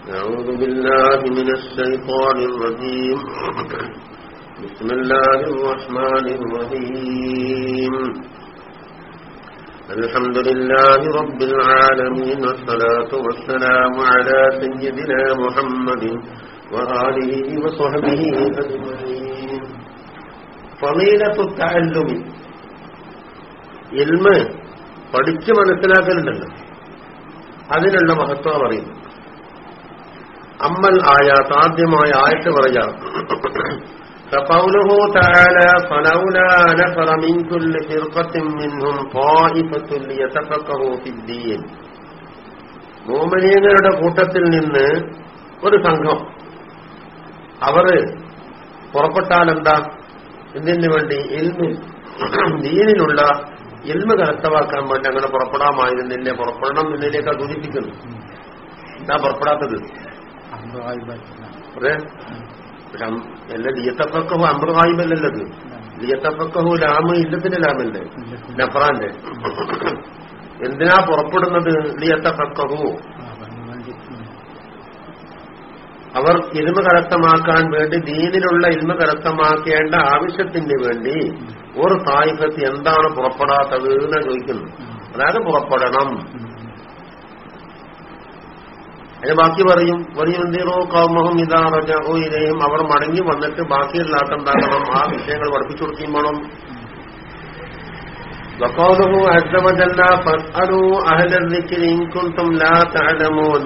أعوذ بالله من الشيطان الرجيم بسم الله الرحمن الرحيم الحمد لله رب العالمين والصلاة والسلام على سيدنا محمد وآله وصحبه أجمعين فضيلة التعلم ഇൽമ പഠിച്ച് മനസ്സിലാക്കലുണ്ടല്ലോ അതിനുള്ള മഹത്വം പറയുന്നു അമ്മൽ ആയാത്ത് ആദ്യമായ ആയത്ത് പറയാം فقوله تعالى فلولا نفر من كل فرقة منهم طائفة ليتفقهوا في الدين മോമനീയങ്ങളുടെ കൂട്ടത്തിൽ നിന്ന് ഒരു സംഘം അവര് പുറപ്പെട്ടാൽ എന്താ എന്തിനു വേണ്ടി ഇൽമിൽ ദീനിലുള്ള ഇൽമ കരസ്ഥമാക്കാൻ വേണ്ടി അങ്ങനെ പുറപ്പെടാമായിരുന്നില്ല പുറപ്പെടണം എന്നതിലേക്ക് സൂചിപ്പിക്കുന്നു എന്താ പുറപ്പെടാത്തത് അതെ പക്ഷെ അല്ല ലിയത്തപ്പക്കഹു അമൃഹായിബല്ലല്ലത് ലിയത്തപ്പക്കഹു ലാമ് ഇല്ലത്തിന്റെ ലാമല്ലേ? നഫറാന്റെ എന്തിനാ പുറപ്പെടുന്നത് ലിയത്തപ്പക്കഹു അവർ ഇരുമ കരസ്ഥമാക്കാൻ വേണ്ടി ദീനിലുള്ള ഇരുമ കരസ്ഥമാക്കേണ്ട ആവശ്യത്തിന് വേണ്ടി ഒരു തായിഫത്ത് എന്താണ് പുറപ്പെടാത്തത് എന്ന് ചോദിക്കുന്നു. അതായത് പുറപ്പെടണം. അതിന് ബാക്കി പറയും വലിയുന്തീറോ കൗമഹം ഇതാ റജോ ഇതയും അവർ മടങ്ങി വന്നിട്ട് ബാക്കിയില്ലാത്ത എന്താക്കണം ആ വിഷയങ്ങൾ പഠിപ്പിച്ചു കൊടുക്കുകയും വേണം.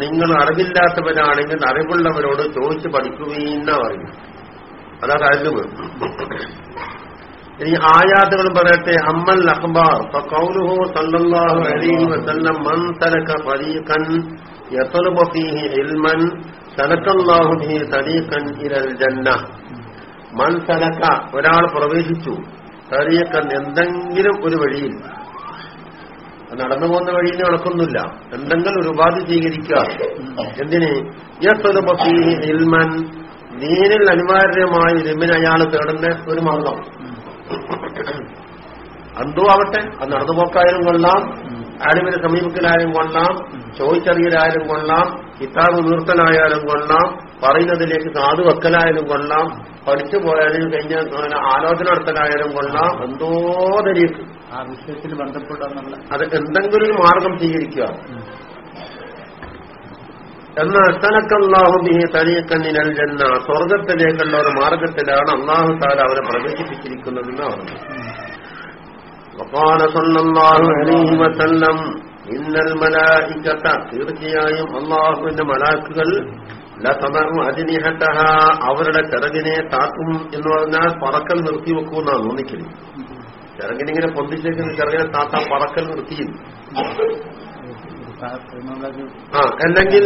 നിങ്ങൾ അറിവില്ലാത്തവരാണെങ്കിൽ അറിവുള്ളവരോട് ചോദിച്ച് പഠിക്കുകയെന്ന പറയും അതാ കാര്യം ഇനി ആയാത്തുകൾ പറയട്ടെ അമ്മൽ അഖ്ബാർ. ഫഖൗലുഹു സല്ലല്ലാഹു അലൈഹി വസല്ലം മൻ തലക യത്ലബു علما سلك الله به طريقا ഇലൽ ജന്ന മൻ സലക ഒരാൾ പ്രവേശിച്ചു. തരീഖൻ എന്തെങ്കിലും ഒരു വഴിയിൽ നടന്നു പോകുന്ന വഴിയിൽ നടക്കുന്നില്ല. എന്തെങ്കിലും ഒരു ഉപാധി സ്വീകരിക്കുക. എന്തിന്? ഇൽമൻ ദീനിൽ അനിവാര്യമായ ഇൽമിന് അയാൾ തേടുന്ന ഒരു മാർഗം എന്തോ ആവട്ടെ അത് നടന്നുപോക്കായാലും കൊള്ളാം. ആലിമിനെ സമീപത്തിലായാലും കൊള്ളാം ചോദിച്ചറിയലായാലും കൊള്ളാം കിതാബ് നിർത്തലായാലും കൊള്ളാം പറയുന്നതിലേക്ക് സാധു വെക്കലായാലും കൊള്ളാം പഠിച്ചു പോയാലും കഴിഞ്ഞ ആലോചന നടത്തലായാലും കൊള്ളാം എന്തോ തരീക്ക്. ആ വിഷയത്തിൽ ബന്ധപ്പെടാന്നുള്ള അത് എന്തെങ്കിലും ഒരു മാർഗം സ്വീകരിക്കുക. എന്നാൽ അസ്തനക്കല്ലാഹു ബിഹി തരീക്കണ്ണിനൽ ജന്ന. സ്വർഗത്തിലേക്കുള്ള ഒരു മാർഗത്തിലാണ് അള്ളാഹു താല അവരെ പ്രവേശിപ്പിച്ചിരിക്കുന്നതെന്ന് പറഞ്ഞു وقال صلى الله عليه وسلم إن الملائكة തീർച്ചയായും അള്ളാഹുവിന്റെ മലാക്കുകൾ ലതമു അജിനിഹത്തഹ അവരുടെ ചിറകിനെ താക്കും എന്ന് പറഞ്ഞാൽ പറക്കൽ നിർത്തി വെക്കുമെന്നാണ് തോന്നിക്കല് ചിറകിനിങ്ങനെ പൊന്തിച്ചേക്കുന്ന ചിറകിനെ താത്താൻ പറക്കൽ നിർത്തിയും ആ അല്ലെങ്കിൽ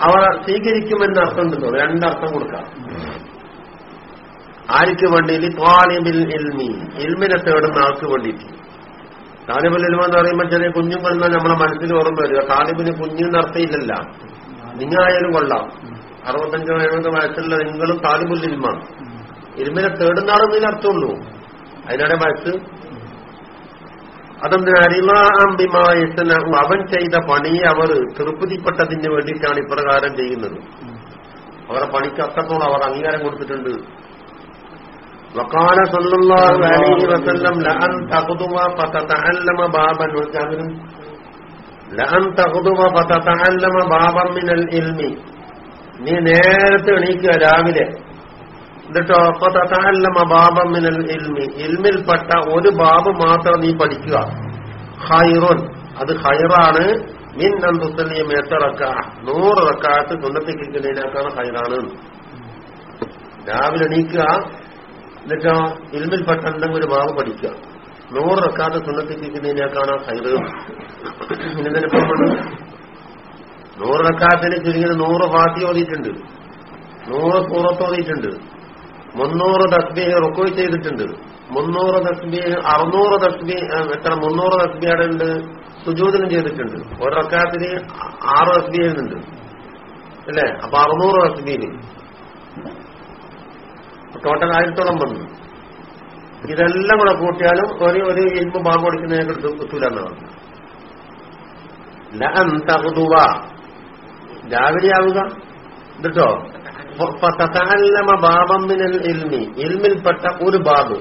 അവർ സ്വീകരിക്കുമെന്ന് അർത്ഥം ഉണ്ടല്ലോ രണ്ടർത്ഥം കൊടുക്കാം ആർക്ക് വേണ്ടി ത്വാലിബിൽ ഇൽമി ഇൽമിനെ തേടുന്ന ആൾക്ക് വേണ്ടിയിട്ട് താലിബുൽ ഇൽമ എന്ന് പറയുമ്പോൾ ചെറിയ കുഞ്ഞുങ്ങൾ എന്നാൽ നമ്മളെ മനസ്സിൽ ഓർമ്മ വരിക. താലിബിന് കുഞ്ഞെന്ന് അർത്ഥമില്ലല്ല നിങ്ങളായാലും കൊള്ളാം. അറുപത്തഞ്ചോ എഴുപതോ വയസ്സുള്ള നിങ്ങളും താലിബുൽ ഇരുമിനെ തേടുന്ന ആളെന്നതിന് അർത്ഥമുള്ളൂ അതിനാടെ വയസ്സ്? അതെന്തിനാരിമായസന അവൻ ചെയ്ത പണിയെ അവർ തൃപ്തിപ്പെട്ടതിന് വേണ്ടിയിട്ടാണ് ഇപ്രകാരം ചെയ്യുന്നത്. അവരുടെ പണിക്ക് അത്രത്തോളം അവർ അംഗീകാരം കൊടുത്തിട്ടുണ്ട്. വക്കാല സല്ലല്ലാഹു അലൈഹി വസല്ലം ലഅൻ തഖ്ദുവ ഫതതഅല്ലമ ബാബൻ വൽകാമിനും ലഅൻ തഖ്ദുവ ഫതതഅല്ലമ ബാബൻ മിനൽ ഇൽമി നീ നേരത്തെ എണീക്കുക രാവിലെ. എന്നിട്ടോ ഫതതഅല്ലമ ബാബൻ മിനൽ ഇൽമി ഇൽമിൽപ്പെട്ട ഒരു ബാബ് മാത്രം നീ പഠിക്കുക. ഖൈറുൻ. അത് ഖൈറാണ്. മിൻ അൻ തുസല്ലിയ എത്ര നൂറ് റക്കാത്ത് സുന്നത്തിക്കിരിക്കുന്നതിനേക്കാണ് ഹൈറാണ് രാവിലെ എണീക്കുക. എന്നിട്ടോ ഇൽമിൽപ്പെട്ട എന്തെങ്കിലും ഒരു ബാബ് പഠിക്കുക. നൂറ് റക്കാത്ത് സുന്നത്തിക്കുന്നതിനേക്കാണ് കാണാൻ ഇന്നെപ്പം നൂറ് റക്കാത്തിന് ചുരുങ്ങിയത് നൂറ് ഫാത്തി ഓതിയിട്ടുണ്ട്. നൂറ് സൂറത്ത് ഓതിയിട്ടുണ്ട്. മുന്നൂറ് തസ്ബീഹ് റുക്കോയ് ചെയ്തിട്ടുണ്ട്. മുന്നൂറ് തസ്ബീഹ് അറുന്നൂറ് തസ്ബീഹ് എത്ര മുന്നൂറ് തസ്ബിയുടെ ഉണ്ട്? സുജൂതനം ചെയ്തിട്ടുണ്ട്. ഒരു റക്കാത്തിന് ആറ് തസ്ബീഹുണ്ട് അല്ലേ? അപ്പൊ അറുന്നൂറ് തസ്ബീഹ് ടോട്ടൽ ആയിരത്തോളം വന്നു. ഇതെല്ലാം കൂടെ കൂട്ടിയാലും ഒരു ഒരു ഇരുമ്പ് ബാബ് കൊടുക്കുന്നതിനെ കിട്ടൂല എന്നാണ് ആവുക. എന്നിട്ടോ? തതഅല്ലമ ബാബം മിനൽ ഇൽമി. ഇൽമിൽപ്പെട്ട ഒരു ബാബ്.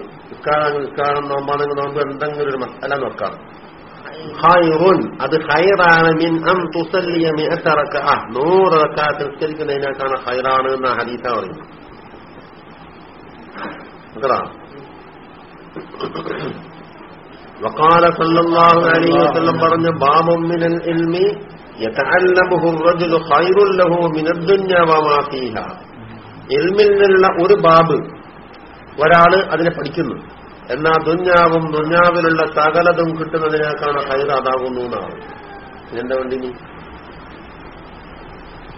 ഇക്കാരണം നോമ്പാണെങ്കിൽ നോമ്പ് എന്തെങ്കിലും ഒരു മസല നോക്കാം. ഹൈറുൻ അത് ഹൈറാണ് മിൻ അം തുസല്ലിയ മിഹത്തറക്ക നൂറ് റക്അത്ത് നിസ്കരിക്കുന്നതിനേക്കാണ് ഹൈറാണ് എന്ന ഹരീസ പറയുന്നു കേട്ടോ وقال صلى الله عليه وسلم പറഞ്ഞ باب من العلم يتعلمه الرجل خير له من الدنيا وما فيها ഇൽമിൽ നിന്നുള്ള ഒരു ബാബ് ഒരാള് അതിനെ പഠിക്കുന്നു എന്നാ ദുഞ്ഞാവും ദുഞ്ഞാവിലുള്ള സകലതും കിട്ടുന്നതിനേക്കാണ് ഹൈർ അതാകുന്നു എന്നാണ് എന്താ വേണ്ടി നീ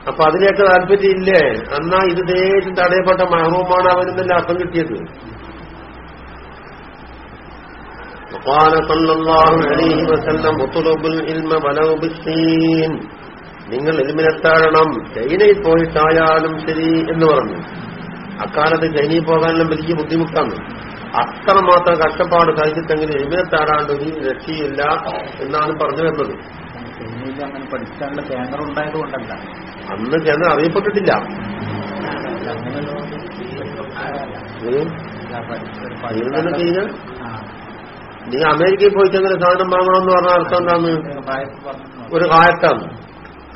അപ്പൊ അതിലേക്ക് താല്പര്യം ഇല്ലേ എന്നാ ഇത് ദേശം തടയപ്പെട്ട മഹറൂമാണ് അവനെന്നല്ല അർത്ഥം കിട്ടിയത് وقال صلى الله عليه وسلم اطلب العلم ولو بالصين നിങ്ങൾ എലിമിനെത്താഴണം ചൈനയിൽ പോയിട്ടായാലും ശരി എന്ന് പറഞ്ഞു അക്കാലത്ത് ചൈനയിൽ പോകാനെല്ലാം വലിയ ബുദ്ധിമുട്ടാണ് അത്രമാത്രം കഷ്ടപ്പാട് സഹിച്ചിട്ടെങ്കിലും എലിമിനെത്താടാണ്ട് ഒരു രക്ഷയില്ല എന്നാണ് പറഞ്ഞു വരുന്നത് ചെന്നൈയിൽ അങ്ങനെ പഠിക്കാനുള്ള കേന്ദ്രം ഉണ്ടായത് കൊണ്ടല്ല അന്ന് കേന്ദ്രം അറിയപ്പെട്ടിട്ടില്ല അങ്ങനെ നീ അമേരിക്കയിൽ പോയിട്ട് അങ്ങനെ സാധനം വാങ്ങണമെന്ന് പറഞ്ഞ അർത്ഥം എന്താണ്? ഒരു കാലത്താണ്.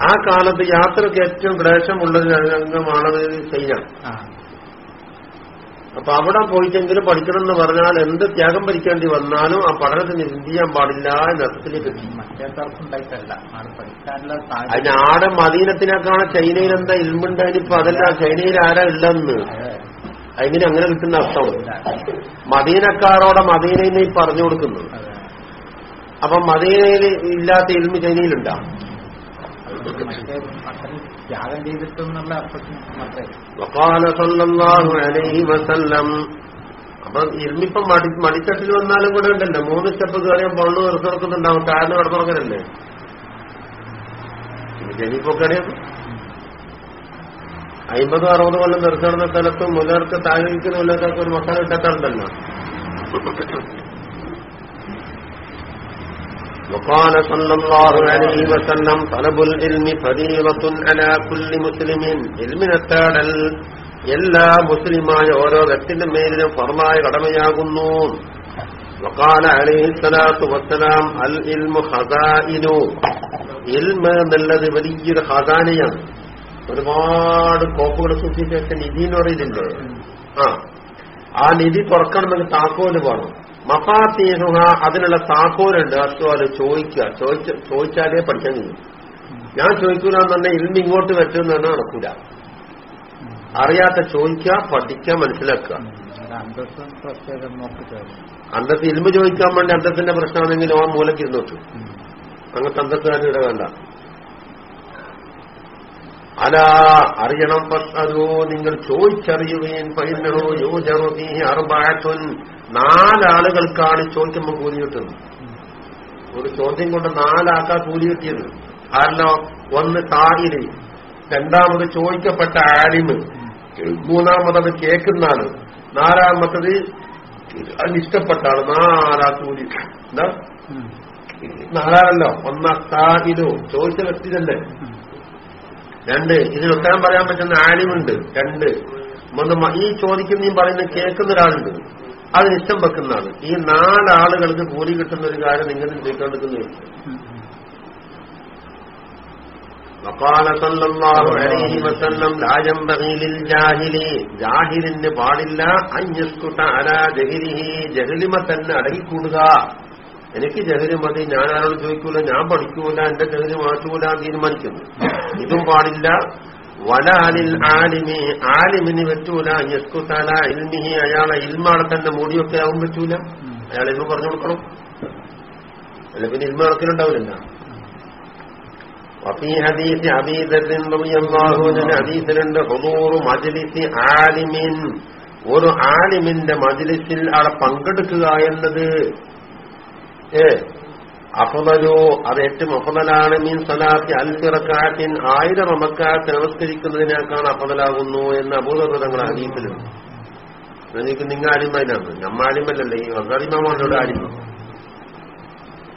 ആ കാലത്ത് യാത്രയ്ക്ക് ഏറ്റവും ക്ലേശമുള്ളത് രംഗമാണ് ചൈന. അപ്പൊ അവിടെ പോയിട്ടെങ്കിലും പഠിക്കണം എന്ന് പറഞ്ഞാൽ എന്ത് ത്യാഗം ഭരിക്കേണ്ടി വന്നാലും ആ പഠനത്തിന് എന്ത് ചെയ്യാൻ പാടില്ല എന്ന അർത്ഥത്തിലേക്ക് അതിന് ആടെ മദീനത്തിനേക്കാണ് ചൈനയിൽ എന്താ ഇൽമുണ്ടായിനിപ്പോ അതല്ല ചൈനയിൽ ആരാ ഉള്ളതെന്ന്. അതിന് അങ്ങനെ കിട്ടുന്ന അർത്ഥമാണ്. മദീനക്കാരോടെ മദീനയിൽ നിന്ന് പറഞ്ഞു കൊടുക്കുന്നു. അപ്പൊ മദീനയിൽ ഇല്ലാത്ത ഇരുമ്പ് ചൈനയിലുണ്ടാ? ത്യാഗം ചെയ്തിട്ടെന്നുള്ള അപ്പൊ ഇൽമിപ്പം മടി മടിത്തട്ടിൽ വന്നാലും കൂടെ ഉണ്ടല്ലോ. മൂന്ന് സ്റ്റെപ്പ് കയറിയാൽ പള്ളു ഇറക്കുന്നുണ്ടാവും താഴ്ന്ന് കിടന്നുറങ്ങലല്ലേ ജനിപ്പൊക്കറിയാം അമ്പത് അറുപത് കൊല്ലം നിർത്തുന്ന സ്ഥലത്ത് മുലർക്ക് താഴെ നിൽക്കുന്ന മുലർക്കൊക്കെ ഒരു മസാല ഇട്ടാറുണ്ടല്ലോ وقال صلى الله عليه وسلم طلب العلم فريضة على كل مسلم ഇൽമിനെത്താടൽ എല്ലാ മുസ്ലിമായ ഓരോ വ്യക്തിന്റെ മേലിലും ഫർമായ കടമയാകുന്നു വക്കാല അലൈഹിസ്സലാത്തു വസ്സലാം അൽ ഇൽമു ഹസായിനു ഇൽമ എന്നുള്ളത് വലിയൊരു ഹസാനയാണ് ഒരുപാട് കോപ്പുകൾ സൂക്ഷിച്ച് വെച്ച നിധി എന്ന് പറയുന്നുണ്ട് ആ. ആ നിധി തുറക്കണമെങ്കിൽ താക്കോൽ വേണം. മഫാത്തീഹുഹ അതിനുള്ള താക്കോലുണ്ട്. അസ്വാൽ ചോദിക്കുക. ചോദിച്ചാലേ പഠിക്കാൻ കഴിയും. ഞാൻ ചോദിക്കൂല എന്ന് ഇൽമ ഇങ്ങോട്ട് പറ്റുമെന്ന് തന്നെ നടക്കൂല. അറിയാത്ത ചോദിക്കുക പഠിക്കുക മനസ്സിലാക്കുക. അന്തസ് ഇൽമ ചോദിക്കാൻ വേണ്ടി അന്തത്തിന്റെ പ്രശ്നമാണെങ്കിൽ ആ മൂലക്ക് ഇരുന്നോട്ടു അങ്ങനത്തെ അന്തത്തുകാരൻ ഇടവേണ്ട വേണ്ട. അലാ അറിയണം അതോ നിങ്ങൾ ചോദിച്ചറിയുകയും പൈനോ യോജറുീ അറുപാറ്റുൻ നാലാളുകൾക്കാണ് ചോദിക്കുമ്പോൾ കൂലി കിട്ടുന്നത് ഒരു ചോദ്യം കൊണ്ട് നാലാക്കാ കൂലി കിട്ടിയത് കാരണം ഒന്ന് താഹിര് രണ്ടാമത് ചോദിക്കപ്പെട്ട ആലിമ് മൂന്നാമതത് കേൾക്കുന്ന ആൾ നാലാമത്തത് അതിഷ്ടപ്പെട്ട ആൾ നാലാ കൂലി എന്താ? നാലാണല്ലോ ഒന്നാ താഹിരോ ചോദിച്ച വ്യക്തി തന്നെ രണ്ട്. ഇതിന് ഉത്തരം പറയാൻ പറ്റുന്ന ആലിമുണ്ട്. രണ്ട്. മൂന്ന് ഈ ചോദിക്കുന്നതും പറയുന്ന കേൾക്കുന്ന ഒരാളുണ്ട്. അതിന് ഇഷ്ടം വെക്കുന്നതാണ്. ഈ നാലാളുകൾക്ക് കൂലി കിട്ടുന്ന ഒരു കാര്യം നിങ്ങൾ ചിന്തിക്കൊണ്ടിരിക്കുന്നു ജാഹിലിന് പാടില്ല. അഞ്ഞസ്കുട്ട അല ജഹലിമ തന്നെ അടങ്ങിക്കൂടുക. എനിക്ക് ജഹല് മതി ഞാൻ ആരോട് ചോദിക്കൂല ഞാൻ പഠിക്കൂല എന്റെ ജഹല് മാറ്റൂല എന്ന് തീരുമാനിക്കുന്നു ഇതും പാടില്ല വലാലിൽ ആലിമി ആലിമിന് പറ്റൂല യസ്കുത്തല ഇൽമിഹി അയാളെ ഇൽമാടെ തന്നെ മൂടിയൊക്കെ ആവും പറ്റൂല അയാൾ ഇൽമ പറഞ്ഞു കൊടുക്കണം അല്ല പിന്നെ ഇൽമ നടക്കലുണ്ടാവില്ല وفي حديث أبي ذر رضي الله عنه ഹദീസിലുണ്ട് ഹുദൂറു മജ്ലിസി ആലിമിൻ ഒരു ആലിമിന്റെ മജ്ലിസിൽ അവിടെ പങ്കെടുക്കുക എന്നത് ഏ അഫുദലു അത് ഏറ്റവും അഫുദലാണ്. മീൻ സലാത്തി അൽഫിറക്കാറ്റിൻ ആയിരം റമക്കാറ്റ് നമസ്കരിക്കുന്നതിനേക്കാൾ അഫുദലാകുന്നു എന്ന് അബൂതങ്ങൾ അറിയിപ്പിലുണ്ട് എനിക്ക് നിങ്ങൾ അടിമയിലാണ് നമ്മ അടിമല്ലല്ലേ ഈ ഹസാലിമാമോടെ അടിമ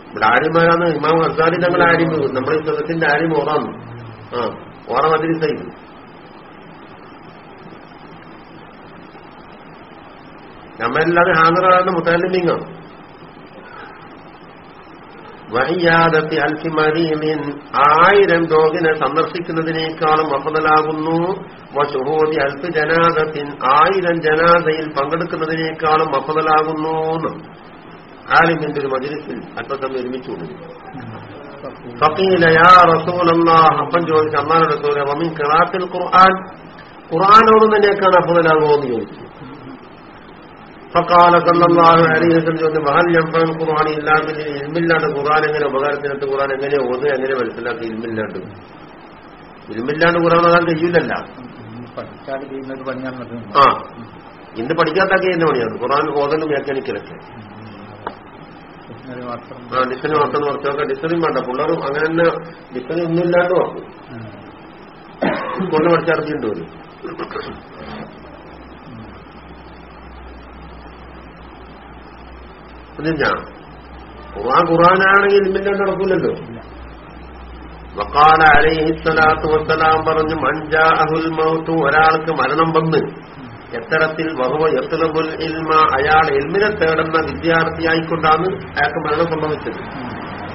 ഇവിടെ ആര്യമാരാണ് ഇമാം ഹസാലി ഞങ്ങളെ അടിമ നമ്മുടെ ഇസ്ലത്തിന്റെ ആര്യം ഓറാന്ന് ആ ഓറ മതിരി സൈഡ് നമ്മല്ലാതെ ഹാനറാണ് മുത്താലിമിങ്ങാണ് വഹിയാദത്തി അൽഫിമരീമിൻ ആയിരം രോഗിനെ സന്ദർശിക്കുന്നതിനേക്കാളും അഫതലാകുന്നു വശുഹോദി അൽഫ് ജനാദത്തിൻ ആയിരം ജനാദയിൽ പങ്കെടുക്കുന്നതിനേക്കാളും അഫതലാകുന്നു ആലിമിന്റെ ഒരു മജിലിസിൽ അല്പസമയം ഒരുമിച്ചു അപ്പം ചോദിച്ചു ഖിറാത്തിൽ ഖുർആൻ. ഖുർആൻ ഓതുന്നതിനേക്കാണ് അഫദലാകുമോ എന്ന് ചോദിച്ചു. ഫക്കാല സല്ലല്ലാഹു അലൈഹി വസല്ലം ചോദിച്ചു വഹൽ യൻഫഉൽ ഖുർആൻ ഇല്ലാ ബിൽ ഇൽമില്ലാണ്ട് ഖുർആൻ എങ്ങനെ ഉപകാരത്തിനകത്ത് ഖുർആൻ എങ്ങനെ ഓത് എങ്ങനെ മനസ്സിലാക്കി ഇൽമില്ലാണ്ട് ഇൽമില്ലാണ്ട് ഖുർആൻ അതാൻ കഴിയില്ലല്ല ആ. ഇന്ന് പഠിക്കാത്തൊക്കെ എന്നെ പണിയാണ്. ഖുർആൻ ഓതലും വ്യാഖ്യാനിക്കലൊക്കെ. ആ ഡിസൈൻ മാത്രം കുറച്ചൊക്കെ ഡിസൈനും വേണ്ട. പിള്ളേരും അങ്ങനെ തന്നെ ഡിസൈൻ ഒന്നുമില്ലാണ്ട് നോക്കും കൊണ്ട് പഠിച്ചടച്ചിട്ടുണ്ട് ഒരു ഞാൻ ഖുർആൻ ഖുർആനാണെങ്കിൽ ഇൽമില്ലാണ്ട് നടക്കൂലല്ലോ. വക്കാല അലൈഹിസ്സലാത്തു വസ്സലാം പറഞ്ഞു മഞ്ചാഅഹുൽ മൗത്തു ഒരാൾക്ക് മരണം വന്ന് എത്തരത്തിൽ വഹുവ എത്തലബുൽ ഇൽമ അയാൾ എൽമിനെ തേടുന്ന വിദ്യാർത്ഥിയായിക്കൊണ്ടാണ് അയാൾക്ക് മരണം സംഭവിച്ചത്.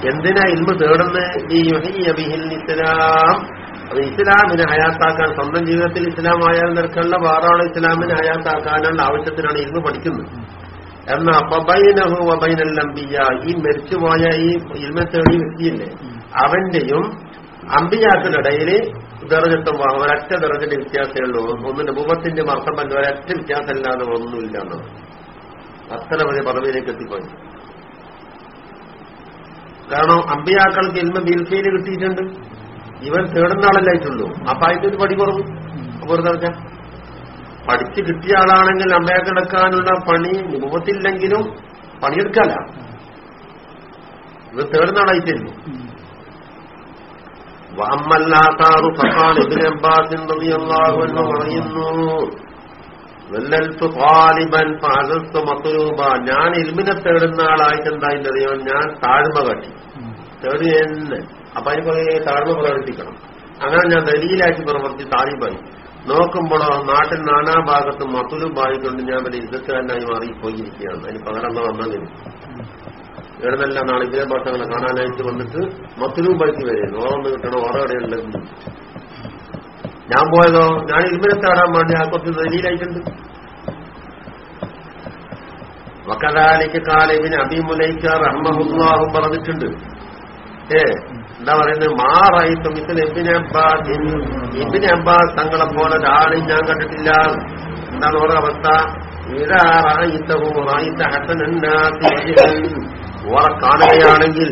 എന്തിനാ ഇൽമ തേടുന്ന? ഈ യുഹയ്യ ബിഹിൽ ഇസ്ലാം. അത് ഇസ്ലാമിനെ ഹയാത്താക്കാൻ സ്വന്തം ജീവിതത്തിൽ ഇസ്ലാം ആയാൽ നിൽക്കുള്ള വേറാണ് ഇസ്ലാമിനെ ഹയാത്താക്കാനുള്ള ആവശ്യത്തിനാണ് ഇൽമ പഠിക്കുന്നത്. എന്നാ ഈ മരിച്ചുപോയ ഈ ഇൽമ തേടി വ്യക്തിയില്ലേ അവന്റെയും അമ്പിയാക്കളിടയിൽ ദർജത്വം ഒരൊറ്റ ദർജന്റെ വ്യത്യാസമേ ഉള്ളൂ ഒന്നിന്റെ ഭൂപത്തിന്റെ മർത്തമല്ല ഒരൊറ്റ വ്യത്യാസമില്ലാതെ ഒന്നുമില്ല എന്നാണ് അത്ര വലിയ പദവിയിലേക്ക് എത്തിപ്പോയി. കാരണം അമ്പിയാക്കൾക്ക് ഇൽമ ബിൽഫയിൽ കിട്ടിയിട്ടുണ്ട്. ഇവൻ തേടുന്ന ആളല്ലായിട്ടുള്ളൂ അപ്പൊ അതിന്റെ പടി കുറവ്. വെറുതെ വെച്ചാ പഠിച്ച് കിട്ടിയ ആളാണെങ്കിൽ അമ്മയാക്കെടുക്കാനുള്ള പണി രൂപത്തില്ലെങ്കിലും പണിയെടുക്കല്ല ഇത് തേടുന്ന ആളായിട്ടില്ല വമ്മല്ലാത്താറു ഫഖാൽ ഇബ്നു അബ്ബാസ് റളിയല്ലാഹു അൻഹു പറയുന്നു വല്ലൽത്തു ഞാൻ ഇൽമിനെ തേടുന്ന ആളായിട്ട് എന്തായിട്ടറിയോ? ഞാൻ താഴ്മ കാട്ടി. തേടി തന്നെ അപ്പൊ അതിന് കുറെ താഴ്മ പ്രകടിപ്പിക്കണം. അങ്ങനെ ഞാൻ ദലീലാക്കി പ്രവർത്തി താലിബായി. നോക്കുമ്പോഴോ നാട്ടിൽ നാനാഭാഗത്തും മത്തുലുബായിക്കൊണ്ട് ഞാൻ വലിയ യുദ്ധക്കാരനായി മാറിപ്പോയിരിക്കുകയാണ്. അതിന് പകരം വന്നതിന്. ഇവിടുന്നെല്ലാം നാളെ ഇതേ ഭാഷകളെ കാണാനായിട്ട് വന്നിട്ട് മത്തുലൂബാക്കി വരും. ഓർമ്മ കിട്ടണം ഓരോ ഞാൻ പോയതോ? ഞാൻ ഇൽമിനെ വേണ്ടി ആ കുറച്ച് ദലീലായിട്ടുണ്ട്. വക്കതാലിക്ക് കാലിബിന് അബിമുലൈക്ക റഹ്മഹുല്ലാഹു പറഞ്ഞിട്ടുണ്ട്. ഏ എന്താ പറയുന്നത്? മാറായിട്ടും ഇതിൽ എബിന് അബ്ബാസ് അബ്ബാസ് തങ്ങളെ പോലെ ഒരാളും ഞാൻ കണ്ടിട്ടില്ല. എന്താണ് ഓരോ അവസ്ഥ. ഓറെ കാണുകയാണെങ്കിൽ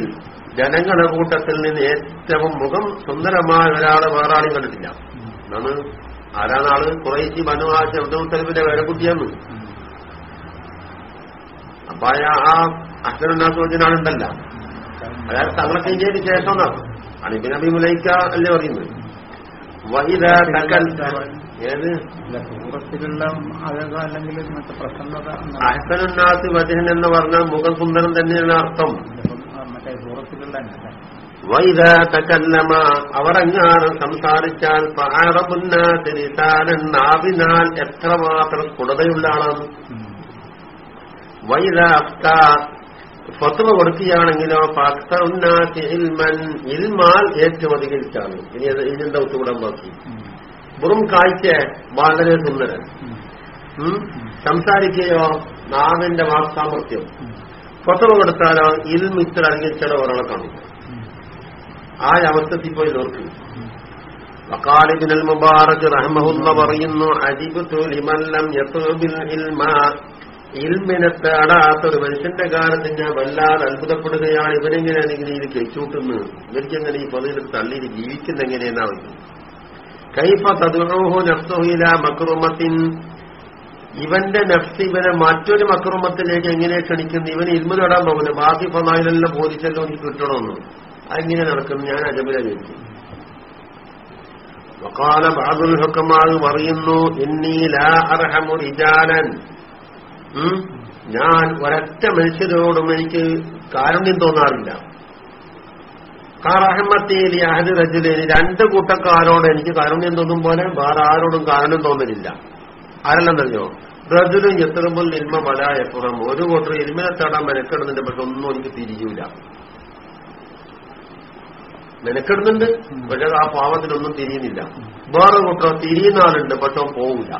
ജനങ്ങളുടെ കൂട്ടത്തിൽ നിന്ന് ഏറ്റവും മുഖം സുന്ദരമായ ഒരാളെ വേറെ ആളും? കണ്ടിട്ടില്ല എന്നാണ് ആരാനാൾ കുറേശ്ശി മനുവാശ അബ്ദുൽത്തലിബിന്റെ വേലക്കുട്ടിയാണ് അപ്പൊ അയാ- ആ അച്ഛനുണ്ടാക്കുവചനാണുണ്ടല്ല അതായത് തങ്ങളെ കഴിഞ്ഞതിന് ശേഷം എന്നാണ് അണിബിൻ അബി മുലൈക്ക അല്ലേ പറയുന്നത്? ഏത്? ഇല്ല സൂറത്തിലുള്ള അതൊക്കെ അല്ലെങ്കിൽ പ്രസന്നത. അഹസനുന്നാസ് വജഹൻ എന്ന് പറഞ്ഞാൽ മുഖം സുന്ദരം തന്നെയാണ് അർത്ഥം. മറ്റേ സൂറത്തിലുള്ള വൈദ തകല്ലമ അവരെങ്ങാനും സംസാരിച്ചാൽ. ഫഅറബുന്നാസ് ലിസാനൻ നാവിനാൽ എത്രമാത്രം കുടതയുള്ള ആളാണ്. വൈദ അഫ്ത ഫത്വ കൊടുക്കുകയാണെങ്കിലോ ഇൽമാൽ ഏറ്റവും അധികരിച്ചാണ് ഇനി ഇതിന്റെ ഒത്തുകൂടാൻ ബാക്കി. വെറും കാഴ്ച വളരെ സുന്ദരൻ? സംസാരിക്കുകയോ നാവിന്റെ വാക്സാമർത്ഥ്യം ഫത്വ കൊടുത്താലോ ഇൽമ ഇത്ര അധികരിച്ചാലോ ഒരാളെ കാണും. ആ അവസ്ഥത്തിൽ പോയി നോക്കി. വക്കാലിബിനൽ മുബാറക് റഹ്മഹുല്ല പറയുന്നു അജിബ് തുലിമല്ലം യത്തുബിൽ ഇൽമ ഇൽമിനെ തേടാത്ത ഒരു മനുഷ്യന്റെ കാലത്ത് ഞാൻ വല്ലാതെ അത്ഭുതപ്പെടുകയാണ്. ഇവനെങ്ങനെ ഇങ്ങനെ ഇത് കെച്ചൂട്ടുന്നു ഇവർക്കെങ്ങനെ ഈ പൊതുവിൽ തള്ളിയിൽ ജീവിക്കുന്ന എങ്ങനെയെന്നാണ് കൈഫ തതുഹു നഫ്സുഹില മക്രൂമത്തിൻ. ഇവന്റെ നഫ്സ് ഇവനെ മറ്റൊരു മക്രൂമത്തിലേക്ക് എങ്ങനെ ക്ഷണിക്കുന്നു? ഇവന് ഇൽമു തേടാൻ പോകുന്നു. ബാക്കി പൊന്നായിലെല്ലാം ബോധിച്ചല്ലോ എനിക്ക് കിട്ടണമെന്ന്. അതെങ്ങനെ നടക്കുന്നു? ഞാൻ അജമില ചോദിച്ചു വക്കാല ബാദുൽ ഹുക്കമാർ പറയുന്നു ഇന്നീ ലാ അർഹമു റിജാലൻ? ഞാൻ ഒരൊറ്റ മനുഷ്യരോടും എനിക്ക് കാരുണ്യം തോന്നാറില്ല. കാറഹമ്മത്തേലി അഹദ് റജുലേന് രണ്ട് കൂട്ടക്കാരോട് എനിക്ക് കാരുണ്യം തോന്നും പോലെ വേറെ ആരോടും കാരുണ്യം തോന്നലില്ല. ആരെല്ലാം അറിഞ്ഞോ റജുലും എത്തുമ്പോൾ ഇൽമ മലായപ്പുറം ഒരു കൂട്ടർ ഇൽമിനെ തേടാൻ മെനക്കെടുന്നുണ്ട് പക്ഷെ ഒന്നും എനിക്ക് തിരിയൂല മെനക്കെടുന്നുണ്ട് പക്ഷെ ആ പാവത്തിനൊന്നും തിരിയുന്നില്ല. വേറെ കൂട്ടർ തിരിയുന്ന ആളുണ്ട് പക്ഷെ പോവില്ല?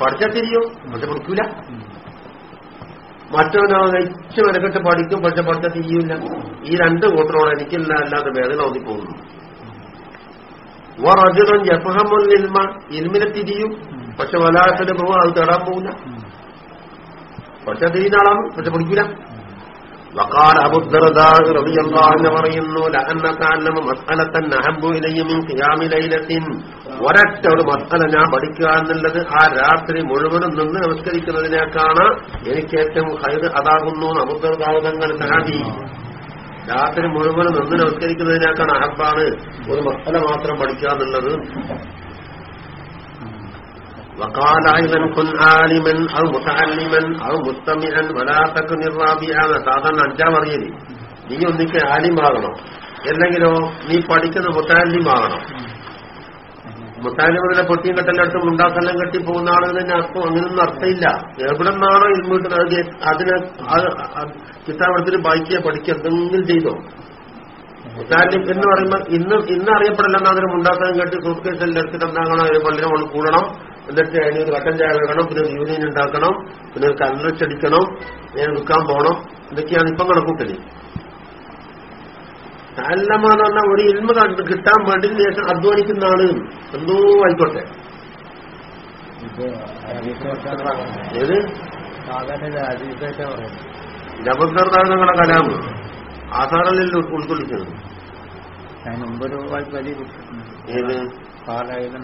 പഠിച്ചാൽ തിരിയോ. പക്ഷെ പഠിക്കൂല മറ്റവനോ ഇച്ച മെനക്കെട്ട് പഠിക്കും പക്ഷെ പഠിച്ചാൽ തിരിയൂല ഈ രണ്ട് കൂട്ടറോട് എനിക്കില്ല അല്ലാതെ വേദന ഒന്നി പോകുന്നു. റജുലൻ യഫഹമുൽ ഇൽമ ഇൽമിനെ തിരിയും. പക്ഷെ വലാത്തിന് പോകും അത് തേടാൻ പോകില്ല പക്ഷെ തിരിയുന്ന ആളാണ് പക്ഷെ പഠിക്കില്ല وقال ابو الدرداء رضي الله عنه പറയുന്നു لان تعلم مساله نحب ഇലയ്യ من قيام ليله ورت ഒരു മസ്അല ഞാൻ പഠിക്കുക ആ രാത്രി മുഴുവനും നിന്ന് നമസ്കരിക്കുന്നതിനേക്കാണ് എനിക്ക് ഏറ്റവും ഹൈദ് അതാകുന്നു അബുദ്ദർദാഹ് തങ്ങൾ സഹാബി രാത്രി മുഴുവനും നിന്ന് നമസ്കരിക്കുന്നതിനേക്കാണ് അഹബ്ബാണ് ഒരു മസ്അല മാത്രം പഠിക്കുക وقال ايضا كن عالما او متعلما او مستمعا ولا تكن الرابعا സാധാരണ അഞ്ചാം അറിയല് നീ ഒന്നിക്ക് ആലിമാകണം അല്ലെങ്കിലോ നീ പഠിക്കുന്ന മുത്താലിമാകണം മുത്താലിമിലെ പൊട്ടിയും കെട്ടെല്ലായിടത്തും ഉണ്ടാക്കെല്ലാം കെട്ടി പോകുന്ന ആള് തന്നെ അർത്ഥം അങ്ങനൊന്നും അർത്ഥമില്ല എവിടെ നിന്നാണോ ഇൽമീട്ട് അതിന് ചിത്താവടത്തിൽ വായിക്കുക പഠിക്കുക എന്തെങ്കിലും ചെയ്തോ മുത്താലിം എന്ന് പറയുമ്പോൾ ഇന്ന് ഇന്ന് അറിയപ്പെടില്ലെന്ന് അതിന് ഉണ്ടാക്കാൻ കേട്ട് സൂട്ട് കേസിൽ എടുത്തിട്ട് എന്താകണം ഒരു പള്ളിനെ നമ്മൾ കൂടണം എന്നിട്ട് അതിന് ഒരു കട്ടൻ ചായ വേണം പിന്നെ ഒരു യൂണിയൻ ഉണ്ടാക്കണം പിന്നെ ഒരു കല്ലടിക്കണം ഞാൻ വിൽക്കാൻ പോകണം. ഇതൊക്കെയാണ് ഇപ്പം കണക്കൂട്ടൽ. അല്ലമാന്ന് പറഞ്ഞാൽ ഒരു ഇൽമ കണ്ട് കിട്ടാൻ വേണ്ടി ശേഷം അധ്വാനിക്കുന്ന ആൾ എന്തോ ആയിക്കോട്ടെ. ഏത്? ജബർദർദാങ്ങളുടെ കലാമ് ആധാരങ്ങളിൽ ഉൾക്കൊള്ളിക്കുന്നത്. അതിന് മുമ്പൊരു വലിയ കിട്ടുന്നുണ്ട് ഏത് പാലായുധം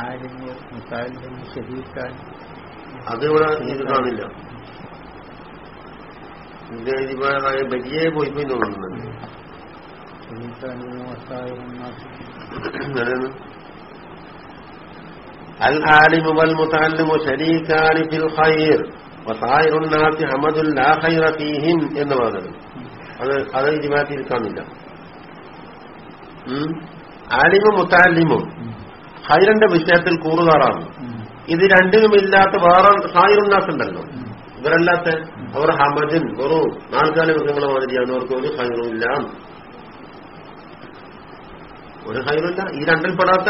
ആലിമ് മുസാലിം ഷെരീഖാൻ അതിവിടെ ഇത് കാണില്ല ഇത് ഇപ്പൊ ബജിയെ പോയി പോയി തോന്നുന്നുണ്ട് ഷെരീഖാൻ വസായിം അതാണ്. العالم والمتعلم شريكان في الخير وسائر الناس حمد لا خير فيهم എന്ന് പറഞ്ഞത് അത് അത് ഇരുപത്തിൽ കാണില്ല ഉം. ആലിമും മുത്താലിമും. ഹൈറിന്റെ വിഷയത്തിൽ കൂറുകാറാണ് ഇത് രണ്ടിനും ഇല്ലാത്ത വേറെ സായിരുന്നാസ് ഉണ്ടല്ലോ. ഇവരല്ലാത്ത അവർ ഹമദിൻ വെറു നാൽക്കാല മൃഗങ്ങളെ മാതിരിയാണ് അവർക്ക് ഒരു ഇല്ല. ഒരു ഹൈറില്ല ഈ രണ്ടിൽ പെടാത്ത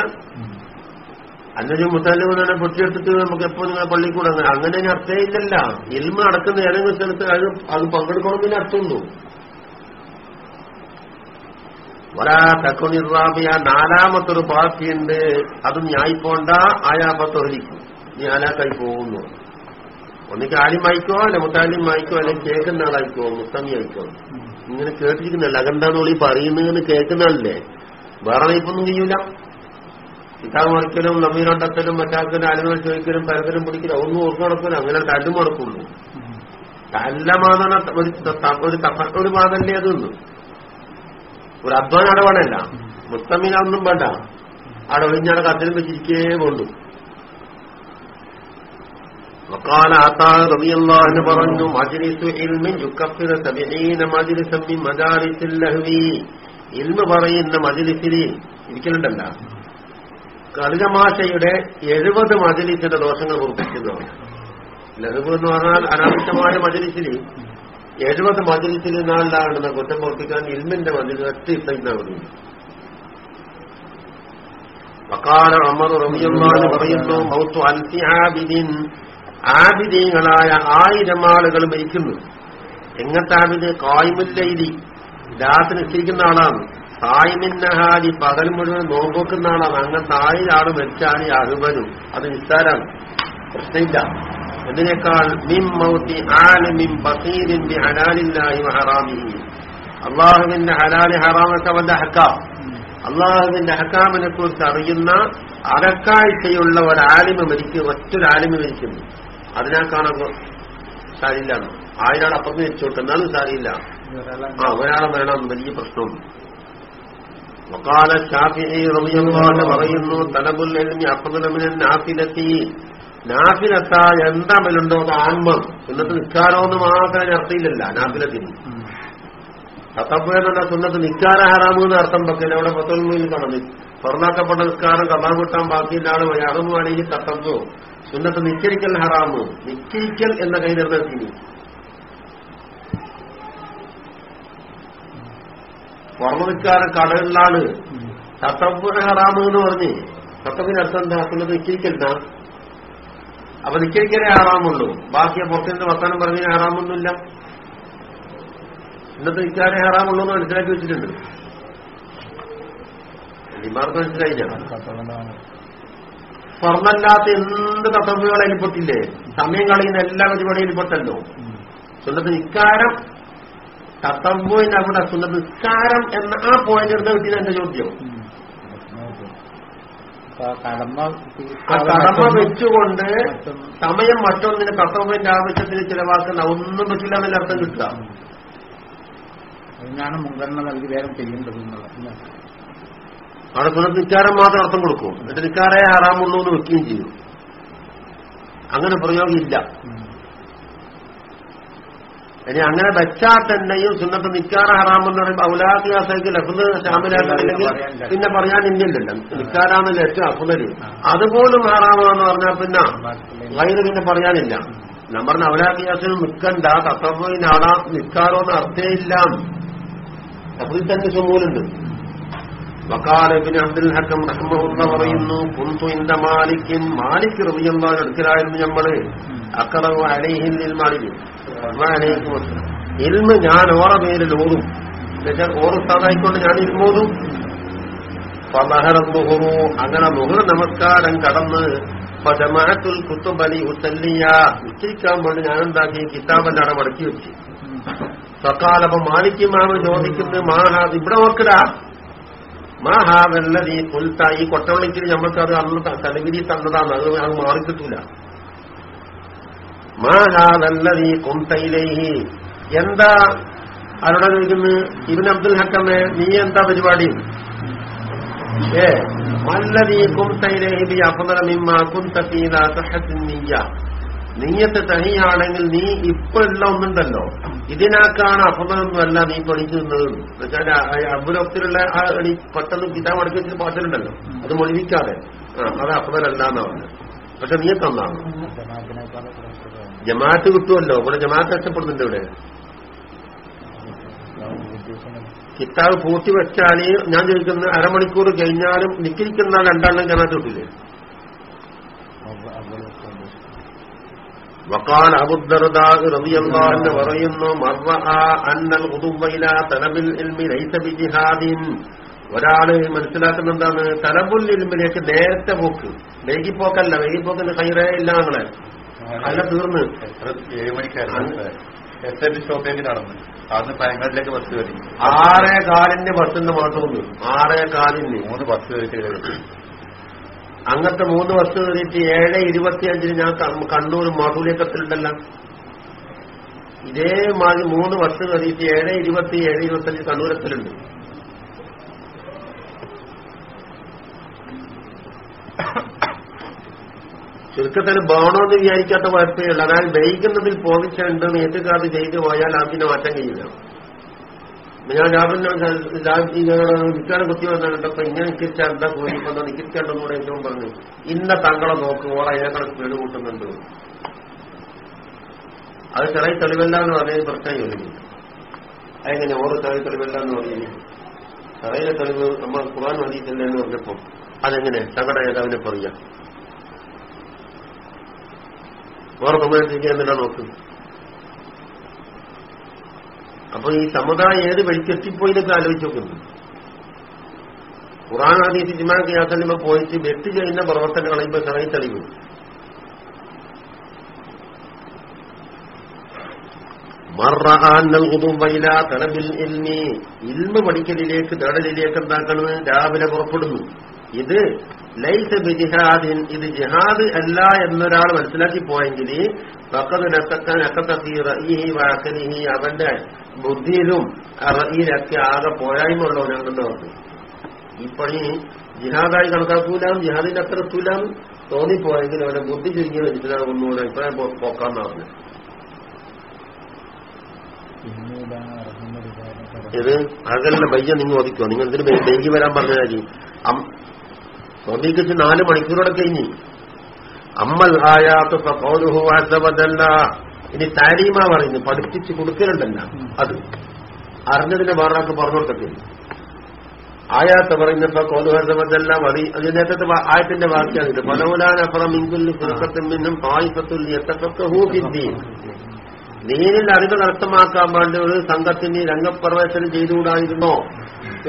അന്നൊരു മുത്താലിമ തന്നെ പൊട്ടിയെടുത്തിട്ട് നമുക്ക് എപ്പോ നിങ്ങളെ പള്ളി കൂടെ അങ്ങനെ അങ്ങനെ ഇനി അർത്ഥമേ ഇല്ലല്ല. ഇൽമ നടക്കുന്ന ഏതെങ്കിലും സ്ഥലത്ത് അത് അത് പങ്കെടുക്കണമെന്നതിന് ഒരാ തക്കുണിറാബിയ നാലാമത്തൊരു പാർട്ടിയുണ്ട്. അത് ഞായിപ്പോണ്ട ആയാപത്തൊരിക്കും നീ ആലാക്കായി പോകുന്നു. ഒന്നിക്ക് ആലിമായിക്കോ അല്ലെ മുത്താലിം വായിക്കോ അല്ലെങ്കിൽ കേൾക്കുന്ന ആളായിക്കോ മുത്തമ്മി ആയിക്കോ ഇങ്ങനെ കേട്ടിരിക്കുന്നല്ല. അതെന്താന്ന് ഈ പറയുന്നതെന്ന് കേൾക്കുന്നതല്ലേ? വേറെ നയിപ്പൊന്നും ചെയ്യൂല. കിതാബ് മറിക്കലും നമീരണ്ടത്തലും മറ്റാക്കലും ആലുകൾ ചോദിക്കലും പരതലും പിടിക്കലും ഒന്നും ഓർക്ക നടക്കൂല. അങ്ങനെ തല്ലും നടക്കുള്ളൂ. തല്ലമാതന ഒരു ഒരു മാതല്ലേ അതൊന്നും ഒരു അധ്വാന അടവണല്ല മുത്തമ്മിനൊന്നും വേണ്ട അവിടെ ഒഴിഞ്ഞാടെ കത്തിലും വെച്ചിരിക്കേ കൊണ്ടു وقال عطاء رضي الله عنه പറഞ്ഞു مجلس علم يكفر سبعين مجلسا من مجالس اللهو ഇൽമ പറയുന്ന മജിലിസിൽ ഇരിക്കലുണ്ടല്ല കളിതമാശയുടെ എഴുപത് മജലിസിന്റെ ദോഷങ്ങൾ കുറിപ്പിക്കുന്നതാണ് ലഹബ് എന്ന് പറഞ്ഞാൽ അനാവശ്യമായ മജലിസിൽ എഴുപത് മതിലത്തിൽ നാളിലാകുന്ന കുറ്റം പ്രവർത്തിക്കാൻ ഇൽമിന്റെ മതിൽ ഇട്ടുണ്ടാവുന്നു വക്കാല അമർ റബിയുള്ളാന്ന് പറയുന്നു മൗത്തു അൽഫി ആബിദിൻ. ആബിദീങ്ങളായ ആയിരം ആളുകൾ മരിക്കുന്നു. എങ്ങനത്തെ ആബിദ്? കായ്മുല്ലൈലി രാത്രി നിശ്ചയിക്കുന്ന ആളാണ്. സായിമിന്നഹാരി പകൽ മുഴുവൻ നോമ്പൊക്കുന്ന ആളാണ്. അങ്ങനത്തെ ആയിരം ആൾ മരിച്ചാണ് അഹുബനും അത് നിസ്സാരാണ്. പ്രശ്നമില്ല. ഇതിനേക്കാൾ മിം മൗത്തി ആലിമിൻ ബസീരിന്റെ ഹലാലില്ലായി ഹറാമിഹി അള്ളാഹുവിന്റെ ഹലാലി ഹറാമൊക്കെ അവന്റെ ഹക്കാം അള്ളാഹുവിന്റെ ഹക്കാമിനെ കുറിച്ച് അറിയുന്ന അകക്കാഴ്ചയുള്ള ഒരാലിമ മരിക്കും ഒറ്റൊരു ആലിമ മരിക്കുന്നു അതിനാൽ കാണാൻ സാരില്ല ആയിരം അപ്പുറത്ത് മരിച്ചോട്ടെ എന്നാലും സാരിയില്ല ആ ഒരാളെ മരണം വലിയ പ്രശ്നം وقال الشافعي رضي الله عنه പറയുന്നു തലബുൽ എൽമി അഫ്ദലമിന നാഫിലത്തി നാഫിലത്തായ എന്താമലുണ്ടോ അത് എന്നിട്ട് മാത്രം മാത്രമേ അർത്ഥയില്ലല്ല നാഫിലത്തിന്. തത്തപ്പു എന്നുള്ള സുന്നത്ത് നിക്കാര ഹറാമു എന്ന് അർത്ഥം വെക്കില്ല അവിടെ പത്തൊൻപതിൽ കടന്നു. പുറന്നാക്കപ്പെട്ട നിസ്കാരം കഥാ കിട്ടാൻ ബാക്കിയില്ല ആൾ വേണമെങ്കിൽ തത്തപ്പു സുന്നത്ത് നിശ്ചരിക്കൽ ഹറാമു. നിശ്ചയിക്കൽ എന്ന കൈ പുറമ നിസ്കാരം കടകളിലാണ് കത്തപ്പുഴ ഹറാമെന്ന് പറഞ്ഞ്. തത്തപ്പിന് അർത്ഥം എന്താ? സുന്നത്ത് നിശ്ചയിക്കല്ല അപ്പൊ നിശ്ചയിക്കലേ ആറാമുള്ളൂ ബാക്കി പുറത്തുനിന്ന് വർത്താനം പറഞ്ഞതിന് ആറാമൊന്നുമില്ല ഇന്നത്തെ നിൽക്കാനേ ഹറാമുള്ളൂ എന്ന് മനസ്സിലാക്കി വെച്ചിട്ടുണ്ട്. ലിമാർക്ക് മനസ്സിലായില്ല. സ്വർണല്ലാത്ത എന്ത് തത്വങ്ങൾ അതിൽപ്പെട്ടില്ലേ സമയം കളയുന്ന എല്ലാ പരിപാടിയും പെട്ടല്ലോ. സുന്നത്ത് നിസ്കാരം തത്തമ്പോയിന്റെ അവിടെ സുന്നത്ത് നിസ്കാരം എന്ന ആ പോയിന്റ് എടുത്ത് കിട്ടിയത് എന്റെ ചോദ്യം? ആ കടമ വെച്ചുകൊണ്ട് സമയം മറ്റൊന്നിന് കർത്തവ്യന്റെ ആവശ്യത്തിന് ചിലവാക്കുന്ന ഒന്നും പറ്റില്ല എന്നല്ല അർത്ഥം കിട്ടുക. അതിനാണ് മുൻഗണന നൽകി വേഗം ചെയ്യേണ്ടത് അവിടെ നിസ്കാരം മാത്രം അർത്ഥം കൊടുക്കും. എന്നിട്ട് നിസ്കാരേ ആറാമുള്ളൂ എന്ന് വെക്കുകയും ചെയ്യും. അങ്ങനെ പ്രയോഗമില്ല. ഇനി അങ്ങനെ വെച്ചാൽ തന്നെയും സുന്നത്ത് നിക്കാറ ഹറാമെന്ന് പറയുമ്പോൾ ഔലാഖിയാസയ്ക്ക് ലഫ്ത് ഷാമിലാക്കില്ലെങ്കിൽ പിന്നെ പറയാൻ ഇന്നില്ലല്ലോ. നിക്കാറാന്നല്ല ഏറ്റവും അഫുദൽ. അതുപോലും ഹറാമെന്ന് പറഞ്ഞാൽ പിന്നെ വൈദ്യ പിന്നെ പറയാനില്ല. ഞാൻ പറഞ്ഞ ഔലാഖിയാസിന് നിൽക്കണ്ട തത്വനാടാ നിക്കാറോന്ന് അർത്ഥമില്ല അതിൽ തന്നെ ചുമൂലുണ്ട് വക്കാലബിൻ അബ്ദുൽ ഹക്കം റഹ്മുള്ള പറയുന്നു കുന്തു ഇന്ത മാലിക്കിൻ. മാലിക് റബിയുള്ള എടുക്കലായിരുന്നു ഞമ്മൾ. അക്കറവ് അലൈഹിൽ മാലിക്. ഇൽമ ഞാൻ ഓറ പേരിൽ ഓതും എന്നുവെച്ചാൽ ഓറ് സ്ഥാനായിക്കൊണ്ട് ഞാൻ ഇരുമോതും ഫലഹറു അങ്ങനെ മുഹർ നമസ്കാരം കടന്ന് പജമാത്തുൽ കുത്തുബലി ഉത്തല്ലിയ ഉച്ചരിക്കാൻ വേണ്ടി ഞാൻ എന്താക്കി കിതാബന്റെ അവിടെ മടക്കി വെച്ചു. സക്കാലപ്പം മാലിക്കുമാവ് ചോദിക്കുന്നത് മാഹാദ് ഇവിടെ നോക്കടാ. മാഹാദല്ലതി പുൽത്ത ഈ നമ്മൾക്ക് അത് അന്ന് തലവിരി തന്നതാണ് അത് അത് മാറിക്കിട്ടൂല മാഹാദല്ലതി കുംതയിലേഹി. എന്താ ആരോടെ നിൽക്കുന്നു ഇബിൻ അബ്ദുൽ ഹക്കമേ നീ എന്താ പരിപാടി? ഏ മല്ലതീ കുംതയിലേഹി ബി അഫ്ദല മിമ്മ നീയത്ത് തനിയാണെങ്കിൽ നീ ഇപ്പൊ എല്ലാം ഒന്നുണ്ടല്ലോ. ഇതിനാക്കാണ് അഫതൊന്നുമല്ല നീ പഠിച്ചു നിന്നത് എന്നുവെച്ചാൽ അബുലൊത്തിലുള്ള ആ എടി പെട്ടെന്ന് കിതാബ് അടക്കി പാട്ടിലുണ്ടല്ലോ അത് മൊഴിവിക്കാതെ. ആ അത് അഫതലല്ല എന്നാ പറഞ്ഞത്. പക്ഷെ നീ തന്നാണ് ജമാഅത്ത് കിട്ടുമല്ലോ? ഇവിടെ ജമാഅത്ത് നഷ്ടപ്പെടുന്നുണ്ട് ഇവിടെ. കിതാബ് പൂട്ടി വെച്ചാൽ ഞാൻ ചോദിക്കുന്നത് അരമണിക്കൂർ കഴിഞ്ഞാലും നിക്കിരിക്കുന്ന രണ്ടെണ്ണം ജമാഅത്ത് കിട്ടില്ലേ? വക്കാൽ അബുദ്ദർദാ റബിയല്ലാന്ന് പറയുന്നു മർവ അന്നൽ ഉദുബൈല തലബിൽ ഇൽമി ലൈസ ബിജിഹാദിൻ ഒരാൾ മനസ്സിലാക്കുന്ന എന്താണ്? തലബുൽ ഇൽമിലേക്ക് നേരത്തെ പോക്ക്. വൈകിപ്പോക്കല്ല വൈകിപ്പോക്കിന് കൈറേ ഇല്ല നമ്മളെ അല്ല തീർന്ന്. എത്ര ഏഴ് മണിക്കായിരുന്നു. എസ് എൻ സ്റ്റോപ്പിലേക്ക് നടന്നു. അന്ന് പയങ്ങാട്ടിലേക്ക് ബസ് കയറി. ആറേ കാലിന്റെ ബസ്സിന്റെ മാത്രമൊന്ന് ആറേ കാലിന്. മൂന്ന് ബസ് കയറിയിട്ട് അങ്ങനത്തെ മൂന്ന് ബസ് കയറിയിട്ട് ഏഴ് ഇരുപത്തിയഞ്ചിന് ഞാൻ കണ്ണൂർ കണ്ണൂർ ഇതേ ഇതേമാതിരി മൂന്ന് ബസ് കയറിയിട്ട് ഏഴ് ഇരുപത്തി ഏഴ് ഇരുപത്തഞ്ച് കണ്ണൂരത്തിലുണ്ട്. ചുരുക്കത്തിൽ എന്ന് വിചാരിക്കാത്ത കുഴപ്പമില്ല. അതായത് ദഹിക്കുന്നതിൽ പോകിച്ചുണ്ട് ഏറ്റുകാത് ചെയ്തു പോയാൽ അതിന് മാറ്റം കഴിയില്ല. ഞാൻ രാവിലെ നിൽക്കാൻ കുത്തി വന്നിട്ടപ്പോ ഇങ്ങനെ നിൽക്കിച്ചാൽ എന്താ പോയി ഇപ്പൊ നിൽക്കിക്കേണ്ടെന്ന് കൂടെ ഏറ്റവും പറഞ്ഞു. ഇന്ന തങ്ങളെ നോക്കും ഓടെ അതിനേക്കാൾ സ്പീഡ് കൂട്ടുന്നുണ്ട്. അത് ചെറിയ തെളിവല്ല എന്ന് പറഞ്ഞതിന് പ്രശ്നം ചോദിക്കും. അതെങ്ങനെ ഓരോ ചെറിയ തെളിവല്ല എന്ന് പറഞ്ഞു ചെറിയ തെളിവ് നമ്മൾ കുറാൻ മതിയിട്ടില്ല എന്ന് പറഞ്ഞപ്പോ അതെങ്ങനെ തങ്ങളുടെ നേതാവിനെ പറയാം. വേറെ പോയിട്ടിരിക്കാന്നില്ല നോക്കുന്നത് അപ്പൊ ഈ സമുദായം ഏത് വഴിക്കെത്തിപ്പോയിന്നൊക്കെ ആലോചിച്ച് നോക്കുന്നു ഖുറാൻ ആദ്യം സിനിമാ ഗ്യാസലിമ പോയിട്ട് വ്യക്തി ചെയ്യുന്ന പ്രവർത്തനങ്ങൾ ഇപ്പൊ തലബിൽ ഇൽമി. ഇൽമ പഠിക്കലിലേക്ക് തേടലിലേക്ക് എന്താക്കണത്? രാവിലെ പുറപ്പെടുന്നു. ഇത് ലൈസ ബിജിഹാദിൻ ഇത് ജിഹാദ് അല്ല എന്നൊരാൾ മനസ്സിലാക്കി പോയെങ്കിൽ അവന്റെ ബുദ്ധിയിലും റഈലൊക്കെ ആകെ പോരായ്മയുള്ളവനാണെന്ന് പറഞ്ഞു. ഈ പണി ജിഹാദായി കണക്കാക്കൂലാം ജിഹാദിന്റെ അത്ര എത്തൂലാം തോന്നിപ്പോയെങ്കിൽ അവന്റെ ബുദ്ധി ചുരുങ്ങി മനസ്സിലാകുന്നു അഭിപ്രായം പോക്കാന്ന് പറഞ്ഞു ഇത് അകലിന്റെ ബയ്യ നിങ്ങൾ ഒതുക്കോ നിങ്ങൾ ഇതിന് ബൈക്ക് വരാൻ പറഞ്ഞാൽ ഒന്നിക്കിച്ച് നാല് മണിക്കൂറോടെ കഴിഞ്ഞ്. അമ്മൽ ആയാത്തല്ല ഇനി താരീമ പറയുന്നു. പഠിപ്പിച്ച് കൊടുക്കലുണ്ടല്ല. അത് അറിഞ്ഞതിന്റെ വേറൊരാൾക്ക് പറഞ്ഞു കൊടുക്കത്തില്ല. ആയാത്ത പറയുന്നപ്പോ കോലുഹർദ്ദമല്ല മതി അത് നേരത്തെ ആയത്തിന്റെ ആയത്തിന്റെ വാക്യാണ് ഇത് പലവുലാനപ്പുറം ഇങ്കുല്ലി ഫിർക്കത്തിൽ നിന്നും ഹൂ യത്തഫഖഹൂഫിദ്ദീൻ ദീനിൽ അറിവ് കരസ്ഥമാക്കാൻ വേണ്ടി ഒരു സംഘത്തിന് രംഗപ്രവേശനം ചെയ്തുകൂടായിരുന്നോ?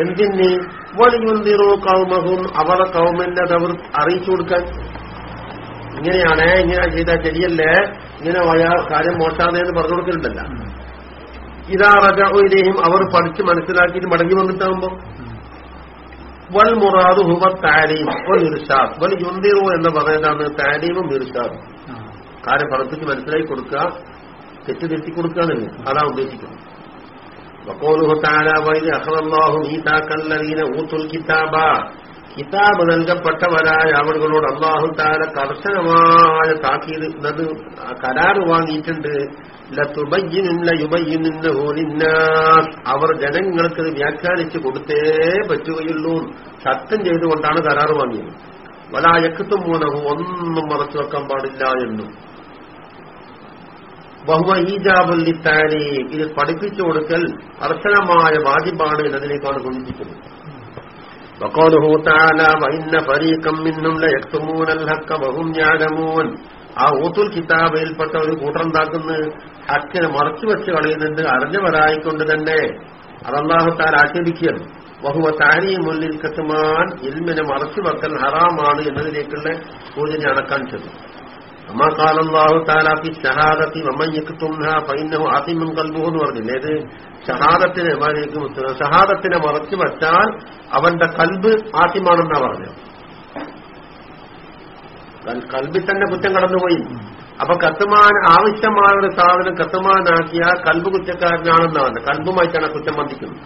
എന്തിന്? വലിയുന്തിറോ കൗമഹും അവളെ കൗമന്റെ അവർ അറിയിച്ചു കൊടുക്കാൻ. ഇങ്ങനെയാണ് ഇങ്ങനെ ചെയ്താൽ ശരിയല്ലേ? ഇങ്ങനെ വയാ കാര്യം എന്ന് പറഞ്ഞു കൊടുക്കുന്നുണ്ടല്ല ഇതാ റജയിലേയും അവർ പഠിച്ച് മനസ്സിലാക്കിയിട്ട് മടങ്ങി വന്നിട്ടാകുമ്പോ വൽ മുറാദ് ഹുവ താരീം വൽ ഇർഷാദ്. വൽ യുന്തിറു എന്ന് പറയുന്നതാണ് താരീമും ഇർഷാദും. കാര്യം പഠിപ്പിച്ച് മനസ്സിലാക്കി കൊടുക്കുക. തെറ്റിദ്ധരുത്തി കൊടുക്കുക തന്നെ അതാ ഉദ്ദേശിക്കുന്നത്. വക്കോലുഹു താല വൈദ്യ അഹ്ലാഹു ഈതാക്കല്ലീന ഊത്തുൽ കിതാബ. കിതാബ് നൽകപ്പെട്ടവരായ അവളുകളോട് അള്ളാഹു താര കർശനമായ താക്കീത് കരാറ് വാങ്ങിയിട്ടുണ്ട്. അവർ ജനങ്ങൾക്ക് വ്യാഖ്യാനിച്ചു കൊടുത്തേ പറ്റുകയുള്ളൂ. സത്യം ചെയ്തുകൊണ്ടാണ് കരാറ് വാങ്ങിയത്. വലായക്കത്തും മൂലവും ഒന്നും മറച്ചു വെക്കാൻ പാടില്ല എന്നും. ബഹുവ ഈജാബുല്ലിത്താരി ഇത് പഠിപ്പിച്ചു കൊടുക്കൽ കർശനമായ വാജിബാണ് എന്നതിനേക്കാണ് സൂചിപ്പിക്കുന്നത് وقوله تعالى وإن فريقا منهم ليكتمون الحق وهم يعلمون ആ ഊത്തുൽ കിതാബിൽപ്പെട്ട ഒരു കൂട്ടറുണ്ടാക്കുന്ന ഹക്കിനെ മറച്ചു വെച്ച് കളയുന്നുണ്ട് അറിഞ്ഞവരായിക്കൊണ്ട് തന്നെ അതല്ലാഹത്താൽ ആക്ഷേപിക്കുകയാണ് ബഹുവ താരിമുല്ലിൽ കത്തുമാൻ ഇൽമിനെ മറച്ചു വെക്കൽ ഹറാമാണ് എന്നതിലേക്കുള്ള സൂചനയാണ് കാണിച്ചത് അമ്മ കാലല്ലാഹു താലാഫി ഷഹാദത്തി ആസിമുൻ കൽബുഹു എന്ന് പറഞ്ഞില്ലേ? ഇത് ഷഹാദത്തിനെ ഷഹാദത്തിനെ മറച്ചു വച്ചാൽ അവന്റെ കൽബ് ആസിമാണെന്നാ പറഞ്ഞു കൽ- കൽബിൽ തന്നെ കുറ്റം കടന്നുപോയി. അപ്പൊ കത്തുമാൻ ആവശ്യമായ ഒരു സാധനം കത്തുമാനാക്കിയ കൽബ് കുറ്റക്കാരനാണെന്നാണ് കൽബുമായിട്ടാണ് കുറ്റം വന്നിക്കുന്നത്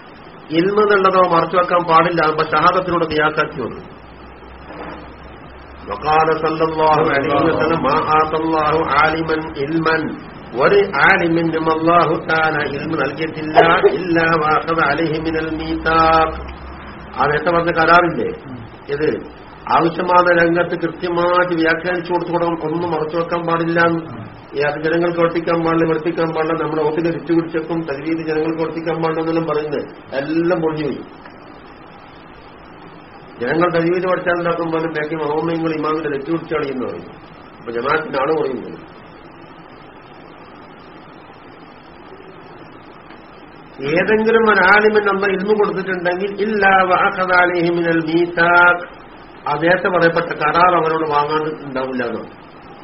ഇന്ന് എന്നുള്ളതോ മറച്ചു വെക്കാൻ പാടില്ല. അപ്പൊ ഷഹാദത്തിനോട് വ്യാസാക്കി വന്നു وقال صلى الله عليه وسلم ما آتى الله عالما علما ഒരു ആലിമിനും അള്ളാഹു താല ഇൽമ നൽകിയിട്ടില്ല ഇല്ല വാഹദ അലഹി മിനൽ മീതാഖ് ആ നേരത്തെ പറഞ്ഞ കരാറില്ലേ ഇത് ആവശ്യമായ രംഗത്ത് കൃത്യമായിട്ട് വ്യാഖ്യാനിച്ചു കൊടുത്തു കൊടുക്കണം ഒന്നും മറച്ചു വെക്കാൻ പാടില്ല ഈ അത് ജനങ്ങൾക്ക് വർത്തിക്കാൻ പാടില്ല വർത്തിക്കാൻ പാടില്ല നമ്മുടെ ഓട്ടിൽ തിരിച്ചു പിടിച്ചേക്കും തരീതി ജനങ്ങൾക്ക് വർത്തിക്കാൻ പാടില്ല എന്നെല്ലാം പറയുന്നത് എല്ലാം പൊളിഞ്ഞു പോയി ജനങ്ങൾ തരീതി പഠിച്ചാലുണ്ടാക്കുമ്പോൾ ബാക്കി മഹോമയങ്ങൾ ഇമാമിന്റെ തെറ്റ് പിടിച്ചാണ് എന്ന് പറയും. അപ്പൊ ജമാഅത്തിനാണ് പറയുന്നത്? ഏതെങ്കിലും ഒരു ആലിമിന് നമ്മൾ ഇൽമു കൊടുത്തിട്ടുണ്ടെങ്കിൽ ഇല്ല വാഹദാലിഹിമിനൽ മീതാഖ് ആ നേരത്തെ പറയപ്പെട്ട കരാർ അവരോട് വാങ്ങാണ്ട് ഉണ്ടാവില്ല എന്നാണ്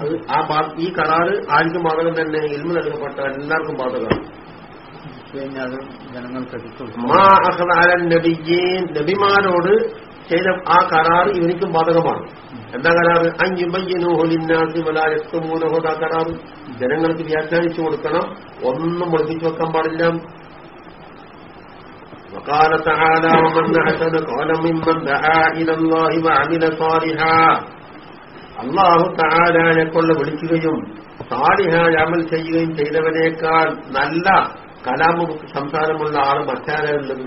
അത് ആ ഈ കരാറ് ആർക്കും ബാധകം തന്നെ ഇൽമു നൽകപ്പെട്ട എല്ലാവർക്കും ബാധകമാണ്. ജനങ്ങൾക്ക് നബിമാരോട് ചെയ്ത ആ കരാർ ഇവനിക്കും ബാധകമാണ് എന്താ കരാറ് അഞ്ഞുബയ്യനോഹുലിന്നാസി വലായത്തുമൂലഹോദ കരാറ് ജനങ്ങൾക്ക് വ്യാഖ്യാനിച്ചു കൊടുക്കണം ഒന്നും ഒളിപ്പിച്ചു വെക്കാൻ പാടില്ല وقال تعالى ومن أحسن قولا ممن دعا إلى الله وعمل صالحا അള്ളാഹു താരാനെ കൊണ്ട് വിളിക്കുകയും സാലിഹായ അമൽ ചെയ്യുകയും ചെയ്തവനേക്കാൾ നല്ല കലാമ സംസാരമുള്ള ആള് മറ്റാരുള്ളത്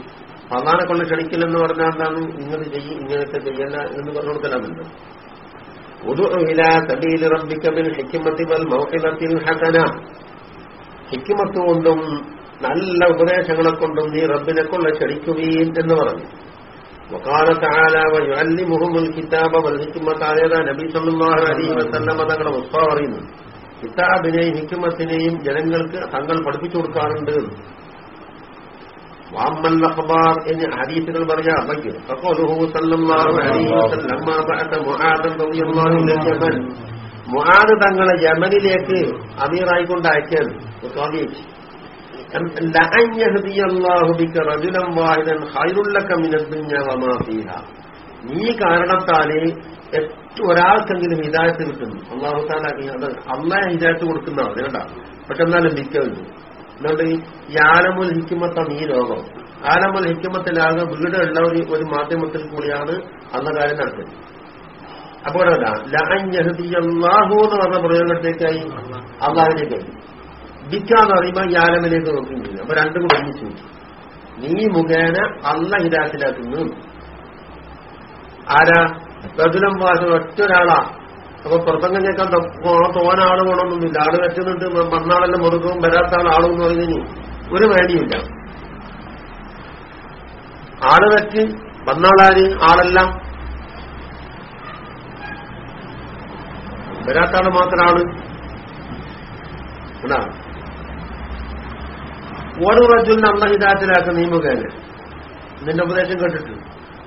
അള്ളാനെ കൊണ്ട് ക്ഷണിക്കലെന്ന് പറഞ്ഞാൽ എന്താണ് ഇങ്ങനെ ചെയ്യും ഇങ്ങനത്തെ ചെയ്യല എന്ന് പറഞ്ഞു കൊടുക്കലാമല്ലോ ഉദുഇല സബീൽ റബ്ബിക ബിൽ ഹിക്മത്തി വൽ മൗഇദത്തിൽ ഹസന ഹിക്മത്ത് കൊണ്ടും നല്ല ഉപദേശങ്ങളെ കൊണ്ടും നീ റബ്ബിനെ കൊണ്ട് ക്ഷണിക്കുകയും എന്ന് പറഞ്ഞു وقال تعالى ويعلمهم الكتاب والحكمة ആയതാ നബി സല്ലല്ലാഹു അലൈഹി വസല്ലമ തങ്ങളുടെ ഉസ്ത പറയുന്നു കിതാബിനെയും ഹിക്മത്തിനെയും ജനങ്ങൾക്ക് തങ്ങൾ പഠിപ്പിച്ചു കൊടുക്കാറുണ്ട് വാമ്മൽ അഖ്ബാർ എന്ന് ഹദീസുകൾ പറഞ്ഞ അബയ്ക്ക് ഫഖലുഹു സല്ലല്ലാഹു അലൈഹി വസല്ലം മാ ബഅത മുആദൻ റളിയല്ലാഹു അൻഹു യമൻ മുആദ് തങ്ങളെ യമനിലേക്ക് അമീറായിക്കൊണ്ട് അയക്കാൻ സ്വാധീനിച്ചു لأن يهدي الله بك رجلا واحدا خير لك من الدنيا وما فيها നീ കാരണത്താല് ഏറ്റവും ഒരാൾക്കെങ്കിലും ഹിദായത്ത് കിട്ടുന്നു അള്ളാഹു താല അള്ളാഹ് ഹിദായത്ത് കൊടുക്കുന്ന അതുകൊണ്ട പക്ഷെ എന്നാലും മിക്കുണ്ട് അതുകൊണ്ട് ഈ ആലമുൽ ഹിക്കുമത്താണ് ഈ ലോകം. ആലമുൽ ഹിക്കുമത്തിലാകെ വീടുള്ള ഒരു ഒരു മാധ്യമത്തിൽ കൂടിയാണ് അന്ന കാര്യം നടത്തുന്നത് അപ്പോൾ ലാഹു എന്ന് പറഞ്ഞ പ്രയോഗത്തേക്കായി അള്ളാഹിനേക്കായി ബിക്കാന്ന് പറയുമ്പോൾ ഈ ആലമിലേക്ക് നോക്കുകയും ചെയ്യും അപ്പൊ രണ്ടും കൂടെ ഒന്നിച്ചു നീ മുഖേന അല്ല ഹിദായത്തിലാക്കുന്നു. ആരാ? പ്രതുലം വാസ ഒറ്റ ഒരാളാ. അപ്പൊ തൊ- തോന ആൾ വേണമെന്നൊന്നുമില്ല ആൾ വെച്ചുന്നുണ്ട് മണ്ണാളെല്ലാം മുറുക്കും വരാത്ത ആൾ ആളെന്ന് പറഞ്ഞു ഒരു വേണ്ടിയില്ല ആൾ വെച്ച് വന്നാളാര് ആളെല്ലാം. വരാത്ത ആൾ മാത്രം ആൾ. എന്നാ ഒരു റജുലിനെ അള്ള ഹിദായത്തിലാക്കുന്ന നീ നിന്റെ ഉപദേശം കേട്ടിട്ട്.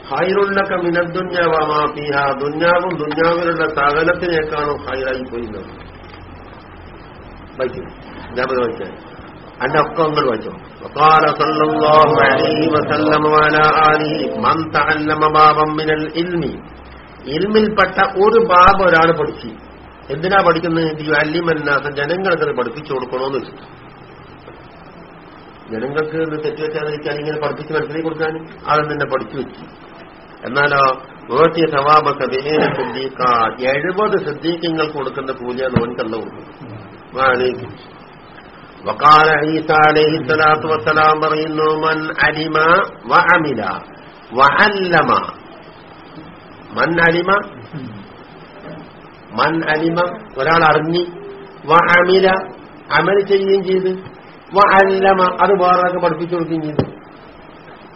ഹൈറുള്ളക്ക മിനദ്ദുഞ്ഞാവാ ഫീഹ ദുഞ്ഞാവും ദുഞ്ഞാവിലുള്ള സകലത്തിനേക്കാണോ ഹൈറായി പോയിരുന്നത് വായിക്കും ഞാൻ വായിക്കാൻ അന്റെ അക്കങ്ങൾ വായിച്ചോ وقال صلى الله عليه وسلم وعلى آله من تعلم بابا من العلم ഇൽമിൽപ്പെട്ട ഒരു ബാബ് ഒരാൾ പഠിച്ചു എന്തിനാ പഠിക്കുന്നത് ഈ അല്ലിമന്നാസ ജനങ്ങൾക്ക് അത് പഠിപ്പിച്ചു കൊടുക്കണമെന്ന് വെച്ചിട്ട് ജനങ്ങൾക്ക് ഇത് തെറ്റുവെച്ചാതിരിക്കാൻ ഇങ്ങനെ പഠിപ്പിച്ച് മനസ്സിലാക്കി കൊടുക്കാൻ ആളും തന്നെ പഠിച്ചു വെച്ചു എന്നാലോ വേർത്തി സവാബൊക്കെ സബിനേന സിദ്ദീഖ എഴുപത് സിദ്ദീഖ്യങ്ങൾ കൊടുക്കുന്ന പൂജ നോൻകല്ല കൊടുക്കും വക്കാല ഈസ അലൈഹി വസ്സലാം പറയുന്നു മൻ അലിമ വ അമില വഅല്ലമ മൻ അലിമ? മൻ അലിമ? ഒരാൾ അറിഞ്ഞി വ അമില. അമൽ ചെയ്യുകയും ചെയ്ത് വ അല്ലമ. അത് വേറെ പഠിപ്പിച്ചു കൊടുക്കുകയും ചെയ്തു.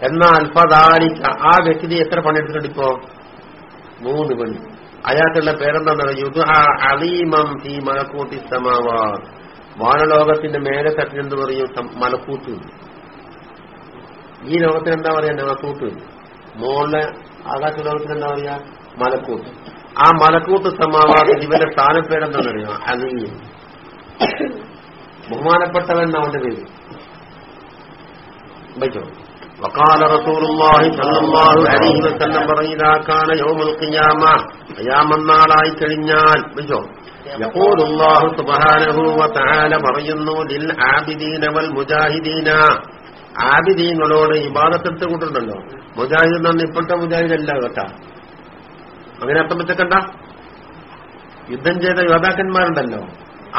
എന്നാൽ ഫദാലിക്ക ആ വ്യക്തി എത്ര പണിയെടുത്തിട്ടുണ്ട് ഇപ്പോ മൂന്ന് പണി. അയാൾക്കുള്ള പേരെന്താ അലീമം ഈ മലക്കൂട്ടി സമാവാ വാനലോകത്തിന്റെ മേലെ തട്ടിനെന്ത് പറയും മലക്കൂത്ത്. ഈ ലോകത്തിന് എന്താ പറയാ? മലക്കൂത്ത്. മോളിലെ ആകാശ ലോകത്തിന് എന്താ പറയാ? മലക്കൂത്ത്. ആ മലക്കൂത്ത് സമാവാദ ഇവന്റെ സ്ഥാനപ്പേരെന്താണെന്ന് അറിയാം അലീം. ബഹുമാനപ്പെട്ടവൻ അവന്റെ പേര്? وقال رسول الله صلى الله عليه وسلم إذا كان يوم القيامة قيام നാളായി കഴിഞ്ഞാൽ വയ്ക്കോ يقول الله سبحانه وتعالى പറയുന്നു ലിൽ ആബിദീന വൽ മുജാഹിദീന ആബിദീങ്ങളോട് ഇബാദത്തെടുത്ത് കൂട്ടുണ്ടല്ലോ മുജാഹിദ് എന്ന് പറഞ്ഞാൽ ഇപ്പോഴത്തെ മുജാഹിദല്ല കേട്ടാ അങ്ങനെ അർത്ഥം വെച്ചക്കണ്ട യുദ്ധം ചെയ്ത യോദ്ധാക്കന്മാരുണ്ടല്ലോ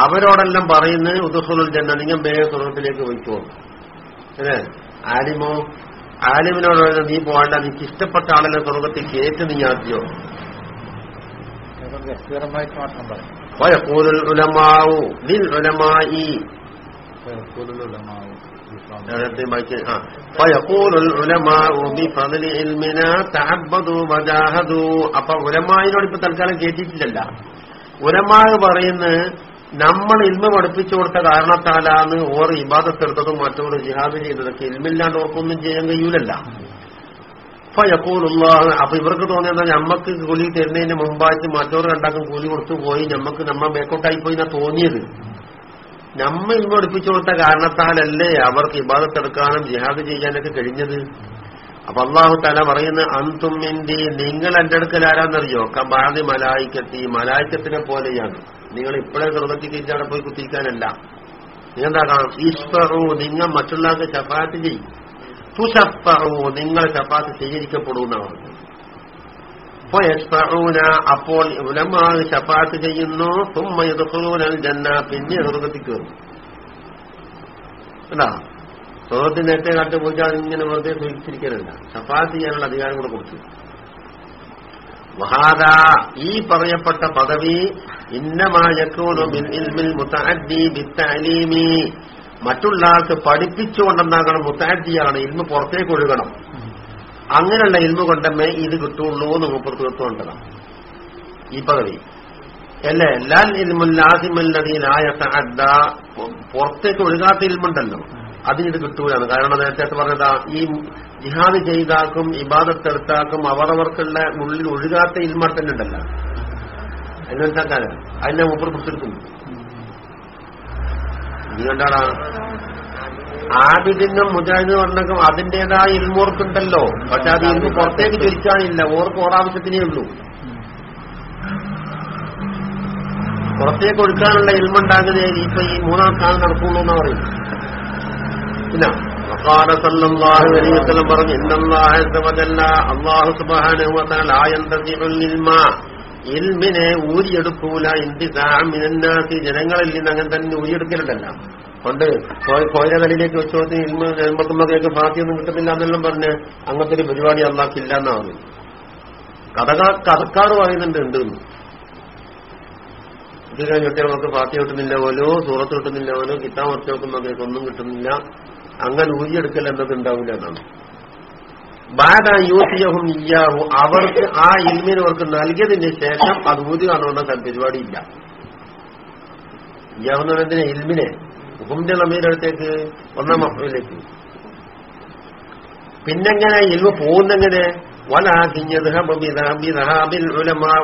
അവരോടെല്ലാം പറയുന്നത് ഉദുസുൽ ജന്ന നിങ്ങൾ ബേ സ്വർഗത്തിലേക്ക് പോയിക്കോ അല്ലേ ആലിമോ ആലിമിനോട് പറയുന്നത് നീ പോകണ്ട നിനക്ക് ഇഷ്ടപ്പെട്ട ആളിനെ സ്വർഗത്തിൽ കയറ്റ് നീ ആദ്യോ വയക്കൂലുൽ ഉലമാവു ലിൽ ഉലമായി അപ്പൊ ഉലമായിനോട് ഇപ്പൊ തൽക്കാലം കേട്ടിട്ടില്ലല്ല. ഉലമാവ് പറയുന്നത് നമ്മൾ ഇൽമ പഠിപ്പിച്ചു കൊടുത്ത കാരണത്താലാണ് ഓർ ഇബാദത്തെടുത്തതും മറ്റോട് ജിഹാദ് ചെയ്തതൊക്കെ. ഇൽമില്ലാണ്ട് ഓർക്കൊന്നും ചെയ്യാൻ കഴിയൂലല്ല. അപ്പൊ എപ്പോഴുള്ള അപ്പൊ ഇവർക്ക് തോന്നിയെന്നാ ഞമ്മക്ക് കൂലി തരുന്നതിന് മുമ്പായിട്ട് മറ്റോറ് രണ്ടാക്കും കൂലി കൊടുത്തു പോയി. ഞമ്മക്ക് നമ്മ ബേക്കോട്ടായി പോയി എന്നാ തോന്നിയത്. നമ്മ ഇൽമ പഠിപ്പിച്ചു കൊടുത്ത കാരണത്താലല്ലേ അവർക്ക് ഇബാദത്തെടുക്കാനും ജിഹാദ് ചെയ്യാനൊക്കെ കഴിഞ്ഞത്. അപ്പൊ അള്ളാഹു തല പറയുന്ന അന്തും നിങ്ങൾ എന്റെ അടുക്കൽ ആരാന്നറിയോ? കബാദി മലായിക്കത്തി. മലായിക്കത്തിനെ പോലെയാണ്. നിങ്ങൾ ഇപ്പോഴേ സ്വർഗത്തിൽ തിരിച്ചാടെ പോയി കുത്തിരിക്കാനല്ല. കാണാം ഈശ്വറു നിങ്ങൾ മറ്റുള്ളവർക്ക് ചപ്പാത്ത് ചെയ്യും. തുഷപ്പറു നിങ്ങൾ ചപ്പാത്ത് സ്വീകരിക്കപ്പെടുന്ന പറഞ്ഞു അപ്പൊ യസ്ഫഊന അപ്പോൾ ഉലമാവ് ചപ്പാത്ത് ചെയ്യുന്നു. തുമ്മ യദ്ഖുലൂനൽ ജന്ന പിന്നെ സ്വർഗത്തിൽ കയറും അല്ല സ്വർഗത്തിന് നേരത്തെ കാട്ട് പോയിച്ചാൽ ഇങ്ങനെ വെറുതെ സ്വീകരിച്ചിരിക്കാനല്ല ചപ്പാത്ത് ചെയ്യാനുള്ള അധികാരം കൂടെ കൊടുത്തു. വഹാദ ഈ പറയപ്പെട്ട പദവി ബിത്തഅലീമി. മറ്റുള്ള ആൾക്ക് പഠിപ്പിച്ചുകൊണ്ടെന്നാകണം മുത്തഅദ്ദിയാണ് ഇൽമ പുറത്തേക്ക് ഒഴുകണം. അങ്ങനെയുള്ള ഇൽമ കൊണ്ടമേ ഇത് കിട്ടുള്ളൂ എന്ന് മൂപ്പർ കിട്ടുകൊണ്ടതാണ് ഈ പദവി. അല്ലേ? ലാൽ ഇൽമുല്ലാസിമല്ലതീനായ സഅദ്ദ പുറത്തേക്ക് ഒഴുകാത്ത ഇൽമുണ്ടല്ലോ. അതിന് കിട്ടൂലാണ്. കാരണം നേരത്തെ പറഞ്ഞതാ ഈ ജിഹാദ് ചെയ്താക്കും ഇബാദത്തെടുത്താക്കും അവരവർക്കുള്ള ഉള്ളിൽ ഒഴുകാത്ത ഇൽമാർ തന്നെ ഉണ്ടല്ലോ അതിനെന്താക്കാന്? അതിനെ മൂപ്പർ പിടിച്ചെടുക്കുന്നു ആദിദിനും ആബിദിനും മുജാഹിദ് പറഞ്ഞക്കും അതിന്റേതായ ഇൽമോർക്കുണ്ടല്ലോ പക്ഷെ അത് ഇന്ന് പുറത്തേക്ക് ചൊരിക്കാനില്ല ഓർക്ക് ഓടാവശ്യത്തിനേ ഉള്ളൂ. പുറത്തേക്ക് ഒഴുക്കാനുള്ള ഇൽമുണ്ടാകുന്നതിന് ഇപ്പൊ ഈ മൂന്നാം സ്ഥാനം നടക്കുള്ളൂ എന്നാ പറയും ഫിത്ന വഖാല സല്ലല്ലാഹു പറഞ്ഞു ഇന്നല്ലാഹ അസ്വജല്ല അല്ലാഹു സുബ്ഹാനഹു വ തആല യന്തസിഉൽ ഇൽമാ. ഇൽമിനെ ഊരിയെടുക്കൂല ഇന്തിസാമിനാസി ജനങ്ങളിൽ നിന്ന് അങ്ങനെ തന്നെ ഊരിയെടുക്കലുണ്ടല്ല. പണ്ട് കോയിലകളിലേക്ക് വെച്ചോട്ട് ഇൽമ ജന്മത്തുന്നതിലേക്ക് ഒന്നും കിട്ടുന്നില്ല എന്നെല്ലാം പറഞ്ഞ് അങ്ങനത്തെ ഒരു പരിപാടി അന്നാക്കില്ല എന്നാണ് കഥക കഥക്കാർ പറയുന്നുണ്ട് ഉണ്ട് ഇത് കഴിഞ്ഞ കുട്ടികൾക്ക് പാർട്ടി കിട്ടുന്നില്ല പോലോ സൂറത്ത് കിട്ടുന്നില്ല പോലോ കിട്ടാൻ ഒറ്റ ഒന്നും കിട്ടുന്നില്ല. അങ്ങനെ ഊരിയെടുക്കൽ എന്നത് ഉണ്ടാവില്ല എന്നാണ്. ബാധ യൂസിയഹും ഇയ്യാഹു. അവർക്ക് ആ ഇൽമിന് അവർക്ക് നൽകിയതിന് ശേഷം അത് ഊതി കാണുന്ന പരിപാടി ഇല്ല പറയുന്നതിന് ഇൽമിനെ. ഹുമിന്റെ നമ്മയിലടുത്തേക്ക് ഒന്നാം മഫയിലേക്ക് പിന്നെങ്ങനെ ഇൽമ പോകുന്നെങ്ങനെ?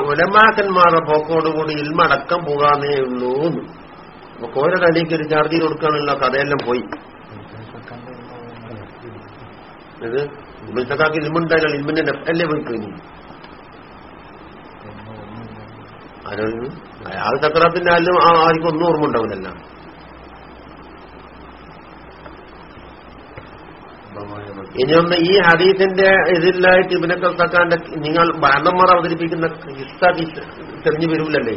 ഉലമാക്കന്മാരുടെ പോക്കോടുകൂടി ഇൽമടക്കം പോകാന്നേ ഉള്ളൂ അടിക്ക് ഒരു ചാർജ് കൊടുക്കാനുള്ള കഥയെല്ലാം പോയി. ഇത് ഇൽമുസക്കാക്ക് ഇൽമുണ്ടായാലും ഇൽമിന്റെ നെഫല്ലേ പോയി കഴിഞ്ഞു ആരോഗ്യം? അയാൾ തക്കറാത്തിന്റെ ആരും ആർക്കും ഒന്നും ഓർമ്മ ഉണ്ടാവില്ല ഇനിയൊന്ന് ഈ ഹദീസിന്റെ എതിരിലായിട്ട് ഇബിനെ കൽത്തക്കാന്റെ നിങ്ങൾ ഭരണന്മാർ അവതരിപ്പിക്കുന്ന കിസ്സ തെരഞ്ഞു വരൂലല്ലേ?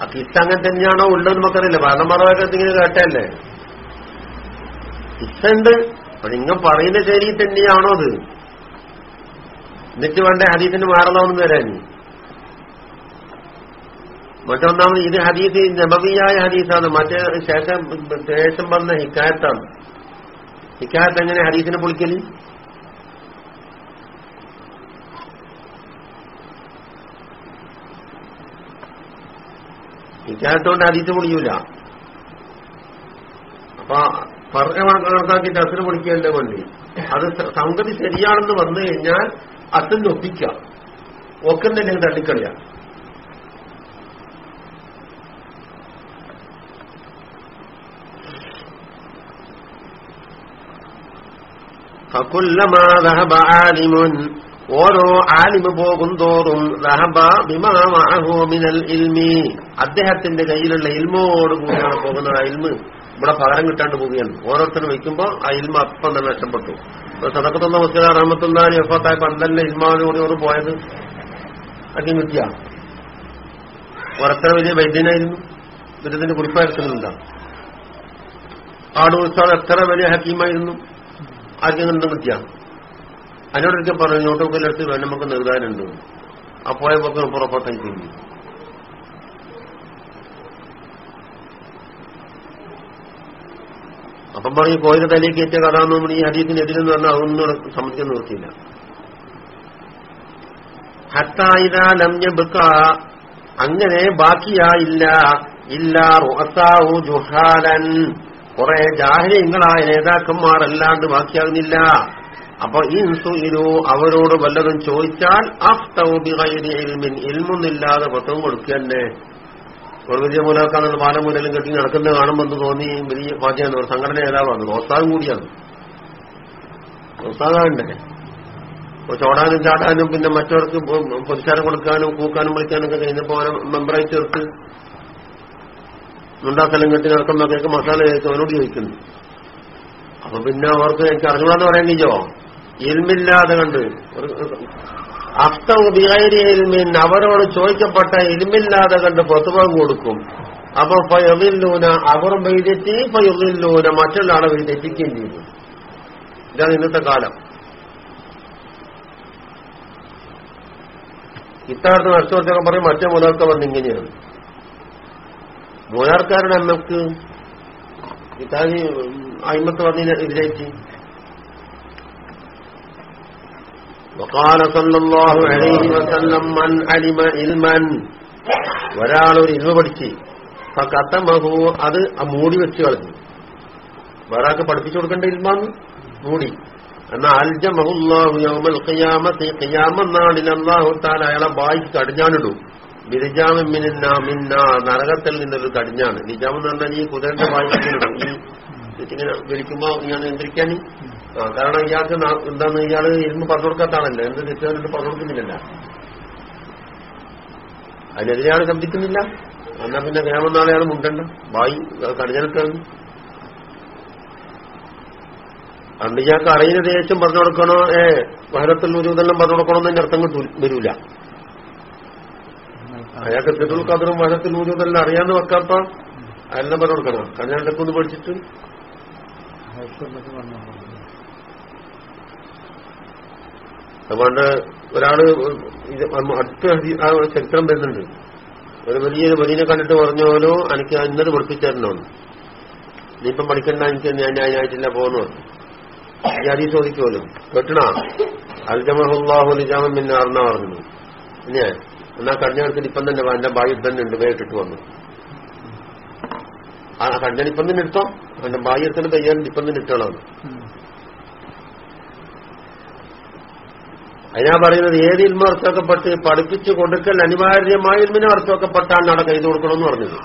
ആ കിസ്സ അങ്ങനെ തന്നെയാണോ ഉള്ളത് നമുക്കറിയില്ല. ബാണ്ടന്മാരൊക്കെ ഇങ്ങനെ കേട്ടല്ലേ കിസ്സ ഉണ്ട്. അപ്പൊ നിങ്ങൾ പറയുന്ന ശരി തന്നെയാണോ അത്? എന്നിട്ട് വേണ്ട ഹദീസിന് മാറണമെന്ന് വരാൻ? മറ്റൊന്നാമത് ഇത് ഹദീസ് നബവിയായ ഹദീസാണ്. മറ്റേ ശേഷം ശേഷം വന്ന ഹിക്കായത്താണ്. ഹിക്കായത്ത് എങ്ങനെ ഹദീസിനെ പൊളിക്കൽ? ഹിക്കായത്തോണ്ട് ഹദീസ് പൊളിയൂല. അപ്പൊ പറഞ്ഞ കണക്കാക്കി അസിന് പൊളിക്കുകയല്ലേ വണ്ടി അത് സംഗതി ശരിയാണെന്ന് വന്നു കഴിഞ്ഞാൽ അസിന് ഒപ്പിക്കാം. ഒക്കന്നെ ഞാൻ തള്ളിക്കളിയ. ഓരോ ആലിമ പോകും തോറും റഹബ ബിമാഹോമിനൽ ഇൽമി. അദ്ദേഹത്തിന്റെ കയ്യിലുള്ള ഇൽമോടുകൂടിയാണ് പോകുന്നത് ആ ഇൽമ്. ഇവിടെ പകരം കിട്ടാണ്ട് പോവുകയാണ്. ഓരോരുത്തരും വയ്ക്കുമ്പോൾ ആ ഇൽമ അപ്പം തന്നെ നഷ്ടപ്പെട്ടു. സദക്കത്തുന്ന മുസ്ലിം റഹമത്തുല്ലാരി എഫത്തായ പന്തലിന്റെ ഇൽമാനോട് ഓർ പോയത്? അതൊക്കെ കിട്ടിയ? ഒരത്ര വലിയ വൈദ്യനായിരുന്നു ബിരുദത്തിന്റെ കുറിപ്പായിരുന്നുണ്ടാ ആടു ഉസ്താദ് എത്ര വലിയ ഹക്കീമായിരുന്നു? ആദ്യം കണ്ടും കിട്ടിയ? അതിനോടൊക്കെ പറഞ്ഞു നോട്ടൊക്കെടുത്ത് വേണം നമുക്ക് നിർദ്ധാനുണ്ട് ആ പോയ പൊക്കെ പുറപ്പെട്ടേക്ക് അപ്പം പറഞ്ഞു കോയിലെ തലേക്ക് കയറ്റിയ കഥ എന്ന് ഈ ഹരീത്തിനെതിരെന്ന് പറഞ്ഞാൽ അതൊന്നും സമ്മതിക്കാൻ നിർത്തിയില്ല ലംഞ്ഞബുക്ക അങ്ങനെ ബാക്കിയായില്ല. ഇല്ല റോസാവു ജുഹാലൻ. കുറെ ജാഹ്യങ്ങളായ നേതാക്കന്മാരല്ലാണ്ട് ബാക്കിയാകുന്നില്ല. അപ്പൊ ഇൻസുഇലു. അവരോട് വല്ലതും ചോദിച്ചാൽ ഇൽമൊന്നില്ലാതെ പത്തവും കൊടുക്കുക തന്നെ. ഒരു പാലം മുതലും കെട്ടി നടക്കുന്നത് കാണുമ്പോൾ തോന്നി? വലിയ മാറ്റിയാണ് ഒരു സംഘടന നേതാവാണ്. ദോസ്താവും കൂടിയാണ്. ദോസ്താകാണ്ടേ ഇപ്പൊ ചോടാനും ചാടാനും പിന്നെ മറ്റവർക്ക് പുരസ്കാരം കൊടുക്കാനും കൂക്കാനും വിളിക്കാനും ഒക്കെ കഴിഞ്ഞപ്പോ മെമ്പറായി ചേർത്ത് ഉണ്ടാക്കലും കെട്ടി നടക്കുന്നതൊക്കെ മസാല ചേർത്ത് അവനോട് ചോദിക്കുന്നു. അപ്പൊ പിന്നെ അവർക്ക് എനിക്ക് അറിഞ്ഞൂടാന്ന് കഴിഞ്ഞോ? ഇരുമില്ലാതെ കണ്ട് അഫ്തൗബിഹൈരി ഇൽമിൻ അവരോട് ചോദിക്കപ്പെട്ട ഇൽമില്ലാതെ കണ്ട് പ്രത്വം കൊടുക്കും. അപ്പൊ ഫയവില്ലൂന അവർ വൈദ്യത്തി ഫയുവില്ലൂന മറ്റുള്ള ആളെ വൈദ്യത്തിക്കുകയും ചെയ്തു. ഇതാണ് ഇന്നത്തെ കാലം. ഇത്തരത്തിൽ നഷ്ടവർച്ചൊക്കെ പറയും മറ്റേ മൂലമൊക്കെ വന്ന് ഇങ്ങനെയാണ്. മൂന്നാർക്കാരുടെ അമ്മയ്ക്ക് ഇത്താലി അയിമത്ത് വന്നതിന് وقال صلى الله عليه وسلم من علم علما ഒരാൾ ഒരു ഇൽമ പഠിച്ച് കത്തമഹു അത് മൂടി വെച്ച് കളഞ്ഞു വേറെ പഠിപ്പിച്ചു കൊടുക്കേണ്ട ഇൽമാന്ന് മൂടി എന്നാൽ അൽജമഹുല്ലാഹു യൗമൽ ഖിയാമത്തി ഖിയാമ നാളിൽ അല്ലാഹു തആല അയാളെ ബായിക്ക് കടിഞ്ഞാനിടും ബിരിജാമൻ മിന്ന മിന്ന നരകത്തിൽ നിന്നൊരു കടിഞ്ഞാണ് നിജാം എന്ന് പറഞ്ഞാൽ ഈ കുതിരന്റെ വായിക്കിടും ഈ ഇങ്ങനെ വിളിക്കുമ്പോ ഞാൻ നിയന്ത്രിക്കാൻ ആ കാരണം ഇയാൾക്ക് എന്താന്ന് ഇയാൾ ഇരുന്ന് പറഞ്ഞു കൊടുക്കാത്താണല്ലോ എന്ത് തെറ്റുകാരുണ്ട് പറഞ്ഞു കൊടുക്കുന്നില്ല അതിനെതിരെ ആൾ ശബ്ദിക്കുന്നില്ല. എന്നാ പിന്നെ ഗ്രാമം നാളെ ആൾ മുണ്ടണ്ട? ബായി കടിഞ്ഞെടുക്കാണ് അന്ന് ഇയാൾക്ക് അറിയുന്ന ദേശം പറഞ്ഞു കൊടുക്കണോ? ഏ വഹരത്തിൽ ഉരുതെല്ലാം പറഞ്ഞു കൊടുക്കണമെന്ന് അർത്ഥം വരൂല. അയാൾക്ക് തെറ്റുൽ കതറും വഹരത്തിൽ ഊരുതെല്ലാം അറിയാന്ന് വെക്കാത്ത? അതെല്ലാം പറഞ്ഞു കൊടുക്കണം? കടഞ്ഞെടുക്കൊന്ന് പഠിച്ചിട്ട്. അതുകൊണ്ട് ഒരാൾ അടുത്ത ആ ചരിത്രം വരുന്നുണ്ട്. ഒരു വലിയ വലിയ കണ്ടിട്ട് പറഞ്ഞോലോ എനിക്ക് ഇന്നത് നീ ഇപ്പം പഠിക്കണ്ട എനിക്ക് ഞാൻ ഞാനായിട്ടില്ല പോകുന്നു അതി ചോദിക്കുമല്ലോ. കേട്ടണോ? അൽജമഹുല്ലാഹു നിജാമൻ പിന്നെ അറിഞ്ഞ പറഞ്ഞു പിന്നെ എന്നാ കല്യാണത്തിന് ഇപ്പം തന്നെ എന്റെ ഭാഗ്യ തന്നെ ഉണ്ട് വേട്ടിട്ട് വന്നു. ആ കല്യാണം ഇപ്പം തന്നെ എടുത്തോ? എന്റെ ഭാഗ്യത്തിന് തയ്യാറുണ്ട് ഇപ്പം തന്നെ ഇട്ടോളാം. അതിനാ പറയുന്നത് ഏത് ഇൽമ അർത്ഥമാക്കപ്പെട്ട് പഠിപ്പിച്ചു കൊടുക്കൽ അനിവാര്യമായ ഇൽമിനെ അർത്ഥമാക്കപ്പെട്ടാണ് അവിടെ കൈ കൊടുക്കണമെന്ന് പറഞ്ഞത്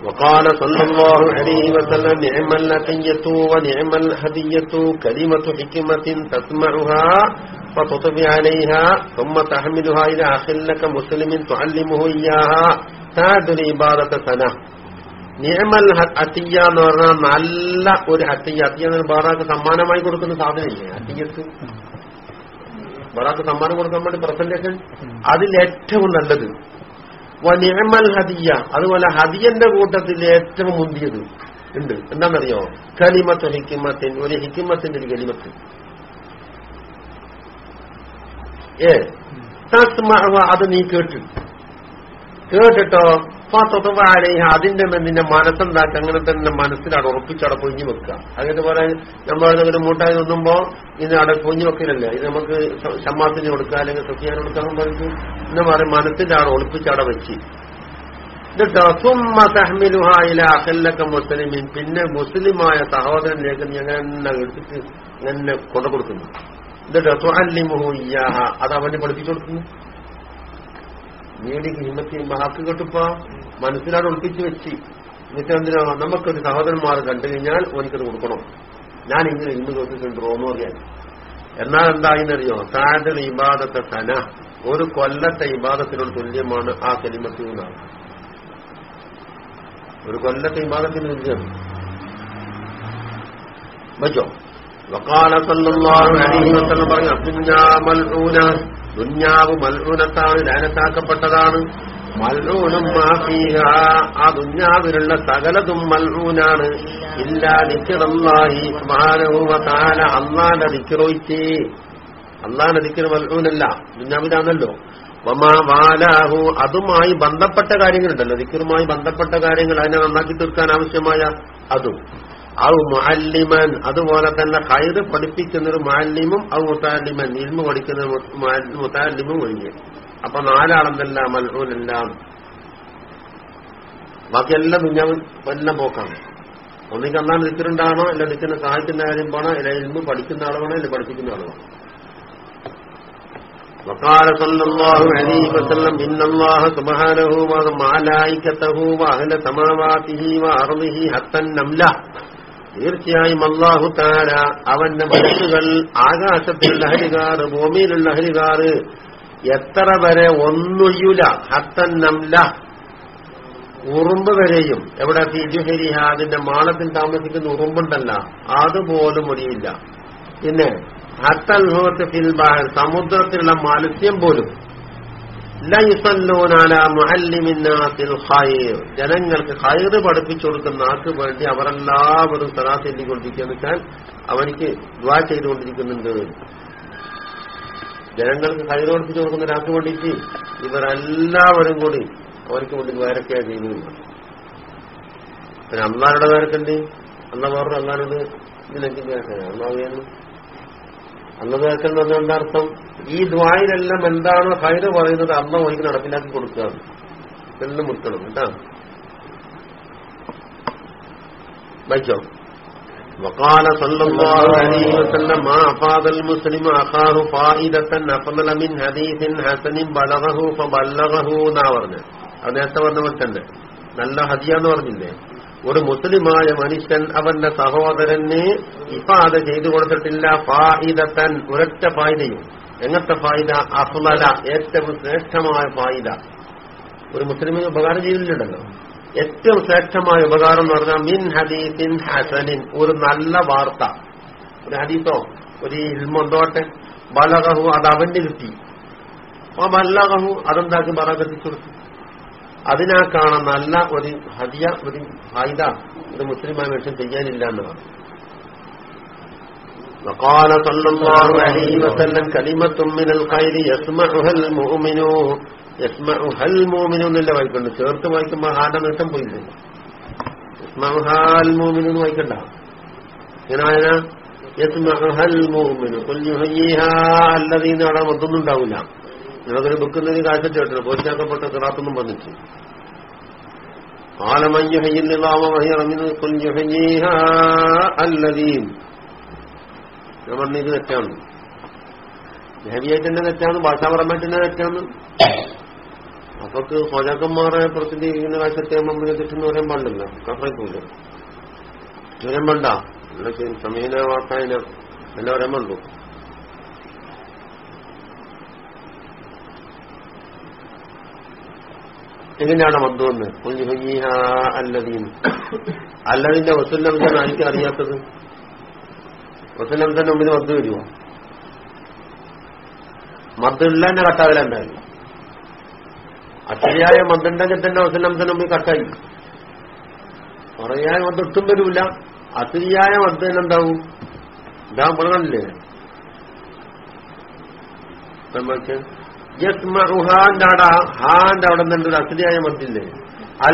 وقال صلى الله عليه وسلم نعم الأتية ونعم الهدية كلمة حكمة تسمعها فتطبع عليها ثم تحملها إلى أخ لك مسلم تعلمه إياها تعدل عبادة سنة നിയമൽ അത്തിയ എന്ന് പറഞ്ഞാൽ നല്ല ഒരു അത്തിയ എന്ന് ബാറാക്ക് സമ്മാനമായി കൊടുക്കുന്ന സാധനമില്ലേ? അത്തിയത്ത് ബാറാക്ക് സമ്മാനം കൊടുക്കാൻ വേണ്ടി പ്രസന്റേഷൻ അതിൽ ഏറ്റവും നല്ലത്. നിയമൽ ഹദിയ അതുപോലെ ഹദിയന്റെ കൂട്ടത്തിൽ ഏറ്റവും മുന്തിയത് ഉണ്ട്. എന്താണെന്നറിയോ? കലിമത്ത് ഹിക്കിമത്തിൻ ഒരു ഹിക്കിമത്തിന്റെ ഒരു കലിമത്ത്. ഏ? തസ്മ അത് നീ കേട്ടു. കേട്ടിട്ടോ? അതിന്റെ നിന്റെ മനസ്സെന്താക്കുക അങ്ങനെ തന്നെ മനസ്സിലാണ് ഉറപ്പിച്ചവിടെ പൊഞ്ഞു വെക്കുക. അങ്ങനെ പോലെ നമ്മളൊരു മൂട്ടായി നിന്നുമ്പോ ഇത് അവിടെ പൊഞ്ഞു വെക്കലല്ലേ. ഇത് നമുക്ക് ഷമ്മാത്തിന് കൊടുക്കുക അല്ലെങ്കിൽ സുഖിയാൻ കൊടുക്കാൻ പറഞ്ഞു എന്ന് പറയും മനസ്സിന്റെ അവിടെ ഒളിപ്പിച്ചവിടെ വെച്ച് മുസ്ലിമിൻ. പിന്നെ മുസ്ലിമായ സഹോദരനിലേക്ക് നീ അങ്ങനെ എടുത്തിട്ട് എന്നെ കൊണ്ടു കൊടുക്കുന്നു. എന്നിട്ടോ തുഅല്ലിമുഹു ഇയ്യാഹ. അത് അവന് പഠിപ്പിച്ചു കൊടുക്കുന്നു. നീടി ഹിമ്മത്തി മഹാക്ക് കെട്ടിപ്പോ മനസ്സിലാണ് ഒളിപ്പിച്ചു വെച്ച്. എന്നിട്ട് എന്തിനാ നമുക്കൊരു സഹോദരന്മാർ കണ്ടു കഴിഞ്ഞാൽ ഓനിക്കത് കൊടുക്കണം. ഞാൻ ഇങ്ങനെ ഇന്ന് കേട്ടിട്ടുണ്ട് റോന്ന് പറയാൻ എന്നാൽ എന്തായിന്നറിയോ സാദൽ ഇബാദത്തെ തന. ഒരു കൊല്ലത്തെ ഇബാദത്തിനോട് തുല്യമാണ് ആ കലിമത്തിൽ നിന്നാണ് ഒരു കൊല്ലത്തെ ഇബാദത്തിന് തുല്യമാണ്. വെച്ചോ വക്കാല സല്ലല്ലാഹു അലൈഹി വസല്ലം പറഞ്ഞു അദ്ദുന്യാ മൽഊന ദുന്യാവ് മൽഊനത്താണ് ലാനത്താക്കപ്പെട്ടതാണ്. മൽഊനും മാഫീഹ. ആ ദുന്യാവിലുള്ള സകലതും മൽഊനാണ്. ഇല്ലാ ദിക്റല്ലാഹി സുബ്ഹാനഹു അന്നാന്റെ നിക്കിറോയിച്ചേ അള്ളാഹിന്റെ ദിക്ർ മൽഊനല്ല. ദുന്യാവിലാണല്ലോ. വമാ വാലാഹു. അതുമായി ബന്ധപ്പെട്ട കാര്യങ്ങളുണ്ടല്ലോ. ദിക്കറുമായി ബന്ധപ്പെട്ട കാര്യങ്ങൾ അതിനെ നന്നാക്കി തീർക്കാൻ ആവശ്യമായ അതും. ഔ മുഅല്ലിമൻ അതുപോലെ തന്നെ കൈത് പഠിപ്പിക്കുന്ന ഒരു മുഅല്ലിമും ഔ മുത്താലിമൻ ഇൽമു പഠിക്കുന്ന മുത്താലിമും ഒഴിഞ്ഞ് അപ്പൊ നാലാളെന്നല്ല മൽഊനെല്ലാം ബാക്കിയെല്ലാം ദുഞ്ഞാവ് എല്ലാം പോക്കാണ് ഒന്നിക്ക് അന്നാണ് ദിക്കറുണ്ടാകണോ അല്ല ദിക്കുന്ന സഹായിക്കുന്ന കാര്യം പോണോ അല്ല ഇൽമു പഠിക്കുന്ന ആളാണോ അല്ല പഠിപ്പിക്കുന്ന ആളാണോ وقال صلى الله عليه وسلم إن الله سبحانه وملائكته وأهل سماواته وأرضه حتى النملة തീർച്ചയായും അള്ളാഹു താര അവന്റെ മനസ്സുകൾ ആകാശത്തിലുള്ള ഹരികാർ ഭൂമിയിലുള്ള ഹരികാർ എത്ര വരെ ഒന്നുയുല ഹത്തൻ നംല ഉറുമ്പ് വരെയും. എവിടെ തിരുഹരിഹ അതിന്റെ മാളത്തിൽ താമസിക്കുന്ന ഉറുമ്പുണ്ടല്ല. അതുപോലും ഒഴിയില്ല പിന്നെ ഹത്തൽഹോത്ത് ഫിൽബാഹർ സമുദ്രത്തിലുള്ള മത്സ്യം പോലും. ജനങ്ങൾക്ക് ഹൈറ് പഠിപ്പിച്ചു കൊടുക്കുന്ന ആൾക്ക് വേണ്ടി അവരെല്ലാവരും സലാത്ത് എല്ലിക്കൊണ്ടിരിക്കുന്ന വെച്ചാൽ അവനിക്ക് ദ്വാ ചെയ്തുകൊണ്ടിരിക്കുന്നുണ്ട്. ജനങ്ങൾക്ക് ഹൈറ് പഠിപ്പിച്ചു കൊടുക്കുന്ന ഒരാൾക്ക് വേണ്ടിയിട്ട് ഇവരെല്ലാവരും കൂടി അവർക്ക് വേണ്ടി വേറൊക്കെ ചെയ്യുന്നു പിന്നെ അള്ളാരുടെ വേരക്കുണ്ട് അല്ല വേറൊരു അള്ളാനോട് ഇതിലേക്ക് വേരക്കാണ് അള്ളാഹ് അന്ന് കേൾക്കൽ എന്ന് പറഞ്ഞാൽ എന്താ അർത്ഥം ഈ ദ്വായിലെല്ലാം എന്താണ് ഹൈറ് പറയുന്നത് അമ്മ ഒഴിക്ക് നടപ്പിലാക്കി കൊടുക്കുക എല്ലാം മുട്ടണം കേട്ടാ വായിച്ചോ وقال صلى الله عليه وسلم ما أفاد المسلم أخاه فائدة أفضل من حديث حسن بلغه فبلغه എന്നാ പറഞ്ഞു അത് നേരത്തെ പറഞ്ഞ പോലെ തന്നെ നല്ല ഹദിയാന്ന് പറഞ്ഞില്ലേ ഒരു മുസ്ലിമായ മനുഷ്യൻ അവന്റെ സഹോദരന് ഇഫാദ ചെയ്തു കൊടുത്തിട്ടില്ല. ഫായിദത്തൻ ഒരൊറ്റ ഫായിദയും. എങ്ങനത്തെ ഫായിദ? അഫ്ലല ഏറ്റവും ശ്രേഷ്ഠമായ ഫായിദ. ഒരു മുസ്ലിമിന് ഉപകാരം ചെയ്തിട്ടുണ്ടല്ലോ. ഏറ്റവും ശ്രേഷ്ഠമായ ഉപകാരം എന്ന് പറഞ്ഞാൽ മിൻ ഹദീസിൻ ഹസനിൻ. ഒരു നല്ല വാർത്ത. ഒരു ഹദീസോ? ഒരു ഇൽമെന്തോട്ടെ ബലകഹു അത് അവന്റെ കിട്ടി. ആ ബല്ലകഹു അതെന്താക്കി? ബറകെത്തിച്ചു കൊടുത്തു അതിനാക്കാണ് നല്ല ഒരു ഹദിയ ഒരു ഫായിദ ഒരു മുസ്ലിമായ മനുഷ്യൻ ചെയ്യാനില്ല എന്നതാണ് وقال صلى الله عليه وسلم كلمة من الخير يسمعها المؤمن يسمعها المؤمن എന്നല്ല വായിക്കണ്ട ചേർത്ത് വായിക്കുമ്പോ ഹാന്റെ നീട്ടം പോയില്ലേ يسمعها المؤمن എന്ന് വായിക്കണ്ട ഇങ്ങനെ വായന يسمعها المؤمن قل يحييها الذين അവിടെ മൊത്തൊന്നും ഉണ്ടാവില്ല നിങ്ങളൊരു ബുക്കുന്നെങ്കിൽ കാഴ്ചച്ചേട്ടന് പോറ്റാക്കപ്പെട്ട കിറാത്തൊന്നും വന്നിട്ട്. ഞാൻ പറഞ്ഞ ഇത് തെറ്റാണ്. ദേവിയേറ്റന്റെ തെറ്റാണ് ഭാഷാപരമായിട്ടെന്നെ തെറ്റാണ്. അപ്പൊക്ക് ഹോജാക്കന്മാരെ പ്രസിദ്ധീകരിക്കുന്ന കാഴ്ചത്തെ മമ്മിനെ തെറ്റെന്ന് പറയാൻ പാടില്ല. കപ്പയ്ക്കൂല ചുരം വേണ്ട. എന്നൊക്കെ സമീന വാർത്ത എല്ലാം പറയാൻ പാടുള്ളൂ. എങ്ങനെയാണ് മദ്ദുവെന്ന് അല്ലതീൻ അല്ലതിന്റെ വസുല്ലംസാണ് എനിക്ക് അറിയാത്തത്? വസുല്ലംസന്റെ മുമ്പിൽ മദ്ദ് വരുമോ മദ്ദില്ല തന്നെ എന്തായാലും. അശരിയായ മദ്ദുണ്ടെങ്കിൽ തന്നെ വസുല്ലംസന്റെ മുമ്പിൽ കട്ടായി. പറയായ മദ് ഒട്ടും വരൂല. അസിരിയായ തന്നെ എന്താവും? ഇതാ പറഞ്ഞില്ലേ ഹാന്റെ അവിടെ ഹാന്റെ അവിടെ നിന്നുണ്ട് ഒരു അസിരിയായ മദ്ദില്ലേ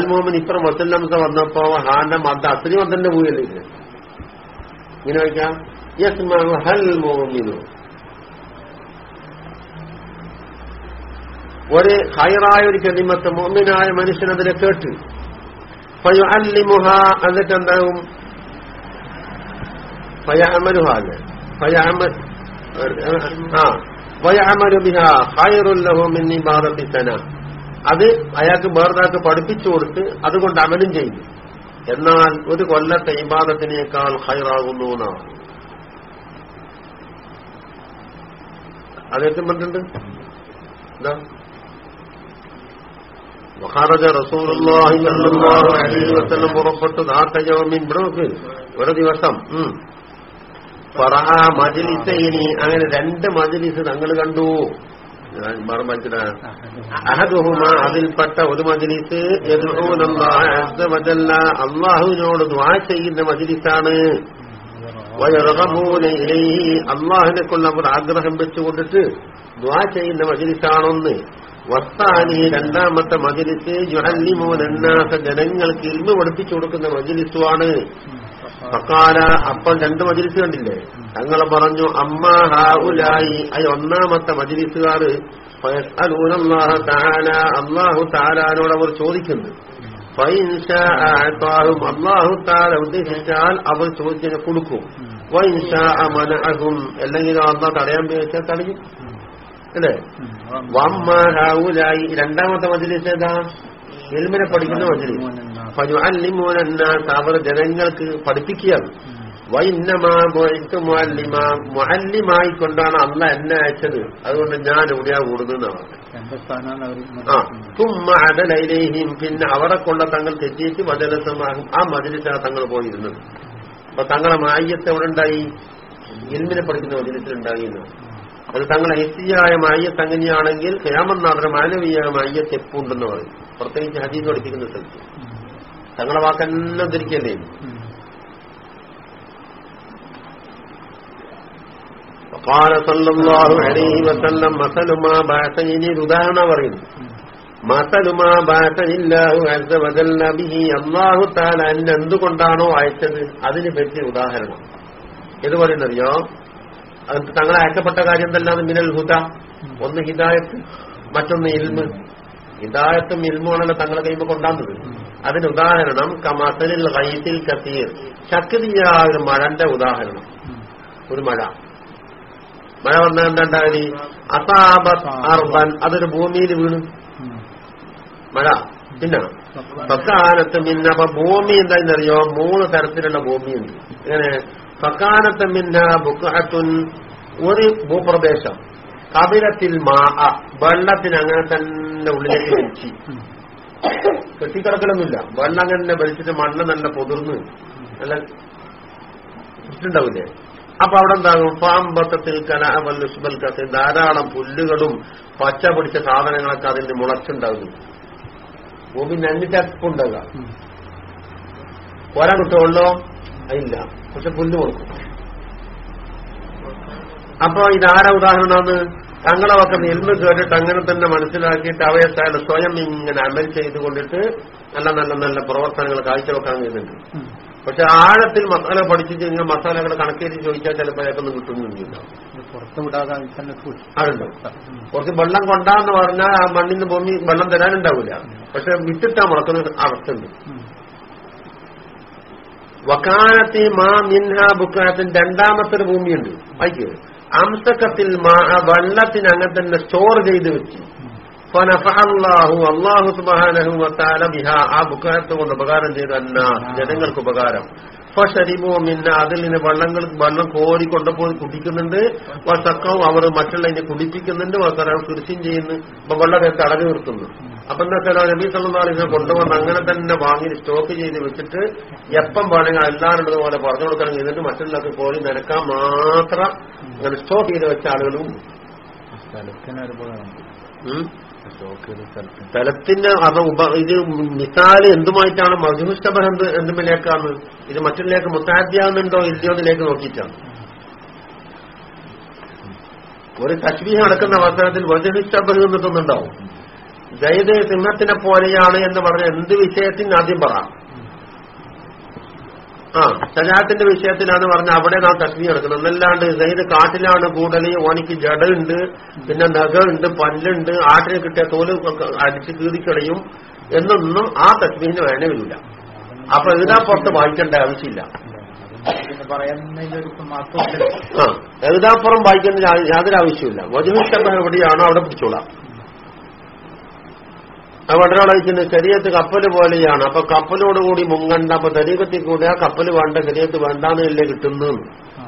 മുഹമ്മൻ ഇപ്പുറം വസല്ലംസ വന്നപ്പോ ഹാന്റെ മദ്ദ അസ്ഥി മദ്ദന്റെ പോയല്ലേ ഇത്? ഇങ്ങനെ വയ്ക്കാം യസ്മഹു ഹൽ മോമിനു ഒരു ഹൈറായ ഒരു കെളിമത്ത് മോമിനായ മനുഷ്യൻ അതിനെ കേട്ട്. ഫയു അല്ലിമുഹ എന്നിട്ട് എന്താകും ഫയഅമലുഹ അല്ലേ? ഫയഅമൽ ആ അത് അയാൾക്ക് വേറൊരാൾക്ക് പഠിപ്പിച്ചു കൊടുത്ത് അതുകൊണ്ട് അമലും ചെയ്യും. എന്നാൽ ഒരു കൊല്ലത്തെ ഇബാദത്തിനേക്കാൾ ഹൈറാകുന്നു എന്നാണ്. അദ്ദേഹത്തിന് പറഞ്ഞിട്ടുണ്ട്? മഹാരാജ റസൂലി പുറപ്പെട്ടു നാട്ടയോമിൻ ഇവിടെ ഒരു ദിവസം. ഉം. ഫറഹ മജ്ലിസൈനി അങ്ങനെ രണ്ട് മജ്ലിസ് തങ്ങൾ കണ്ടു. അഹദുഹുമ അതിൽപ്പെട്ട ഒരു മജ്ലിസ് അള്ളാഹുവിനോട് ദുആ ചെയ്യുന്ന മജ്ലിസാണ്. അള്ളാഹിനെ കൊണ്ട് അവർ ആഗ്രഹം വെച്ചുകൊണ്ടിട്ട് ദ്വാ ചെയ്യുന്ന മജിലിസാണൊന്ന്. വസ്താനി രണ്ടാമത്തെ മജിലിസ് എന്നാസ ജനങ്ങൾക്ക് ഇൽമ പഠിപ്പിച്ചു കൊടുക്കുന്ന മജിലിസുമാണ് ഫക്കാല അപ്പോൾ രണ്ട് മജിലിസ് കണ്ടില്ലേ? തങ്ങൾ പറഞ്ഞു അമ്മ ഹാവുലായി അയ ഒന്നാമത്തെ മജിലിസുകാർ അള്ളാഹു താലാനോട് അവർ ചോദിക്കുന്നു. അള്ളാഹു തആല ഉദ്ദേശിച്ചാൽ അവർ ചോദിച്ചതിനെ കൊടുക്കും. മനഅഹും അല്ലെങ്കിൽ അന്ന തടയാൻ വെച്ചാൽ തടയും. അല്ലേ? വമ്മ ഹാവുലായി രണ്ടാമത്തെ മജിലിസ് ഏതാ? എൽമിനെ പഠിക്കുന്ന മജ്ലിസ്. ഫയുഅല്ലിമൂനന്നാസ് അവർ ജനങ്ങൾക്ക് പഠിപ്പിക്കുകയാണ്. വൈന്നമാ ബുഇത്തു മുഅല്ലിമാ. മുഅല്ലിമായി കൊണ്ടാണ് അല്ല എന്നെ അയച്ചത്. അതുകൊണ്ട് ഞാൻ എവിടെയാ തുമ്മ അടലൈലേഹിം പിന്നെ അവരെ കൊള്ള തങ്ങൾ തെറ്റിയിട്ട് മജലസമാകും ആ മജലിസാണ് തങ്ങൾ പോയിരുന്നത്. അപ്പൊ തങ്ങളെ മായ്യത്ത് എവിടെ ഉണ്ടായി? ഇൽമിനെ പഠിക്കുന്ന മജലിസിലുണ്ടായി എന്ന്. അത് തങ്ങളെ ഹിസ്റ്റിയായ മായ്യത്ത് അങ്ങനെയാണെങ്കിൽ ക്യാമനാഥന മാനവീയ മായ്യത്ത് എപ്പുണ്ടെന്ന് പറയും. പ്രത്യേകിച്ച് ഹദീസ് പഠിപ്പിക്കുന്ന സ്ഥലത്ത്. തങ്ങളെ വാക്കെല്ലാം ധരിക്കല്ലേ قال صلى الله عليه وسلم مثل ما بعثني ഉദാഹരണ പറയുന്നു مثل ما بعثني الله عز وجل به അള്ളാഹു താല എന്നെ എന്തുകൊണ്ടാണോ അയച്ചത് അതിന് പറ്റിയ ഉദാഹരണം ഇത് പറയുന്നറിയോ അത് തങ്ങളെ അയക്കപ്പെട്ട കാര്യം തന്നെയാണ് മിനൽ ഹുദ ഒന്ന് ഹിദായത്ത് മറ്റൊന്ന് ഇൽമ് ഹിദായത്തും ഇൽമുമാണല്ലോ തങ്ങളെ കൈമ്പ് കൊണ്ടാകുന്നത് അതിന് ഉദാഹരണം കമസലിൽ ഗൈത്തിൽ കത്തീർ ചക്കതിയാ ഒരു മഴന്റെ ഉദാഹരണം. ഒരു മഴ. മഴ വന്നാൽ എന്താണ്ടാകലി? അസാബത്ത് അർബൻ അതൊരു ഭൂമിയിൽ വീണു. മഴ. പിന്നെ ഫക്കാനത്ത് മിന്ന. അപ്പൊ ഭൂമി എന്താണെന്നറിയോ? മൂന്ന് തരത്തിലുള്ള ഭൂമിയുണ്ട്. ഇങ്ങനെ ഫക്കാനത്ത് മിന്ന ബുക്കഹത്തുൻ ഒരു ഭൂപ്രദേശം. കപിലത്തിൽ മാ വെള്ളത്തിന് അങ്ങനെ തന്നെ ഉള്ളിലേക്ക് വലിച്ചു. കെട്ടിക്കിടക്കലൊന്നുമില്ല. വെള്ളം തന്നെ വലിച്ചിട്ട് മണ്ണ് തന്നെ പൊതിർന്ന് നല്ല ഇട്ടുണ്ടാവില്ലേ അപ്പൊ അവിടെ എന്താകും പാമ്പത്തത്തിൽ കലാബൽക്കത്തിൽ ധാരാളം പുല്ലുകളും പച്ച പിടിച്ച സാധനങ്ങളൊക്കെ അതിന്റെ ഭൂമി ഭൂമി നന്നിട്ടപ്പുണ്ടാകുക കൊര കിട്ടുള്ളോ അതില്ല പക്ഷെ പുല്ല് കൊടുക്കും അപ്പൊ ഇതാരാ ഉദാഹരണമാണ് തങ്ങളെ വക്കം ഇരുന്ന് കേട്ടിട്ട് അങ്ങനെ തന്നെ മനസ്സിലാക്കിയിട്ട് അവയെ തന്നെ സ്വയം ഇങ്ങനെ അമൽ ചെയ്തുകൊണ്ടിട്ട് നല്ല നല്ല നല്ല പ്രവർത്തനങ്ങൾ കാഴ്ചവെക്കാൻ ചെയ്യുന്നുണ്ട് പക്ഷെ ആഴത്തിൽ മസാല പഠിച്ചിട്ട് ഇങ്ങനെ മസാലകൾ കണക്കേറ്റ് ചോദിച്ചാൽ ചിലപ്പോൾ അയാൾക്കൊന്നും കിട്ടുന്നില്ല. അതുണ്ടോ. കുറച്ച് വെള്ളം കൊണ്ടാന്ന് പറഞ്ഞാൽ ആ മണ്ണിന് ഭൂമി വെള്ളം തരാനുണ്ടാവില്ല. പക്ഷെ വിത്തിട്ടാ മുളക്കുന്ന അവസ്ഥയുണ്ട്. വക്കാനത്തി മാ മിൻഹ ബുക്കാനത്തിന് രണ്ടാമത്തെ ഒരു ഭൂമിയുണ്ട്. വായിക്ക്. അംസക്കത്തിൽ വെള്ളത്തിന് അങ്ങനെ തന്നെ സ്റ്റോർ ചെയ്ത് വെച്ചു. ഫനഫഅല്ലാഹു അള്ളാഹു സുബാനഹു വതആല ബിഹാ. ആ ബുക്കാരത്തെ കൊണ്ട് ഉപകാരം ചെയ്ത ജനങ്ങൾക്ക് ഉപകാരം. ശരീമോ മിന്ന അതിൽ നിന്ന് വെള്ളങ്ങൾ വെള്ളം കോരി കൊണ്ടുപോയി കുടിക്കുന്നുണ്ട്. വസക്കവും അവർ മറ്റുള്ളതിനെ കുടിപ്പിക്കുന്നുണ്ട്. വസരം കൃഷിയും ചെയ്യുന്നു. അപ്പൊ വെള്ളത്തെ അടഞ്ഞു നിർത്തുന്നു. അപ്പൊ എന്താ വെച്ചാൽ നബി സല്ലാ കൊണ്ടുവന്ന് അങ്ങനെ തന്നെ വാങ്ങി സ്റ്റോക്ക് ചെയ്ത് വെച്ചിട്ട് എപ്പം വേണമെങ്കിൽ എല്ലാവരുടെ പോലെ പറഞ്ഞു കൊടുക്കണം ഇതിന് മറ്റുള്ളവർക്ക് കോരി നിരക്കാൻ മാത്രം അങ്ങനെ സ്റ്റോക്ക് ചെയ്ത് വെച്ച ആളുകളും സ്ഥലത്തിന്. ഉപ ഇത് മിസാൽ എന്തുമായിട്ടാണ് മധുഷ്ടബർ എന്ത് എന്തുമിലേക്കാണ്? ഇത് മറ്റുള്ളിലേക്ക് മുത്താദ്യാകുന്നുണ്ടോ ഇല്ലയോ എന്നിലേക്ക് നോക്കിയിട്ടാണ്. ഒരു തശ്വീഹ് നടക്കുന്ന അവസരത്തിൽ വജുഷ്ടബർ നിന്നിട്ടുന്നുണ്ടാവും ജയ്ത് സിംഹത്തിനെ പോലെയാണ് എന്ന് പറഞ്ഞ എന്ത് വിഷയത്തിന് ആദ്യം പറ. ആ ശജാത്തിന്റെ വിഷയത്തിലാണ് പറഞ്ഞ അവിടെ നാം തസ്മി എടുക്കുന്നത് എന്നല്ലാണ്ട് സൈദ് കാട്ടിലാണ് കൂടുതൽ ഓനിക്ക് ജടുണ്ട് പിന്നെ നഖമുണ്ട് പല്ലുണ്ട് ആട്ടിന് കിട്ടിയ തോൽ അടിച്ച് കീറിക്കളയും എന്നൊന്നും ആ തസ്മീന് വേണമില്ല. അപ്പൊ എഴുതാ പുറത്ത് വായിക്കേണ്ട ആവശ്യമില്ല. എഴുതാപ്പുറം വായിക്കേണ്ട യാതൊരു ആവശ്യമില്ല വജുവിഷ്ടം എവിടെയാണോ അവിടെ പിടിച്ചോളാം. അത് വളരെ വായിക്കുന്നത് ശരീരത്ത് കപ്പൽ പോലെയാണ് അപ്പൊ കപ്പലോടുകൂടി മുങ്ങണ്ട അപ്പൊ ശരീരത്തിൽ കൂടി ആ കപ്പൽ വേണ്ട ശരീരത്ത് വേണ്ടാന്നല്ലേ കിട്ടുന്നു ആ.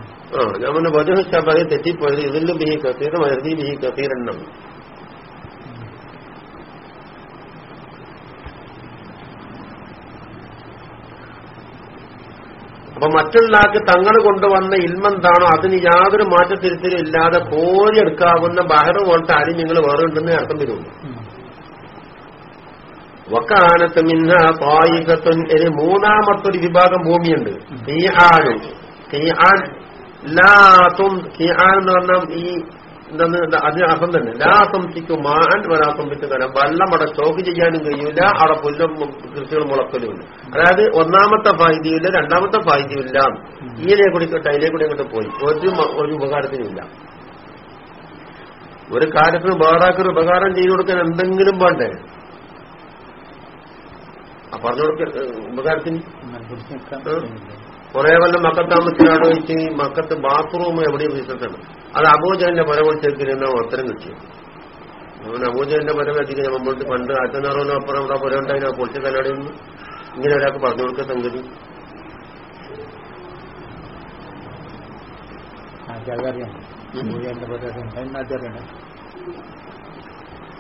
ഞാൻ പിന്നെ വധുഷ്ടബറി തെറ്റിപ്പോയത് ഇതിലും ബിഹി കസീർ മരുതി ബിഹി കസീരെണ്ണം അപ്പൊ മറ്റുള്ള ആൾക്ക് തങ്ങൾ കൊണ്ടുവന്ന ഇൽമെന്താണോ അതിന് യാതൊരു മാറ്റത്തിരുത്തലും ഇല്ലാതെ കോരിയെടുക്കാവുന്ന ബഹറ് പോലത്തെ അരി നിങ്ങൾ വേറെ ഉണ്ടെന്ന് അർത്ഥം വരുള്ളൂ ഉം. വക്കാനത്ത് മിന്ന പായികത്തുൻ ഇനി മൂന്നാമത്തൊരു വിഭാഗം ഭൂമിയുണ്ട്. ഖിയാനും ഖിയാൻ ലാത്തും ഖിയാൻ എന്ന് പറഞ്ഞാൽ ഈ എന്താണ്? അതിന് അർത്ഥം തന്നെ. ലാ സംസിക്കും മാൻ വരാ സംസിക്കും കാരണം വെള്ളം അവിടെ സ്റ്റോക്ക് ചെയ്യാനും കഴിയൂല. അവിടെ പുല്ലും കൃഷികൾ മുളക്കലുമില്ല അതായത് ഒന്നാമത്തെ ഫായിദ്യമില്ല രണ്ടാമത്തെ ഫായിദ്യമില്ല. ഈനെ കൂടി തൊട്ട് അതിനെ കൂടി അങ്ങോട്ട് പോയി. ഒരു ഒരു ഉപകാരത്തിനില്ല ഒരു കാര്യത്തിന് വേറാക്കൊരു ഉപകാരം ചെയ്തു കൊടുക്കാൻ എന്തെങ്കിലും വേണ്ടേ? പറഞ്ഞു കൊടുക്ക ഉപകാരത്തിന്. കുറെ കൊല്ലം മക്കത്ത് താമസിച്ചാണ് വെച്ച് മക്കത്ത് ബാത്റൂം എവിടെയും വിശ്വസാണ് അത് അബൂജന്റെ പല വിളിച്ചേക്കിരുന്ന ഉത്തരം കിട്ടി. അതുകൊണ്ട് അബൂജന്റെ പല വെച്ചിരിക്കുന്ന മുമ്പോട്ട് പണ്ട് അച്ഛനാറോനും അപ്പുറം ഇവിടെ പുര ഉണ്ടായിരുന്നു പൊളിച്ച കല്ലടയിൽ ഒന്ന് ഇങ്ങനെ ഒരാൾക്ക് പറഞ്ഞു കൊടുക്ക സംഗതി.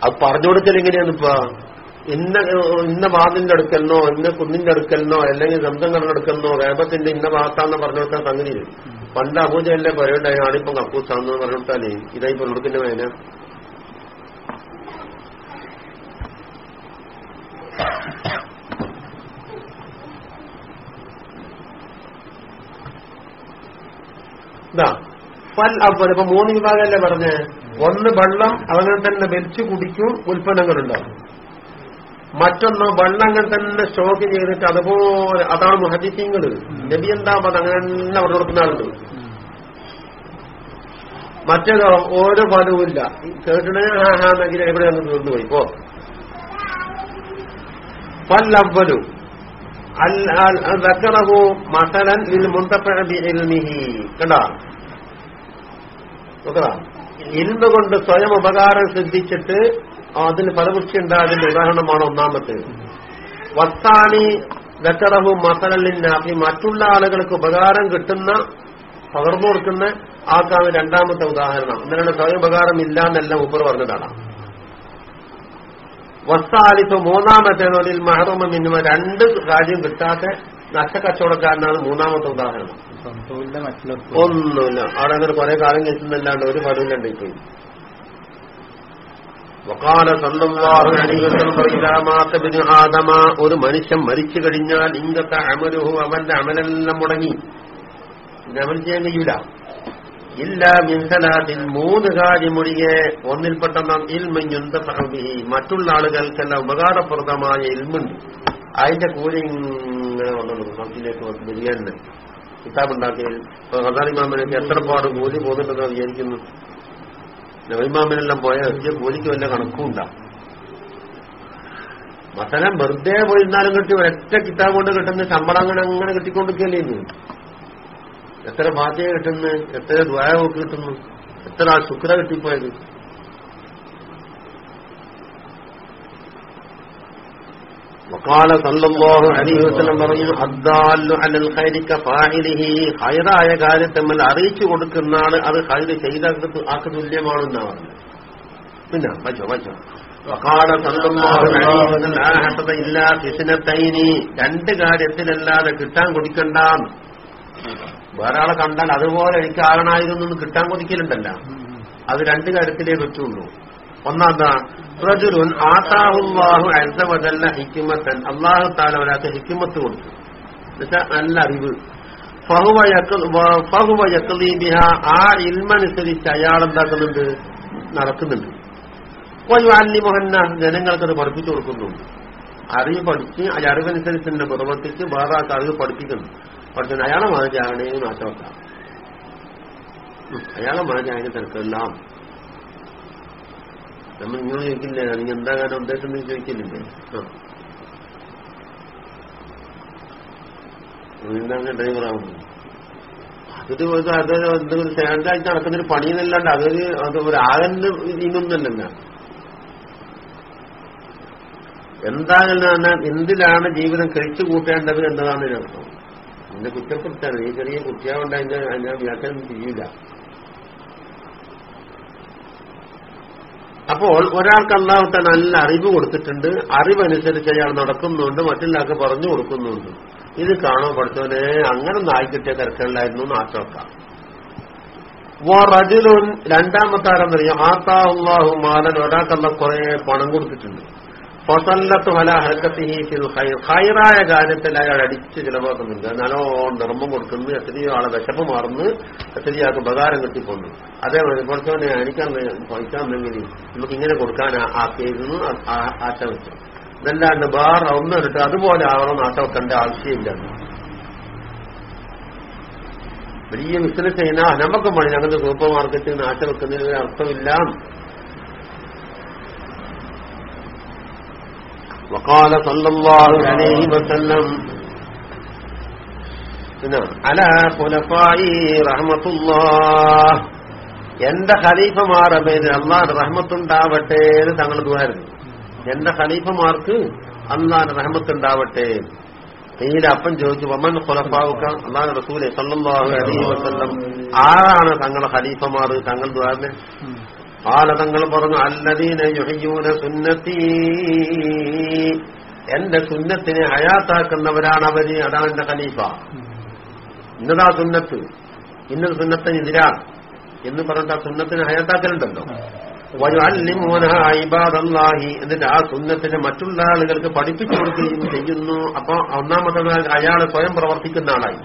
അത് പറഞ്ഞു കൊടുക്കൽ എങ്ങനെയാണ് ഇപ്പൊ ഇന്ന ഇന്ന വാതിന്റെ അടുക്കലിനോ ഇന്ന കുന്നിന്റെ അടുക്കലിനോ അല്ലെങ്കിൽ സംഘങ്ങളുടെ അടുക്കലിനോ വേപത്തിന്റെ ഇന്ന ഭാഗത്താന്ന് പറഞ്ഞു കൊടുക്കാൻ സംഗതി പണ്ട് അബൂജന്റെ പുരയുണ്ടായിരുന്നു ആണിപ്പം കക്കൂസാന്ന് പറഞ്ഞു കൊടുത്താലേ ഇതായി പറഞ്ഞു കൊടുക്കുന്ന വേന ഇതാ പൽ അപ്പോൾ ഇപ്പൊ മൂന്ന് വിഭാഗമല്ലേ പറഞ്ഞേ. ഒന്ന് വെള്ളം അവനെ തന്നെ വലിച്ചു കുടിക്കും ഉൽപ്പന്നങ്ങളുണ്ടാവും. മറ്റൊന്ന് വെള്ളം അങ്ങനെ തന്നെ സ്റ്റോക്ക് ചെയ്തിട്ട് അതുപോലെ അതാണ് മുഹദിസീങ്ങൾ നബി എന്താ അത് അങ്ങനെ തന്നെ അവിടെ കൊടുക്കുന്ന ആളുണ്ട് മറ്റേതോ ഓരോ ഫലവുമില്ല കേട്ടിണേ ഹാ ഹാ എന്നെങ്കിൽ എവിടെ അങ്ങ് തീർന്നു പോയി പോ പല്ലവലു ذكره مثلا للمنتفع بعلمه കണ്ടാ നോക്കടാ ഇൽമ കൊണ്ട് സ്വയം ഉപകാരം സിദ്ധിച്ചിട്ട് അതിന് ഫലപുഷ്ടി ഉണ്ടായതിന്റെ ഉദാഹരണമാണ് ഒന്നാമത്തെ. വസ്താനി ദക്കറഹു മസലിനാഫി മറ്റുള്ള ആളുകൾക്ക് ഉപകാരം കിട്ടുന്ന പകർന്നു കൊടുക്കുന്ന ആൾക്കാണ് രണ്ടാമത്തെ ഉദാഹരണം. എന്നാണ് സ്വയം ഉപകാരം ഇല്ല എന്നെല്ലാം ഉപ്പർ പറഞ്ഞതാണ്. മൂന്നാമത്തെ മൂന്നാമത്തേതിൽ മഹറൂമ മിന്നുമ രണ്ട് കാര്യം കിട്ടാത്ത നഷ്ടക്കച്ചവടക്കാരനാണ് മൂന്നാമത്തെ ഉദാഹരണം. ഒന്നുമില്ല. അവിടെ അങ്ങനെ കുറെ കാലം കഴിക്കുന്നല്ലാണ്ട് ഒരു ഫലമില്ലാണ്ട് പോയി. വക്കാല സല്ലല്ലാഹു അലൈഹി വസല്ലം ഇദാ മാത ബിനു ആദമ ഒരു മനുഷ്യൻ മരിച്ചു കഴിഞ്ഞാൽ ഇങ്ങത്തെ അമലുഹു അവന്റെ അമലെല്ലാം മുടങ്ങി. അമൽ ചെയ്യാൻ കഴിയൂല. ഇല്ല മിൻസലാത്തിൽ മൂന്ന് കാര്യം ഒഴികെ ഒന്നിൽപ്പെട്ട ഇൽമഞ്ഞുന്തഹബിഹി മറ്റുള്ള ആളുകൾക്കെല്ലാം ഉപകാരപ്രദമായ ഇൽമുണ്ട്. അതിന്റെ കൂലി ഇങ്ങനെ വന്നുള്ളൂ നമുക്കിലേക്ക് വരികയാണ് കിതാബുണ്ടാക്കി ഹസാലിമാമനൊക്കെ എത്ര പാട് കൂലി പോകുന്നുണ്ടെന്ന് വിചാരിക്കുന്നു. നവൈമാമനെല്ലാം പോയാൽ വലിയ കൂലിക്ക് വല്ല കണക്കും ഉണ്ടാവും മസലം വെറുതെ പോയിരുന്നാലും കിട്ടി ഒരൊറ്റ കിട്ടാൻ കൊണ്ട് കിട്ടുന്ന ശമ്പളം അങ്ങനെ അങ്ങനെ കിട്ടിക്കൊണ്ടിരിക്കല്ലേ ഇന്ന് എത്ര ബാധ്യത കിട്ടുന്നു എത്ര ദ്വാരമൊക്കെ കിട്ടുന്നു എത്ര ശുക്ര കിട്ടിപ്പോയത്. وقال വക്കാല സല്ലല്ലാഹു അലൈഹി വസല്ലം പറഞ്ഞു അദ്ദാലു അലൽ ഖൈരിക ഫാഇലിഹി ആയ കാര്യത്തെ നമ്മൾ അറിയിച്ചു കൊടുക്കുന്നാണ് അത് ഖൈർ ചെയ്ത ആക്ക് തുല്യമാണെന്നാണ് പറഞ്ഞു പിന്നെ മച്ചോ മച്ചോ വക്കാല സല്ലല്ലാഹു അലൈഹി വസല്ലം ലാ ഹസദ ഇല്ലാ ഫിസ്നതൈനി. രണ്ട് കാര്യത്തിലല്ലാതെ കിട്ടാൻ കൊടുക്കണ്ട വേറെ ആളെ കണ്ടാൽ അതുപോലെ എനിക്ക് ആകണമായിരുന്നു കിട്ടാൻ കൊതിക്കലുണ്ടല്ല. അത് രണ്ട് കാര്യത്തിലേ പറ്റുള്ളൂ. ഒന്നാന്താ റജുലുൻ ആതാഹുല്ലാഹു അൽസവജല്ല ഹിക്കുമത്തൻ അള്ളാഹു താല ഒരാൾക്ക് ഹിക്കുമത്ത് കൊടുത്തു. എന്നുവെച്ചാൽ നല്ല അറിവ്. ഫഹുവ ആ ഇൽമനുസരിച്ച് അയാൾ എന്താക്കുന്നുണ്ട്? നടക്കുന്നുണ്ട്. വയുഅല്ലിമുഹന്ന ജനങ്ങൾക്കത് പഠിപ്പിച്ചു കൊടുക്കുന്നുണ്ട് അറിവ് പഠിച്ച് അയാൾ അറിവനുസരിച്ച് തന്നെ പ്രവർത്തിച്ച് വേറെ ആൾക്ക് അറിവ് പഠിപ്പിക്കുന്നു. പഠിച്ചു അയാളെ മാതിരി ആകണേ മാറ്റം അയാളെ മാതിരി അതിന് തിരക്കെല്ലാം. നമ്മൾ ഇങ്ങനെ ചോദിക്കില്ലേ? നീ എന്താ കാരണം ഉദ്ദേശം എന്ന് ചോദിക്കില്ലേ? ആ. എന്താണ് ഡ്രൈവറാവുന്നത് അതൊരു ഒരു അത് എന്തെങ്കിലും സ്റ്റാൻഡായിട്ട് നടക്കുന്നൊരു പണിയെന്നല്ലാണ്ട് അതൊരു അത് ഒരു ആകലിന് എന്തായാലും പറഞ്ഞാൽ എന്തിലാണ് ജീവിതം കഴിച്ചു കൂട്ടേണ്ടത് എന്നതാണ് ഇതിനർത്ഥം. എന്നെ കുറ്റപ്പെടുത്താണ് ഈ ചെറിയ കുട്ടിയാവുണ്ട് അതിന്റെ അതിന്റെ വ്യാഖ്യാനം ചെയ്യില്ല അപ്പോൾ ഒരാൾക്ക് അള്ളാഹത്തെ നല്ല അറിവ് കൊടുത്തിട്ടുണ്ട്. അറിവനുസരിച്ച് അയാൾ നടക്കുന്നുണ്ട്. മറ്റുള്ളവർക്ക് പറഞ്ഞു കൊടുക്കുന്നുണ്ട്. ഇത് കാണാൻ പഠിച്ചവനെ അങ്ങനെ നായി കിട്ടിയ തിരക്കുകളിലായിരുന്നു ആശ്രക്കാം റജുലുൻ രണ്ടാമത്തെ ആരെന്നറിയാം ആത്താഹുമാലൻ ആത്താഹു മാലൻ. ഒരാൾക്കല്ല കുറെ പണം കൊടുത്തിട്ടുണ്ട്. ഖൈറായ കാര്യത്തിൽ അയാൾ അടിച്ച് ചിലവാക്കുന്നുണ്ട്. നല്ലോണം നിർമ്മം കൊടുക്കുന്നു എത്രയോ ആളെ വിശപ്പ് മാറുന്നു എത്രയോ ആൾക്ക് ഉപകാരം കിട്ടിപ്പോന്നു. അതേപോലെ കുറച്ചോനെ അടിക്കാൻ പൈസ ഉണ്ടെങ്കിൽ നമുക്ക് ഇങ്ങനെ കൊടുക്കാൻ ആക്കിയിരുന്നു ആശ വെച്ചു ഇതല്ലാണ്ട് വേറെ ഒന്നും എടുത്ത് അതുപോലെ ആവണം ആശ വെക്കേണ്ട ആവശ്യമില്ല. വലിയ ബിസിനസ് ചെയ്യുന്ന നമുക്ക് മണി ഞങ്ങളുടെ സൂപ്പർ മാർക്കറ്റിൽ നിന്ന് ആശ വെക്കുന്നതിന് അർത്ഥമില്ല. وقال صلى الله عليه وسلم على خلفائي رحمة الله എന്റെ ഖലീഫമാർ പേര് അള്ളാഹ് റഹ്മത്തുണ്ടാവട്ടെ എന്ന് തങ്ങൾ ദുവായിരുന്നു എന്റെ ഖലീഫമാർക്ക് അള്ളാഹ് റഹ്മത്തുണ്ടാവട്ടെ തീരെ അപ്പം ചോദിച്ചു വമൻ ഖുലഫാവുക്ക അള്ളാഹ് റസൂലെ സല്ലല്ലാഹു അലൈഹി വസല്ലം ആരാണ് തങ്ങളുടെ ഖലീഫമാർ തങ്ങൾ ദ്വാരനെ ആല തങ്ങൾ പറഞ്ഞു അല്ലദീന യുഹയ്യൂന സുന്നത്തി. എന്റെ സുന്നത്തിനെ ഹയാത്താക്കുന്നവരാണ് അവർ അതാണ് എന്റെ ഖലീഫ. ഇന്നതാ സുന്നത്ത്. ഇന്നത് സുന്നത്തിനെതിരാണ് എന്ന് പറഞ്ഞിട്ട് ആ സുന്നത്തിന് ഹയാത്താക്കലുണ്ടല്ലോ. ഇബാദല്ലാഹി. എന്നിട്ട് ആ സുന്നത്തിനെ മറ്റുള്ള ആളുകൾക്ക് പഠിപ്പിച്ചു കൊടുക്കുകയും ചെയ്യുന്നു. അപ്പൊ ഒന്നാമത്തെ അയാൾ സ്വയം പ്രവർത്തിക്കുന്ന ആളായി.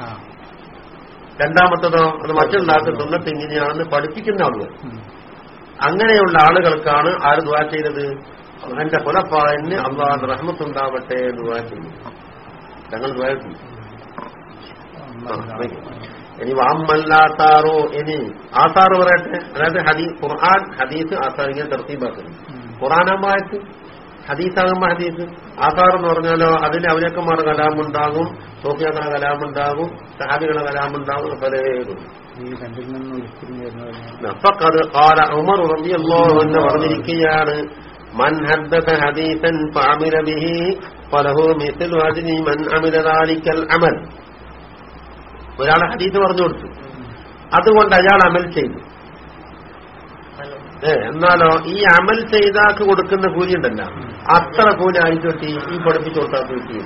രണ്ടാമത്തതോ അത് മറ്റുള്ള ആൾക്ക് സുന്നത്ത് ഇങ്ങനെയാണെന്ന് പഠിപ്പിക്കുന്ന ആളുകൾ. അങ്ങനെയുള്ള ആളുകൾക്കാണ് ആര് ദുവാ ചെയ്തത്? എന്റെ കൊലപ്പായന് അള്ളാഹ് റഹ്മത്തുണ്ടാവട്ടെ എന്ന് ദുവാ ചെയ്തു ഞങ്ങൾ ദുവാ ചെയ്തു ഇനി വാമല്ലാത്താറോ ഇനി ആസാറ് പറയട്ടെ? അതായത് ഹദീ ഖുർആൻ ഹദീസ് ആസാർ ഇങ്ങനെ തർത്തീബാക്കുന്നു ഹദീസാകുമ്പോ ഹദീസ് ആസാർ എന്ന് പറഞ്ഞാലോ അതിന് അവരക്കന്മാർ കലാമുണ്ടാകും സോഫിയാക്കളെ കലാമുണ്ടാകും സഹാബികളെ കലാമുണ്ടാകും പലരും ഫഖദ് ഖാല ഉമർ അൻഹു പറഞ്ഞിരിക്കുകയാണ് മൻ ഹദ്ദത ഹദീസൻ അജ്രി മൻ അമില ദാലിക്കൽ അമൽ. ഒരാൾ ഹദീസ് പറഞ്ഞു കൊടുത്തു. അതുകൊണ്ട് അയാൾ അമൽ ചെയ്തു. എന്നാലോ ഈ അമൽ ചെയ്താക്ക് കൊടുക്കുന്ന കൂലി ഉണ്ടല്ല അത്ര കൂലി ആയിക്കോട്ടി ഈ പഠിപ്പിച്ചു കൊടുത്താൽ കിട്ടി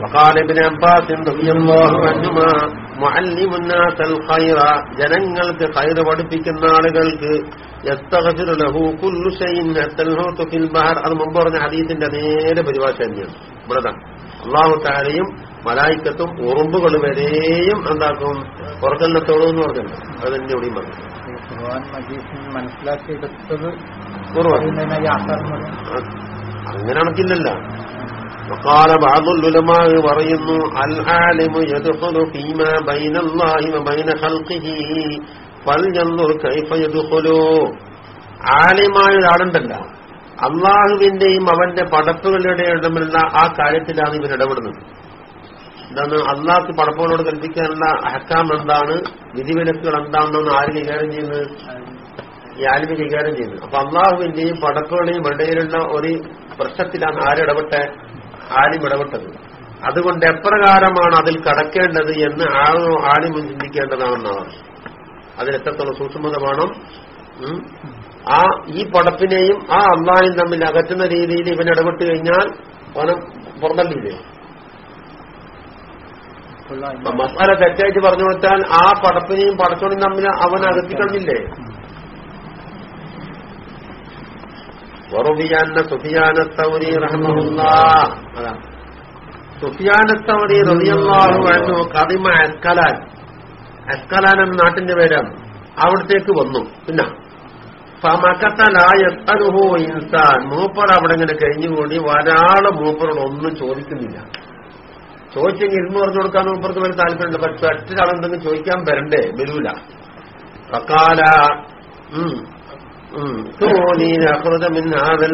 وقال ابن عباس رضي الله عنهما മുഅല്ലിമുന്നാസൽ ഖൈറ ജനങ്ങൾക്ക് ഖൈർ പഠിപ്പിക്കുന്ന ആളുകൾക്ക് യസ്തഗ്ഫിറു ലഹു കുല്ലു ഷൈഇൻ ഹത്തൽ ഹൂതു ഫിൽ ബഹർ അത് മുമ്പ് പറഞ്ഞ ഹദീസിന്റെ നേരെ പരിഭാഷ തന്നെയാണ് ഇവിടെ അള്ളാഹു താരയും മലായിക്കത്തും ഉറുമ്പുകൾ വരെയും എന്താക്കും പുറക്കല്ലത്തോളൂ എന്ന് പറഞ്ഞിട്ടുണ്ട് അത് തന്നെ ഇവിടെയും പറഞ്ഞു ഈ ഖുർആൻ മജീദിന് മനസ്സിലാക്കിയെടുത്തത് ഉറവാണ് പറയുന്നതിനെ ഈ ആധാർ എന്ന് പറയും. അങ്ങനെ കണക്കില്ലല്ലോ وقال بعض العلماء പറയുന്നു അൽ ആലിമു യദ്ഖുലു ഫീമാ ബൈനല്ലാഹി വബൈന ഖൽഖിഹി ഫൽയൻദുർ കൈഫ യദ്ഖുലു ആലിമായ ഒരാളുണ്ടല്ലോ അള്ളാഹുവിന്റെയും അവന്റെ പടപ്പുകളുടെ ഇടമുള്ള ആ കാര്യത്തിലാണ് ഇവർ ഇടപെടുന്നത് എന്താണ് അള്ളാഹ് പടപ്പുകളോട് കൽപ്പിക്കാനുള്ള അഹക്കാം എന്താണ്? വിധിവിലക്കുകൾ എന്താണെന്നാണ് ആര് കൈകാര്യം ചെയ്യുന്നത്? ഈ ആലിമി കൈകാര്യം ചെയ്യുന്നത്. അപ്പൊ അള്ളാഹുവിന്റെയും പടപ്പുകളുടെയും ഇടയിലുള്ള ഒരു പ്രശ്നത്തിലാണ് ആരിടപെട്ട ആലിം ഇടപെട്ടത്. അതുകൊണ്ട് എപ്രകാരമാണ് അതിൽ കടക്കേണ്ടത് എന്ന് ആരോ ആലിമും ചിന്തിക്കേണ്ടതാണെന്നാണ്. അതിലെത്രത്തോളം സൂക്ഷ്മത വേണം ആ ഈ പടപ്പിനെയും ആ അള്ളാഹിനും തമ്മിൽ അകറ്റുന്ന രീതിയിൽ ഇവൻ ഇടപെട്ട് കഴിഞ്ഞാൽ അവന് അപ്പൊ മസാല തെറ്റായിട്ട് പറഞ്ഞു കൊടുത്താൽ ആ പടപ്പിനെയും പടച്ചോണിയും തമ്മിൽ അവൻ അകത്തിക്കളഞ്ഞില്ലേ വറുബിയാന്ന റളിയല്ലാഹു അൻഹു കദിമ അസ്കലാൻ അസ്കലാൻ എന്ന നാട്ടിന്റെ പേരാണ്. അവിടത്തേക്ക് വന്നു. പിന്നെ. ഫമക്കത്തലായത്തനുഹോ ഇൻസാൻ. മൂപ്പർ അവിടെ ഇങ്ങനെ കഴിഞ്ഞുകൂടി ഒരാൾ മൂപ്പറോട് ഒന്നും ചോദിക്കുന്നില്ല. ചോദിച്ചെങ്കിൽ ഇരുന്ന് പറഞ്ഞു കൊടുക്കാൻ ഇപ്പുറത്ത് വരെ താല്പര്യമുണ്ട്. പക്ഷെ ഒറ്റൊരാളെന്തെങ്കിലും ചോദിക്കാൻ വരണ്ടേ? വരൂല. ഹാദൽ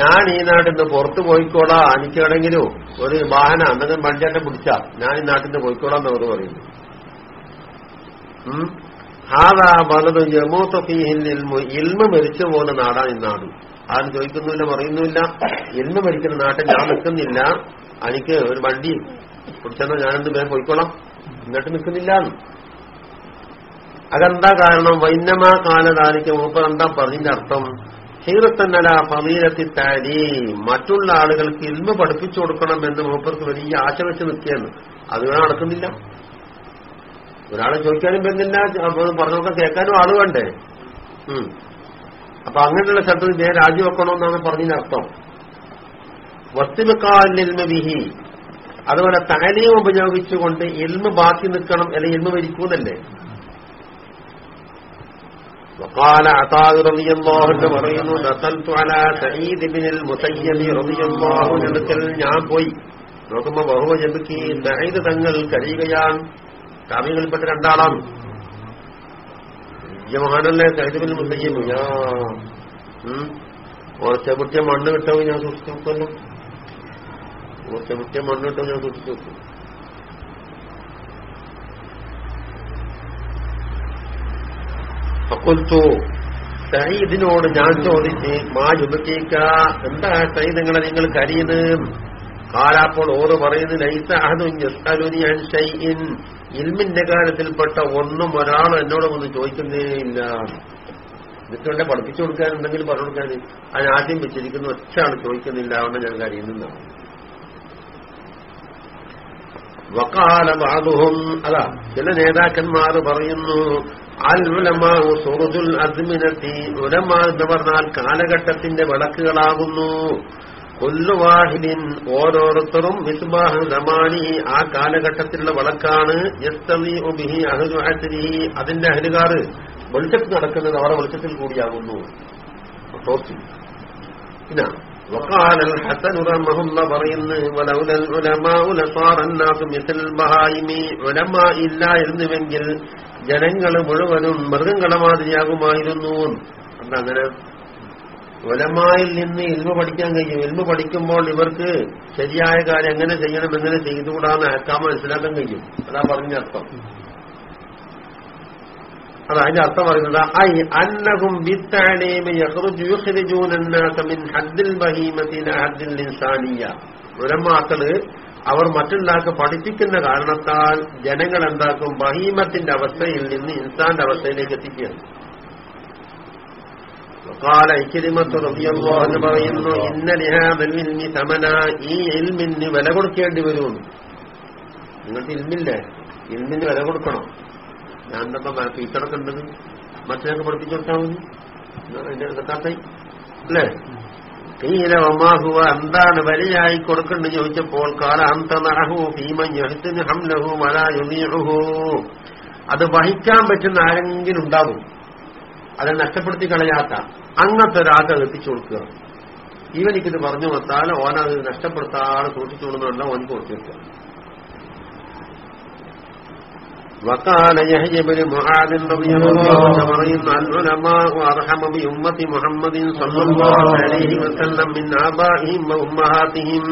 ഞാൻ ഈ നാട്ടിൽ നിന്ന് പുറത്തു പോയിക്കോളാ. എനിക്കാണെങ്കിലും ഒരു വാഹന എന്തെങ്കിലും വണ്ടിയാറ്റം പിടിച്ചാ. ഞാൻ ഈ നാട്ടിൽ നിന്ന് പോയിക്കോളാം എന്നവർ പറയുന്നു. ഹാദാ പലതും യമൂത്തഫീഹിൽ ഇൽമ. മരിച്ചു പോകുന്ന നാടാണ് ഈ നാട്. ആരും ചോദിക്കുന്നില്ല പറയുന്നില്ല ഇൽമ മരിക്കുന്ന നാട്ടിൽ ഞാൻ നിൽക്കുന്നില്ല. എനിക്ക് ഒരു വണ്ടി പിടിച്ചെന്നാ ഞാനെന്ത് വേഗം പോയിക്കോളാം. എന്നിട്ട് നിൽക്കുന്നില്ല അതെന്താ കാരണം? വൈന്നമാ കാലതാലിക്ക് മൂപ്പർ എന്താ പറഞ്ഞതിന്റെ അർത്ഥം? ഹീറത്തന്നല ഫമീരത്തി താരി മറ്റുള്ള ആളുകൾക്ക് ഇൽമ പഠിപ്പിച്ചു കൊടുക്കണം എന്ന് മൂപ്പർക്ക് വലിയ ആശ വെച്ച് നിൽക്കുകയെന്ന് അത് വേണം നടക്കുന്നില്ല. ഒരാളെ ചോദിക്കാനും പറ്റുന്നില്ല പറഞ്ഞൊക്കെ കേൾക്കാനും ആൾ വേണ്ടേ. അപ്പൊ അങ്ങനെയുള്ള സ്ഥലത്ത് ഞാൻ രാജിവെക്കണമെന്നാണ് പറഞ്ഞതിന്റെ അർത്ഥം. വസ്തുവെക്കാലിൽമ വിഹി അതുപോലെ താലീം ഉപയോഗിച്ചുകൊണ്ട് ഇൽമ ബാക്കി നിൽക്കണം അല്ലെങ്കിൽ ഇൽമ മരിക്കൂന്നല്ലേ وقال عطاء رضي الله عنه പറയുന്നു دخلت على سعيد بن المسيب رضي الله عنه അടുക്കൽ ഞാൻ പോയി നോക്കുമ്പോ ബഹുവ ജബിക്ക് സഈദ് തങ്ങൾ കഴിയുകയാണ് കാമികളിൽപ്പെട്ട രണ്ടാളാണ് വലിയ മഹാനല്ലേ സൈദ് ബിൻ മുസയ്യബ് യാ ഉം. കുറച്ച് കുട്ടിയ മണ്ണ് കിട്ടോ ഞാൻ സൂക്ഷിച്ചു നോക്കുമല്ലോ കുറച്ച് കുറ്റം മണ്ണ് കിട്ടോ ഞാൻ കുറിച്ച് നോക്കും അക്കൊൽത്തു ഷൈദിനോട് ഞാൻ ചോദിച്ച് മാ ജുബിക്ക എന്താ ഷൈദ് നിങ്ങളെ നിങ്ങൾ കരിയത് കാലാപ്പോൾ ഓറ് പറയുന്നു ലൈസ അഹദുൻ യസ്അലുനി അൻ ഷൈഇൻ ഇൽമിന്റെ കാര്യത്തിൽപ്പെട്ട ഒന്നും ഒരാൾ എന്നോട് ഒന്ന് ചോദിക്കുന്നേ ഇല്ല എന്നിട്ടുണ്ടെ പഠിപ്പിച്ചു കൊടുക്കാൻ എന്തെങ്കിലും പറഞ്ഞു കൊടുക്കാൻ അതിനാദ്യം വെച്ചിരിക്കുന്ന ഒറ്റ ചോദിക്കുന്നില്ല എന്ന് ഞാൻ കരയുന്നതാണ് വക്കാല ബാദുഹും അതാ ചില നേതാക്കന്മാർ പറയുന്നു അൽ ഉലമാഉ സുറുജുൽ അദ്മിനത്തി ഉലമാ എന്ന് പറഞ്ഞാൽ കാലഘട്ടത്തിന്റെ വിളക്കുകളാകുന്നു കൊല്ലുവാഹിലിൻ ഓരോരുത്തരും മിസ്ബാഹ് റമാനി ആ കാലഘട്ടത്തിലുള്ള വിളക്കാണ് യസ്തവി ഉബിഹി അഹ്ലു അഹ്ലിഹി അതിന്റെ അഹലുകാർ വെളിച്ചത്ത് നടക്കുന്നത് അവരുടെ വെളിച്ചത്തിൽ കൂടിയാകുന്നു. ടോസ്റ്റ് പിന്നെ وقال الحسن رحمه الله പറയുന്നു ولولا العلماء لصار الناس مثل البهائم ഉലമാ ഇല്ലായിരുന്നുവെങ്കിൽ ജനങ്ങൾ മുഴുവനും മൃഗങ്ങളെ മാതിരിയാകുമായിരുന്നു എന്താ അങ്ങനെ ഉലമായിൽ നിന്ന് ഇൽമ പഠിക്കാൻ കഴിയും ഇൽമ പഠിക്കുമ്പോൾ ഇവർക്ക് ശരിയായ കാര്യം എങ്ങനെ ചെയ്യണം എങ്ങനെ ചെയ്തുകൂടാന്ന് അയക്കാൻ മനസ്സിലാക്കാൻ കഴിയും അതാ പറഞ്ഞ അർത്ഥം അതാ അതിന്റെ അർത്ഥം പറയുന്നത് ഐ അന്നഹും ബിത്താലീമ യഖ്റുജു യുഖ്രിജൂന الناس من حد البهيمة الى حد الإنسانية ഉലമാക്കള് അവർ മറ്റുള്ളവർക്ക് പഠിപ്പിക്കുന്ന കാരണത്താൽ ജനങ്ങൾ എന്താക്കും ബഹീമത്തിന്റെ അവസ്ഥയിൽ നിന്ന് ഇൻസാന്റെ അവസ്ഥയിലേക്ക് എത്തിക്കുകയാണ് قال ഇക്കിരിമത്ത് റളിയല്ലാഹു അൻഹു പറയുന്നു ഇന്ന ലിഹാദൽ ഇൽമി തമന ഈ ഇൽമിന് വില കൊടുക്കേണ്ടി വരും നിങ്ങൾക്ക് ഇൽമില്ലേ ഇൽമിന് വില കൊടുക്കണം ഞാൻ എന്താ ഫീച്ചറൊക്കെ ഉണ്ടത് മറ്റേക്ക് പഠിപ്പിച്ചു കൊടുത്താൽ മതി എന്നാ അതിന്റെ അല്ലേ? കീല വമാഹുവ എന്താണ് വലിയായി കൊടുക്കേണ്ടത് ചോദിച്ചപ്പോൾ കാലാന്ത അന്തനഹു ഭീമഞ്ഞെടുത്തിന് ഹംലഹു വലാ അത് വഹിക്കാൻ പറ്റുന്ന ആരെങ്കിലും ഉണ്ടാവും. അത് നഷ്ടപ്പെടുത്തി കളയാത്ത. അങ്ങനത്തെ ഒരാൾക്ക് എത്തിച്ചു കൊടുക്കുക. ഇവനിക്കിത് പറഞ്ഞു വന്നാൽ ഓനത് നഷ്ടപ്പെടുത്താതെ സൂക്ഷിച്ചു കൊടുക്കുന്നുണ്ടോ കൊടുത്തു വെക്കുക. وقال يحيى بن معاذ رضي الله عنه العلماء أرحم بأمة محمد صلى الله عليه وسلم من آبائهم وأمهاتهم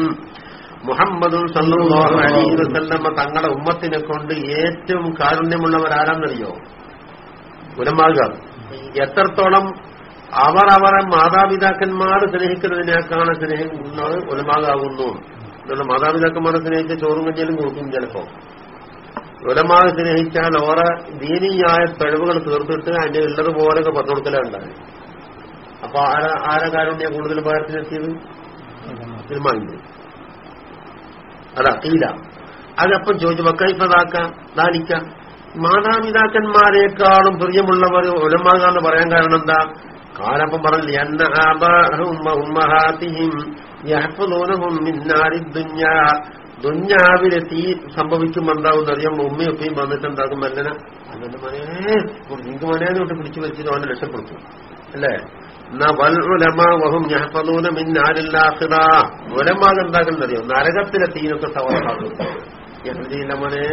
മുഹമ്മദും സല്ലല്ലാഹു അലൈഹി വസല്ലമ തങ്ങളുടെ ഉമ്മത്തിനെ കൊണ്ട് ഏറ്റവും കാരുണ്യമുള്ളവരാരാന്നറിയോ ഉലമാകാർ എത്രത്തോളം അവർ അവരെ മാതാപിതാക്കന്മാർ സ്നേഹിക്കുന്നതിനേക്കാണ് സ്നേഹിക്കുന്നത് ഉലമാകാവുന്നു എന്നുള്ള മാതാപിതാക്കന്മാരെ സ്നേഹിച്ച ചോറും കഞ്ഞിലും കൊടുക്കും ചിലപ്പോ ഉലമാവ് സ്നേഹിച്ചാൽ ഓറെ ദീനീയായ പിഴവുകൾ തീർത്തിട്ട് അതിന്റെ ഉള്ളത് പോലെയൊക്കെ പറഞ്ഞു കൊടുക്കലുണ്ടായി അപ്പൊ ആരാ ആരാ ഞാൻ കൂടുതൽ ഉപകാരത്തിനെത്തിയത് തീരുമാനിച്ചു അതാ തീല അതപ്പം ചോദിച്ചു വക്കൈപ്പതാക്കാം ദാനിക്കാം. മാതാപിതാക്കന്മാരെക്കാളും പ്രിയമുള്ളവർ ഉലമാകാന്ന് പറയാൻ കാരണം എന്താ? കാലപ്പം പറഞ്ഞു എന്ന ദുഞ്ഞാ ദുഞ്ഞാവിലെ തീ സംഭവിക്കുമ്പോ എന്താകും അറിയാം. ഉമ്മി ഉപ്പയും വന്നിട്ട് എന്താകും മല്ലന അല്ലെന്റെ മനേ. നിങ്ങൾക്ക് മനേനെ തൊട്ട് പിടിച്ചു വെച്ചിട്ട് അവന്റെ രക്ഷപ്പെടുത്തും. അല്ലേ? വൽഉലമാവഹും നരകത്തിലെ തീനൊക്കെ സവാറാകും യഹ്ദിയില്ല മോനെ?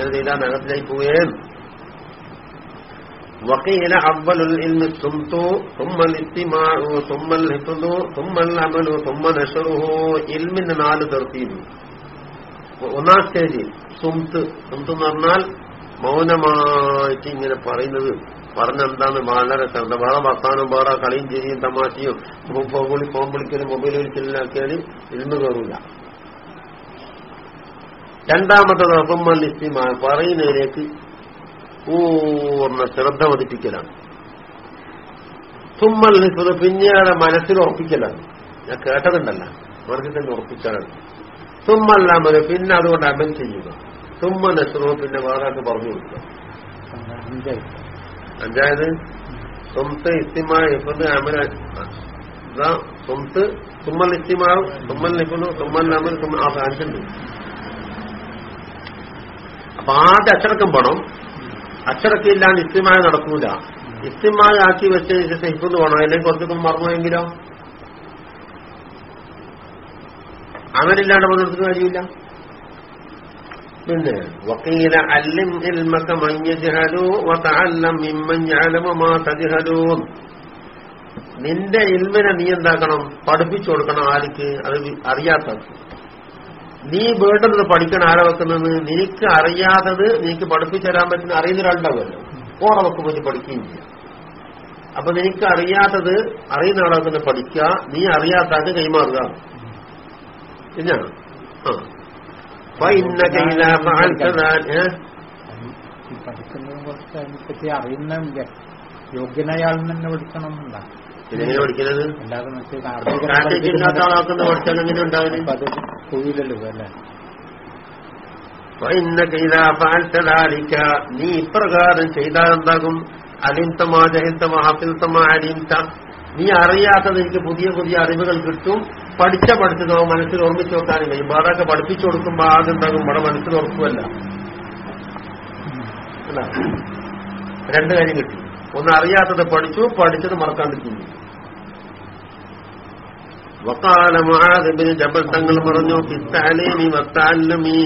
യഹ്ദിയില്ല നരകത്തിലേക്ക് പോവേൻ وقيل أول العلم الصمت ثم الاستماع ثم الحفظ നാല് തീർത്തിയിരുന്നു ഒന്നാം സ്റ്റേജ് സുംത്ത്. സുംത്ത് എന്ന് പറഞ്ഞാൽ മൗനമായിട്ട് ഇങ്ങനെ പറയുന്നത്. പറഞ്ഞെന്താണ് വളരെ ശ്രദ്ധ വേറെ വർത്താനം വേറെ കളിയും ചിരിയും തമാശയും വിളി ഫോൺ വിളിക്കലും മൊബൈൽ വിളിക്കലിനാക്കിയാൽ ഇരുന്ന് കയറില്ല രണ്ടാമത്തത് അസമ്മൽ ഇസ്തിമാ പറയുന്നതിലേക്ക് പൂർണ ശ്രദ്ധ പതിപ്പിക്കലാണ്. തുമ്മൽ പിന്നീട് മനസ്സിൽ ഉറപ്പിക്കലാണ്. ഞാൻ കേട്ടതുണ്ടല്ല. മനസ്സിൽ തന്നെ ഉറപ്പിച്ചാലാണ്. തുമ്മല്ലാമൽ പിന്നെ അതുകൊണ്ട് അമൻ ചെയ്യുക. തുമ്മ നെസ്റോ പിന്നെ വേറെ പറഞ്ഞു കൊടുക്കുക. അഞ്ചായി അഞ്ചായത്? സ്വന്ത് ഇസ്തിമായ ഇപ്പത് അമല ഇതാ സ്വന്ത് തുമ്മൽ ഇസ്തിമാവും തുമ്മൽ നിൽക്കുന്നു തുമ്മൽ ആ അഞ്ചുണ്ട്. അപ്പൊ ആദ്യം അച്ചടക്കം പണം. അച്ചടക്കില്ലാണ്ട് ഇസ്തിമായ നടക്കൂല. ഇസ്തിമായ ആക്കി വെച്ചതിന് ശേഷം ഹിഫുന്ന് വേണം അല്ലെങ്കിൽ കുറച്ചൊക്കെ മറന്നുവെങ്കിലോ അവരില്ലാണ്ട് പങ്കെടുത്തിന് കാര്യമില്ല. പിന്നെ വക്കീല അല്ലിം ഇൽമക മൻ യജ്ഹലു വതഅല്ലം മിമ്മൻ യഅലമു മാ നിന്റെ ഇൽമിനെ നീ എന്താക്കണം? പഠിപ്പിച്ചു കൊടുക്കണം ആർക്ക്? അത് അറിയാത്ത നീ വേണ്ടത് പഠിക്കണം ആരാ വെക്കുന്നത്? നിനക്ക് അറിയാത്തത് നിനക്ക് പഠിപ്പിച്ചു തരാൻ പറ്റുന്ന അറിയുന്ന ഒരാളുണ്ടാവുമല്ലോ. ഓറെ വെക്കുമ്പോൾ നീ പഠിക്കുകയും ചെയ്യാം. അപ്പൊ നിനക്ക് അറിയാത്തത് അറിയുന്ന ആളെ തന്നെ പഠിക്കുക. നീ അറിയാത്ത ആൾക്ക് കൈമാറുക. എന്നാണ് ആ. തന്നെ പഠിക്കണം നീ ഇപ്രകാരം ചെയ്താലെന്താകും അലിംതമാ ജഹിന്തമാ ഹഫിൽത്തമാ അലിംത നീ അറിയാത്തത് എനിക്ക് പുതിയ പുതിയ അറിവുകൾ കിട്ടും. പഠിച്ച പഠിച്ചതോ മനസ്സിൽ ഓർമ്മിച്ചു വെക്കാനും കഴിയും. അതൊക്കെ പഠിപ്പിച്ചു കൊടുക്കുമ്പോ ആദ്യം ഉണ്ടാകും ഇവിടെ മനസ്സിൽ ഉറപ്പുമല്ല രണ്ടു കാര്യം കിട്ടി. ഒന്ന് അറിയാത്തത് പഠിച്ചു പഠിച്ചത് മറക്കാണ്ടിരിക്കുന്നു വക്കാല മഹാദബിന് തങ്ങൾ പറഞ്ഞു പിത്താലേമി വത്താലമീ.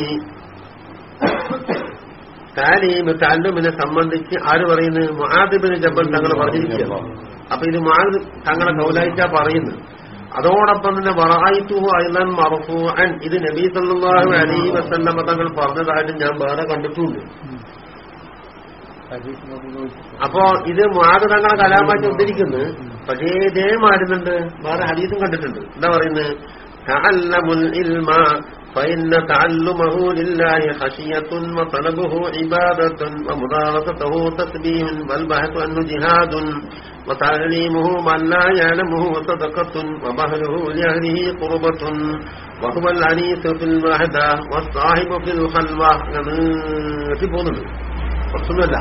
താലീമ് താലുമിനെ സംബന്ധിച്ച് ആര് പറയുന്നത് മഹാദിബിന് ജബൽ തങ്ങൾ പറഞ്ഞിരിക്കുക അപ്പൊ ഇത് മഹാദ് തങ്ങളെ കൗലായിച്ച പറയുന്നു അതോടൊപ്പം തന്നെ വറായിത്തു അയലൻ മറഫൂഅൻ ഇത് നബീ സല്ലാഹു അലൈഹി വസല്ലമ തങ്ങൾ പറഞ്ഞതായിട്ട് ഞാൻ വേറെ കണ്ടിട്ടുണ്ട്. അപ്പോ ഇത് മാത് തങ്ങളെ കലാമാറ്റി ഉദ്ധരിക്കുന്നു. പക്ഷേ ഇതേ മാറുന്നുണ്ട് വേറെ ഹദീസും കണ്ടിട്ടുണ്ട്. എന്താ പറയുന്നത്? فإن تعلمه لله خشية وطلبه عبادة ومدارسته تسبيح والبحث عنه جهاد وتعليمه من لا يعلمه صدقة وبهله لأهله قربة وهو العنيس في الوحدة والصاحب في الخلوة في പോകുന്നുണ്ട് കുറച്ചൊന്നുമല്ല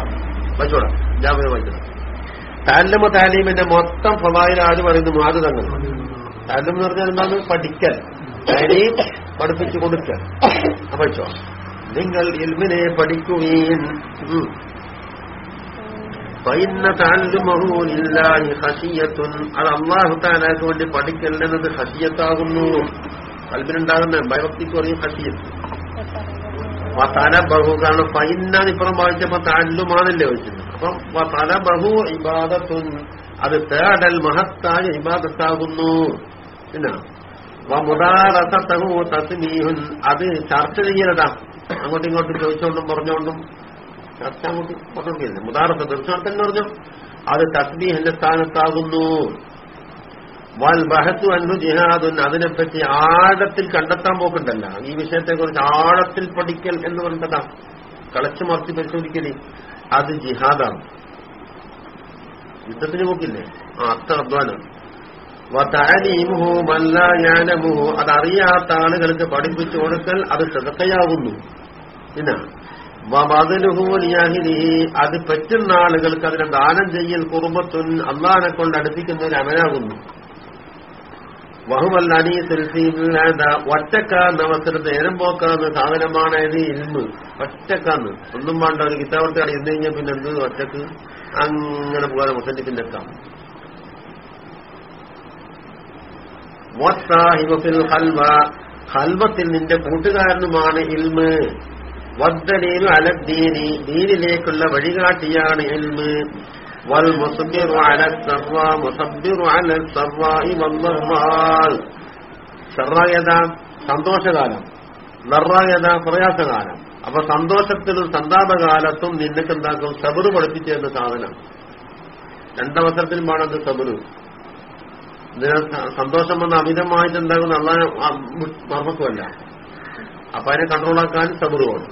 വായിച്ചോടാ ജാമ്യ വായിച്ചോടാ താലമ താലീമിന്റെ മൊത്തം ഫവായിൽ ആര് പറയുന്നു മാത് തങ്ങൾ താലം എന്ന് പറഞ്ഞാൽ എന്താണ് പഠിക്കൽ താലീം പഠിപ്പിച്ചു കൊടുക്ക. പഠിച്ചോ നിങ്ങൾ ഇൽമിനെ പഠിക്കുകയും അത് അല്ലാഹു തആലയ്ക്ക് വേണ്ടി പഠിക്കല്ലെന്നത് ഹസിയത്താകുന്നു കൽബിനുണ്ടാകുന്ന ഭയഭക്തിക്ക് പറയും ഹസിയത്ത് തല ബഹു കാരണം ഫൈന്നാണ് ഇപ്പുറം വായിച്ചപ്പോ താല്ലുമാണല്ലേ വെച്ചത് അപ്പം തല ബഹു ഇബാദത്തുൻ. അത് തേടൽ മഹത്തായ ഇബാദത്താകുന്നു. പിന്നെ തസ്മീഹുൻ അത് ചർച്ച ചെയ്യലതാ. അങ്ങോട്ടും ഇങ്ങോട്ടും ചോദിച്ചുകൊണ്ടും പറഞ്ഞുകൊണ്ടും ചർച്ച അങ്ങോട്ട് മുദാറസ തീർച്ചയായിട്ടും തന്നെ പറഞ്ഞു അത് തസ്ബീഹിന്റെ സ്ഥാനത്താകുന്നു. വൽ ബഹത്തു അന്നു ജിഹാദുൻ. അതിനെപ്പറ്റി ആഴത്തിൽ കണ്ടെത്താൻ പോക്കുണ്ടല്ല. ഈ വിഷയത്തെക്കുറിച്ച് ആഴത്തിൽ പഠിക്കൽ എന്ന് പറഞ്ഞതാ. കളച്ചു മറിച്ച് പരിശോധിക്കൽ അത് ജിഹാദാണ്. യുദ്ധത്തിന് പോക്കില്ലേ? ആ അത്ര അധ്വാനം. അതറിയാത്ത ആളുകൾക്ക് പഠിപ്പിച്ചു കൊടുക്കൽ അത് ശ്രദ്ധയാകുന്നു അത് പറ്റുന്ന ആളുകൾക്ക് അതിനെ ദാനം ചെയ്യൽ കുറുമ്പത്തുൻ അള്ളാനെ കൊണ്ട് അടുപ്പിക്കുന്നതിൽ അവനാകുന്നു വഹുവൽ അനീസുൽ ഫീമില്ലാത ഒറ്റക്കാന്ന് അവസരത്ത് പോക്കാന്ന് സാധനമാണ് ഇത് ഒറ്റക്കാന്ന്. ഒന്നും വേണ്ട ഒരു കിതാബത്തെ ഇരുന്ന് കഴിഞ്ഞാൽ പിന്നെ എന്ത് ഒറ്റയ്ക്ക്? അങ്ങനെ പോകാതെ മുസന്നിപ്പിന്റെ എത്താം വസ്സാഹിബുൽ ഹൽവ ഹൽവത്തിൽ നിന്റെ കൂട്ടുകാരനുമാണ് ഇൽമ്. വദ്ദലീലു അലദ്ദീനി ദീനിലേക്കുള്ള വഴികാട്ടിയാണ് ഇൽമ്. വൽ മുസബ്ബിറു അല സർവ മുസബ്ബിറു അല സർവായി സർറായത സന്തോഷകാലം. നറായത പ്രയാസകാലം. അപ്പൊ സന്തോഷത്തിലും സന്താപകാലത്തും നിനക്ക് എന്താക്കും സബറ് പഠിപ്പിച്ചേരുന്ന സാധനം. രണ്ടവസരത്തിലും വേണം സബറ് ഇതിന് സന്തോഷം വന്ന അമിതമായിട്ട് എന്താകുന്ന അള്ളാഹ് മർമ്മക്കുമല്ല അപ്പൊ അതിനെ കൺട്രോളാക്കാൻ സബറ് വേണം.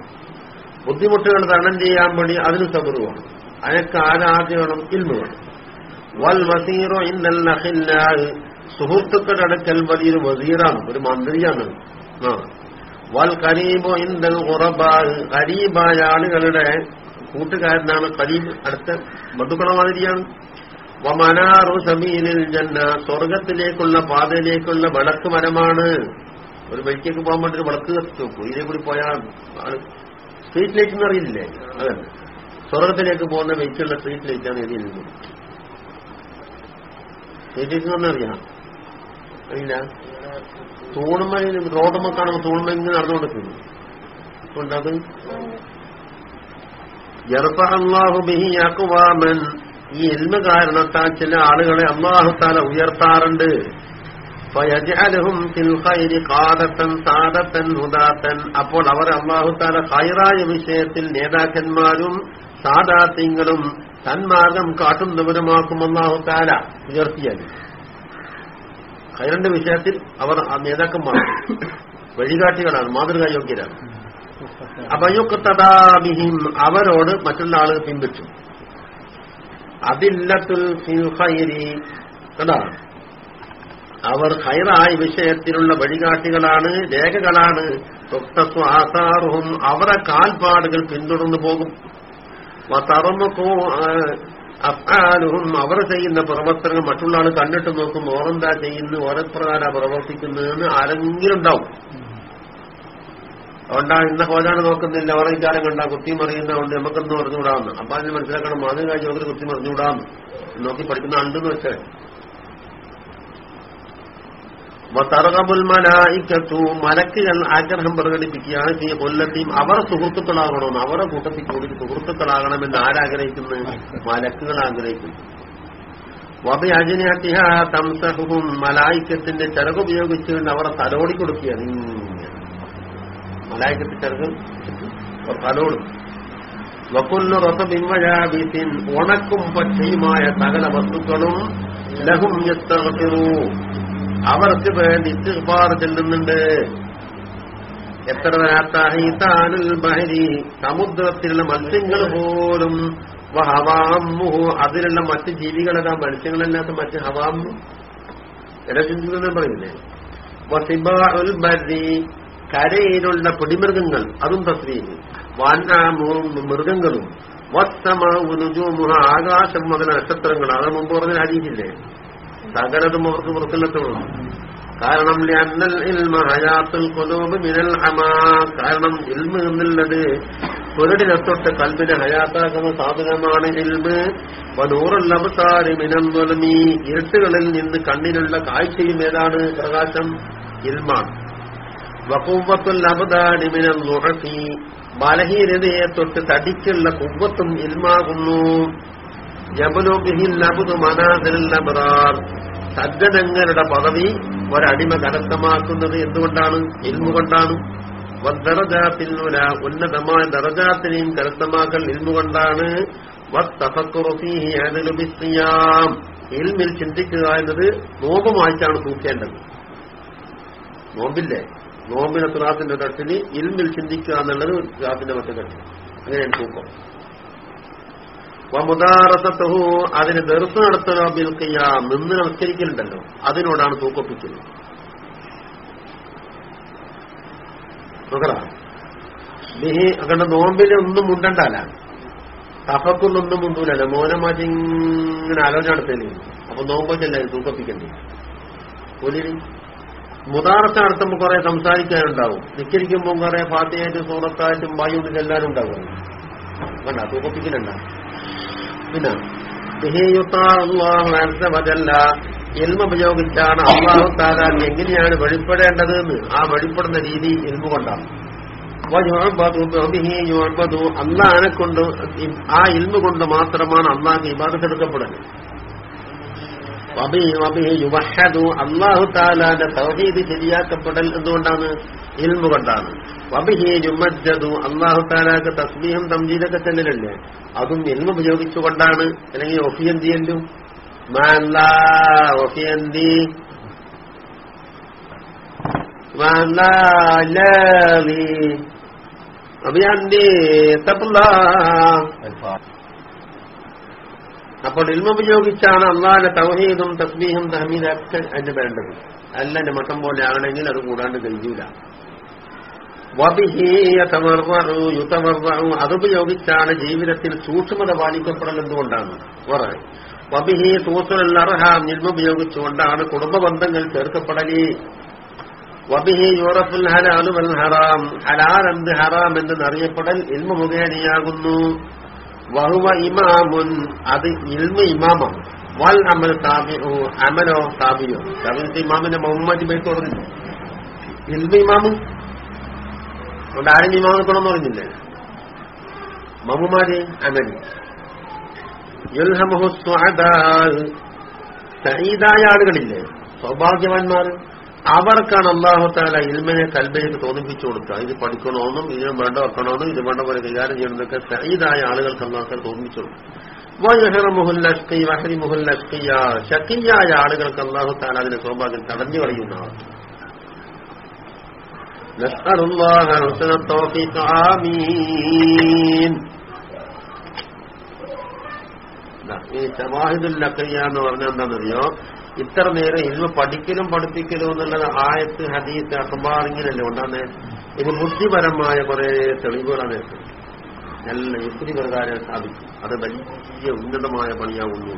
ബുദ്ധിമുട്ടുകൾ തരണം ചെയ്യാൻ വേണ്ടി അതിന് സബറ് വേണം. അതിനൊക്കെ ആരാധ്യ വേണം ഇൽമ വേണം. വൽ വസീറോ സുഹൃത്തുക്കളുടെ അടുക്കൽ വലിയൊരു വസീറാണ് ഒരു മന്ത്രിയാണ്. വൽ കരീബോ ഇന്തൽ കരീബായ ആളുകളുടെ കൂട്ടുകാരനാണ് കരീബ്. അടുത്ത ബന്ധുക്കള മാതിരിയാണ്. വമനാറു സമീലിൽ ജന്ന സ്വർഗത്തിലേക്കുള്ള പാതയിലേക്കുള്ള വിളക്ക് മരമാണ് ഒരു വഴിക്കേക്ക് പോകാൻ വേണ്ടി ഒരു വിളക്ക് കത്തി നോക്കൂ ഇതിലെ കൂടി പോയാൽ സ്ട്രീറ്റ് ലൈറ്റ് എന്ന് അറിയില്ലേ? അതെ സ്വർഗത്തിലേക്ക് പോകുന്ന വെയിക്കുള്ള സ്ട്രീറ്റ് ലൈറ്റാണ് ഇതിൽ നിന്നത് സ്ട്രീറ്റ് ലൈറ്റ് എന്ന് അറിയാം. അറിയില്ല. തൂണുമ്മ റോഡുമ്മ കാണുമ്പോൾ തൂണുമ്മ ഇങ്ങനെ നടന്നുകൊടുക്കുന്നു അതുകൊണ്ടത് അള്ളാഹു ബിഹി അക്വാമൻ ഈ എൽമ കാരണത്താൽ ചില ആളുകളെ അള്ളാഹുത്താല ഉയർത്താറുണ്ട്. അപ്പോൾ അവർ അള്ളാഹുത്താല ഹൈറായ വിഷയത്തിൽ നേതാക്കന്മാരും സാദാത്യങ്ങളും തന്മാർഗം കാട്ടുന്നവരുമാക്കും അള്ളാഹുത്താല ഉയർത്തിയാൽ ഹൈറന്റെ വിഷയത്തിൽ അവർ ആ നേതാക്കന്മാർ വഴികാട്ടികളാണ് മാതൃകായോഗ്യരാണ്. അപയുക്തദാബിഹിം അവരോട് മറ്റുള്ള ആളുകൾ പിൻപറ്റും അതില്ലത്തുൽ കണ്ടാ? അവർ ഹൈറായ വിഷയത്തിലുള്ള വഴികാട്ടികളാണ് രേഖകളാണ്. ആസാറും അവരെ കാൽപ്പാടുകൾ പിന്തുടർന്നു പോകും. അഫ്ആലുഹും അവർ ചെയ്യുന്ന പ്രവർത്തനങ്ങൾ മറ്റുള്ള ആൾ കണ്ടിട്ട് നോക്കും ഓരെന്താ ചെയ്യുന്നു ഓരപ്രകാരം പ്രവർത്തിക്കുന്നതെന്ന് ആരെങ്കിലും ഉണ്ടാവും. അതുകൊണ്ടാ ഇന്ന കോലാണ് നോക്കുന്നില്ല. ഓരോ കാലം കണ്ടാ കുത്തി മറിയുന്നതുകൊണ്ട് നമുക്കൊന്ന് പറഞ്ഞുകൂടാന്ന് അപ്പൊ അതിന് മനസ്സിലാക്കണം മാതൃകാ ജ്യോതി കുത്തി മറിഞ്ഞുകൂടാന്ന് നോക്കി പഠിക്കുന്ന ഉണ്ടെന്ന് വെച്ചാൽ തറകബുൽ മലായിക്കത്തു മലക്കുകൾ ആഗ്രഹം പ്രകടിപ്പിക്കുകയാണ് ഈ കൊല്ലത്തെയും അവർ സുഹൃത്തുക്കളാകണമെന്ന് അവരെ കൂട്ടത്തിൽ കൂടി സുഹൃത്തുക്കളാകണമെന്ന് ആരാഗ്രഹിക്കുന്നു മലക്കുകൾ ആഗ്രഹിക്കുന്നു. വബി അജിനഹത്തിഹ തംസഹും മലായിക്കത്തിന്റെ ചിറകുപയോഗിച്ചുകൊണ്ട് അവരെ തലോടി കൊടുക്കുകയാണ്. മലായിക്കത്ത് ചിറക് തലോടും വക്കുല്ലു റസബിംവയാബിസിൻ ഉണക്കും പച്ചയുമായ സകല വസ്തുക്കളും ലഹും യസ്തഗ്ഫിറൂ. അവർക്ക് വേണ്ടി ഇസ്തിഫാർ ചെല്ലുന്നുണ്ട്. എത്ര വരാത്ത ബഹരി സമുദ്രത്തിലുള്ള മത്സ്യങ്ങൾ പോലും ഹവാമു അതിലുള്ള മറ്റ് ജീവികളെല്ലാം മത്സ്യങ്ങളല്ലാത്ത മറ്റ് ഹവാമു എടാ ചിന്തിക്കുന്ന പറയുന്നില്ലേ? വസിബാഉൽ ബരി കരയിലുള്ള പിടിമൃഗങ്ങൾ അതും തസ്രീന് വാനാമും മൃഗങ്ങളും വസ്തമുഹ ആകാശം മുതൽ നക്ഷത്രങ്ങൾ. അത് മുമ്പ് പറഞ്ഞ ഹരീതില്ലേ സകലതും അവർക്ക് മൃഗത്തിലെത്തുള്ളൂ കാരണം മിനൽ അമാ കാരണം ഇൽമ എന്നുള്ളത് പുരടിനത്തൊട്ട് തൊട്ട് കൽബിനെ ഹയാത്താക്കുന്ന സാധനമാണ് ഇൽമ്. അബ്സാരി മിനൽ ദുൽമി ഇരുട്ടുകളിൽ നിന്ന് കണ്ണിനുള്ള കാഴ്ചയും ഏതാണ്? പ്രകാശം ഇൽമാണ്. ബലഹീനതയെ തൊട്ട് തടിക്കുള്ള കുവ്വത്തും ഇൽമാകുന്നു. സജ്ജനങ്ങളുടെ പദവി ഒരടിമ കരസ്ഥമാക്കുന്നത് എന്തുകൊണ്ടാണ്? ഇൽമുകൊണ്ടാണ് ഉന്നതമായ ദറജാത്തിനെയും കരസ്ഥമാക്കൽ ഇൽമുകൊണ്ടാണ് ഇൽമിൽ ചിന്തിക്കുക എന്നത് നോമ്പ് വായിച്ചാണ് തൂക്കേണ്ടത് നോമ്പില്ലേ? നോമ്പിനെ തുലാത്തിന്റെ തട്ടിന് ഇൽമിൽ ചിന്തിക്കുക എന്നുള്ളത് തുലാത്തിന്റെ മറ്റു തട്ടിൽ. അങ്ങനെയാണ് തൂക്കം വമുദാറസത്തഹു അതിന് ദർസ് നടത്തലോ ബിൽക്കയ്യ നിന്ന് നമസ്കരിക്കലുണ്ടല്ലോ. അതിനോടാണ് തൂക്കൊപ്പിക്കുന്നത് അങ്ങനെ നോമ്പിന് ഒന്നും മുണ്ടണ്ടല്ല. തഫക്കൊന്നൊന്നും മുണ്ടൂലല്ല. മോനെ മാറ്റി ഇങ്ങനെ ആലോചന നടത്തേണ്ടി അപ്പൊ നോമ്പല്ലേ തൂക്കപ്പിക്കണ്ടേ ഒലിരി മുതാറത്ത് നടത്തുമ്പോൾ കുറെ സംസാരിക്കാനുണ്ടാവും. നിക്കരിക്കുമ്പോൾ കുറെ ഫാത്തിയായിട്ടും സൂറത്തായിട്ടും വായുണ്ടിൽ എല്ലാവരും ഉണ്ടാവും. വേണ്ട തൂക്കപ്പിക്കലുണ്ടാവും പിന്നെ എൽമ ഉപയോഗിച്ചാണ് അള്ളാഹു താലാൻ എങ്ങനെയാണ് വെളിപ്പെടേണ്ടത് എന്ന് ആ വെളിപ്പെടുന്ന രീതി എൽമ കൊണ്ടാണ്. അള്ളാഹിനെ കൊണ്ട് ആ ഇൽമ കൊണ്ട് മാത്രമാണ് അള്ളാഹ് ഇബാദത്തെടുക്കപ്പെടുന്നത് അള്ളാഹു താലാന്റെ തൗഹീദ് ശരിയാക്കപ്പെടൽ എന്തുകൊണ്ടാണ്? ഇൽമ കൊണ്ടാണ്. അള്ളാഹു താലാക്ക് തസ്മീഹം തംജീദൊക്കെ ചെല്ലലല്ലേ അതും ഇൽമ ഉപയോഗിച്ചുകൊണ്ടാണ്. അല്ലെങ്കിൽ ഒഫിയന്തിയന്റും ഒഫിയന്തി അഭിയാന്തി അപ്പോൾ ഇൽമ ഉപയോഗിച്ചാണ് അള്ളാന്റെ തൗഹീദും തസ്ബീഹും തഹമീദൊക്കെ അതിന് വേണ്ടത്. അല്ല എന്റെ മട്ടം പോലെ ആണെങ്കിൽ അത് കൂടാണ്ട് കഴിയൂല അതുപയോഗിച്ചാണ് ജീവിതത്തിൽ സൂക്ഷ്മത പാലിക്കപ്പെടൽ എന്തുകൊണ്ടാണ്? പറയാം വബിഹി തൂസുലർഹാം ഇൽമ ഉപയോഗിച്ചുകൊണ്ടാണ് കുടുംബ ബന്ധങ്ങൾ ചേർക്കപ്പെടലി വബിഹി യൂറഫുൽ ഹലാലു വൽ ഹറാം. ഹലാൽ എന്ത് ഹറാം എന്നറിയപ്പെടൽ ഇൽമ മുഖേനയാകുന്നു. വഹുവ ഇമാമുൻ അത് ഇൽമ ഇമാമാണ് വൽ അമൽ താബിഉ അമലോ താബിയോ താബിന്റെ ഇമാമിന്റെ മുഹമ്മദ് ബൈ പറഞ്ഞു ഇൽമ ഇമാമും അതുകൊണ്ട് ആരും ഇമാം കൊണ്ടെന്ന് പറഞ്ഞില്ലേ മമുമാര് അമലി. യുൽഹമുഹു സഈദായ ആളുകളില്ലേ? സൗഭാഗ്യവാന്മാർ അവർക്കാണ് അള്ളാഹു താല ഇൽമിനെ കൽബയിലേക്ക് തോന്നിപ്പിച്ചു കൊടുക്കുക. ഇത് പഠിക്കണമെന്നും ഇതിനെ വേണ്ട വെക്കണമെന്നും ഇത് വേണ്ട പോലെ കൈകാര്യം ചെയ്യണമെന്നൊക്കെ സഹീദായ ആളുകൾക്ക് അള്ളാഹുത്താൽ തോന്നിപ്പിച്ചു ഷക്കിയായ ആളുകൾക്ക് അള്ളാഹു താല അതിനെ സൗഭാഗ്യം തടഞ്ഞു കളയുന്ന ഈ ചവാഹിദുല്ലക്കയ്യ എന്ന് പറഞ്ഞാൽ എന്താണെന്നറിയോ? ഇത്ര നേരം ഇന്ന് പഠിക്കലും പഠിപ്പിക്കലും എന്നുള്ളത് ആയത്ത് ഹദീസ് അഖബാർ ഇങ്ങനെയല്ലേ ഉണ്ടാകുന്നത് ഇത് ബുദ്ധിപരമായ കുറെ തെളിവുകളാണ് നല്ല യുക്തി പ്രകാരം സാധിക്കും. അത് വലിയ ഉന്നതമായ പണിയാവുന്നു.